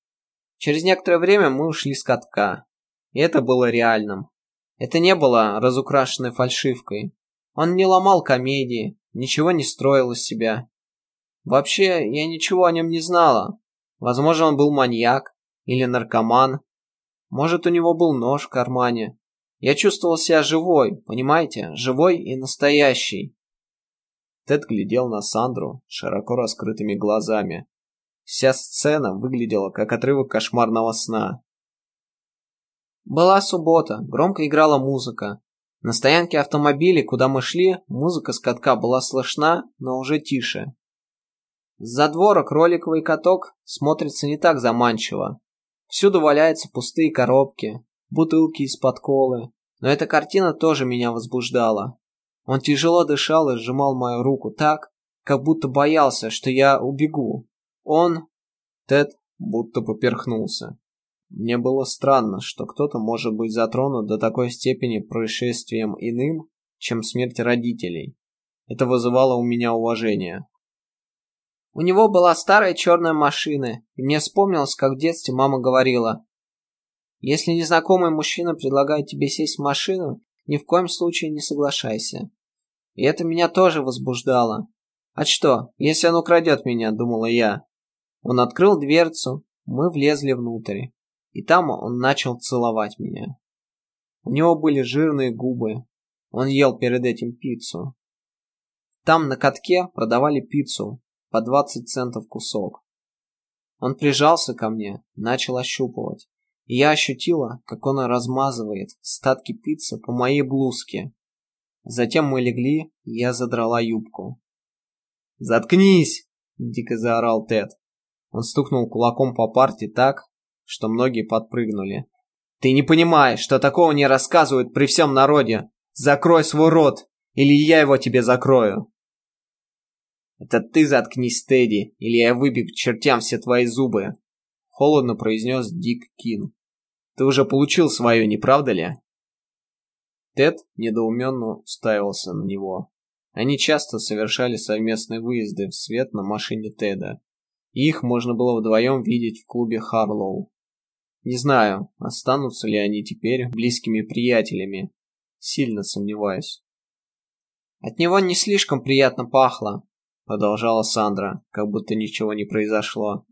Через некоторое время мы ушли с катка. И это было реальным. Это не было разукрашенной фальшивкой. Он не ломал комедии, ничего не строил из себя. Вообще, я ничего о нем не знала. Возможно, он был маньяк или наркоман, может, у него был нож в кармане. Я чувствовал себя живой, понимаете? Живой и настоящий. Тед глядел на Сандру широко раскрытыми глазами. Вся сцена выглядела как отрывок кошмарного сна. Была суббота, громко играла музыка. На стоянке автомобилей, куда мы шли, музыка с катка была слышна, но уже тише. С задвора кроликовый каток смотрится не так заманчиво, Всюду валяются пустые коробки, бутылки из-под колы, Но эта картина тоже меня возбуждала. Он тяжело дышал и сжимал мою руку так, как будто боялся, что я убегу. Он... Тед будто поперхнулся. Мне было странно, что кто-то может быть затронут до такой степени происшествием иным, чем смерть родителей. Это вызывало у меня уважение. У него была старая черная машина, и мне вспомнилось, как в детстве мама говорила, «Если незнакомый мужчина предлагает тебе сесть в машину, ни в коем случае не соглашайся». И это меня тоже возбуждало. А что, если он украдет меня, думала я. Он открыл дверцу, мы влезли внутрь, и там он начал целовать меня. У него были жирные губы, он ел перед этим пиццу. Там на катке продавали пиццу по 20 центов кусок. Он прижался ко мне, начал ощупывать, и я ощутила, как он размазывает статки пиццы по моей блузке. Затем мы легли, и я задрала юбку. «Заткнись!» – дико заорал Тед. Он стукнул кулаком по парте так, что многие подпрыгнули. «Ты не понимаешь, что такого не рассказывают при всем народе! Закрой свой рот, или я его тебе закрою!» «Это ты заткнись, Тедди, или я выбью к чертям все твои зубы!» Холодно произнес Дик Кин. «Ты уже получил свое, не правда ли?» Тед недоуменно уставился на него. Они часто совершали совместные выезды в свет на машине Теда. И их можно было вдвоем видеть в клубе Харлоу. Не знаю, останутся ли они теперь близкими приятелями. Сильно сомневаюсь. От него не слишком приятно пахло, продолжала Сандра, как будто ничего не произошло.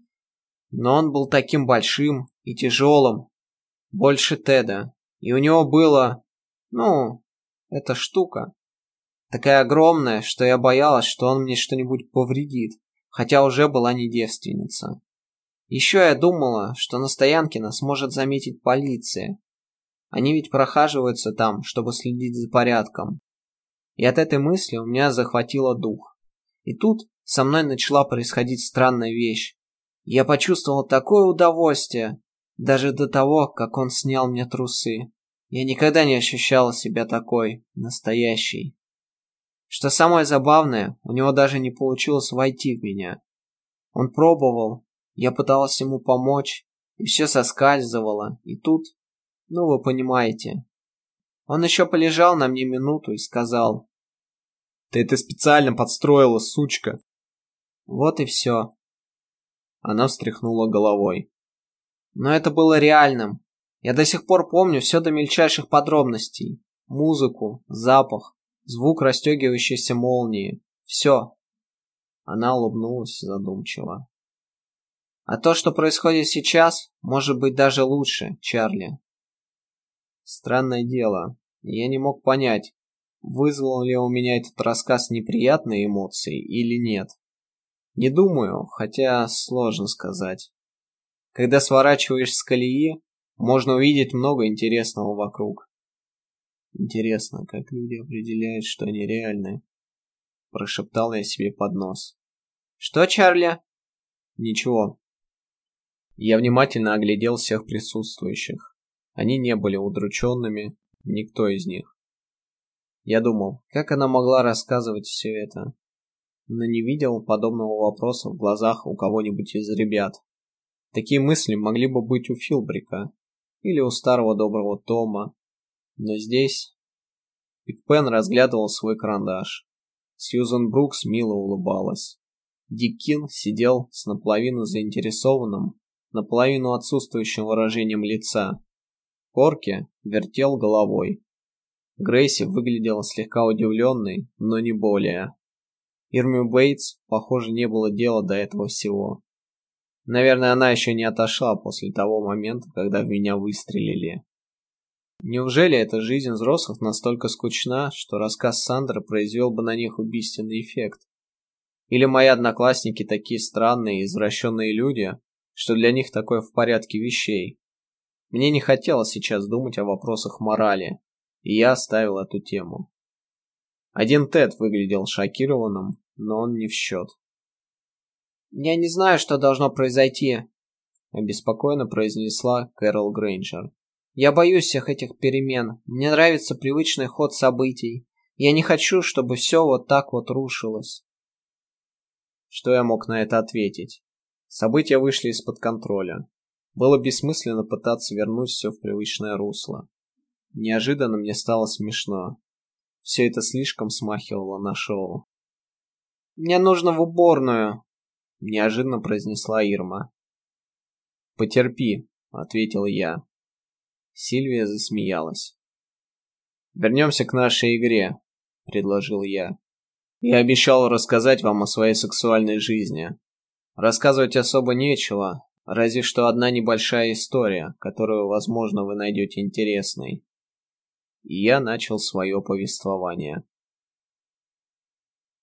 Но он был таким большим и тяжелым, больше Теда, и у него было, ну, эта штука, такая огромная, что я боялась, что он мне что-нибудь повредит, хотя уже была не девственница. Еще я думала, что на стоянке нас может заметить полиция. Они ведь прохаживаются там, чтобы следить за порядком. И от этой мысли у меня захватило дух. И тут со мной начала происходить странная вещь. Я почувствовал такое удовольствие, даже до того, как он снял мне трусы. Я никогда не ощущала себя такой, настоящей. Что самое забавное, у него даже не получилось войти в меня. Он пробовал, я пыталась ему помочь, и все соскальзывало, и тут, ну вы понимаете. Он еще полежал на мне минуту и сказал. «Ты это специально подстроила, сучка!» Вот и все. Она встряхнула головой. Но это было реальным. Я до сих пор помню все до мельчайших подробностей. Музыку, запах, звук расстегивающейся молнии. Все. Она улыбнулась задумчиво. А то, что происходит сейчас, может быть даже лучше, Чарли. Странное дело. Я не мог понять, вызвал ли у меня этот рассказ неприятные эмоции или нет. Не думаю, хотя сложно сказать. Когда сворачиваешь с колеи, можно увидеть много интересного вокруг. Интересно, как люди определяют, что они реальны. Прошептал я себе под нос. Что, Чарли? Ничего, я внимательно оглядел всех присутствующих. Они не были удрученными, никто из них. Я думал, как она могла рассказывать все это, но не видел подобного вопроса в глазах у кого-нибудь из ребят. Такие мысли могли бы быть у Филбрика или у старого доброго Тома, но здесь... Пикпен разглядывал свой карандаш. Сьюзен Брукс мило улыбалась. Диккин сидел с наполовину заинтересованным, наполовину отсутствующим выражением лица. Корки вертел головой. Грейси выглядела слегка удивленной, но не более. Ирме Бейтс, похоже, не было дела до этого всего. Наверное, она еще не отошла после того момента, когда в меня выстрелили. Неужели эта жизнь взрослых настолько скучна, что рассказ Сандры произвел бы на них убийственный эффект? Или мои одноклассники такие странные извращенные люди, что для них такое в порядке вещей. Мне не хотелось сейчас думать о вопросах морали, и я оставил эту тему. Один Тед выглядел шокированным, но он не в счет. «Я не знаю, что должно произойти», — обеспокоенно произнесла Кэрол Грейнджер. Я боюсь всех этих перемен. Мне нравится привычный ход событий. Я не хочу, чтобы все вот так вот рушилось. Что я мог на это ответить? События вышли из-под контроля. Было бессмысленно пытаться вернуть все в привычное русло. Неожиданно мне стало смешно. Все это слишком смахивало на шоу. «Мне нужно в уборную», — неожиданно произнесла Ирма. «Потерпи», — ответил я. Сильвия засмеялась. «Вернемся к нашей игре», — предложил я. «Я обещал рассказать вам о своей сексуальной жизни. Рассказывать особо нечего, разве что одна небольшая история, которую, возможно, вы найдете интересной». И я начал свое повествование.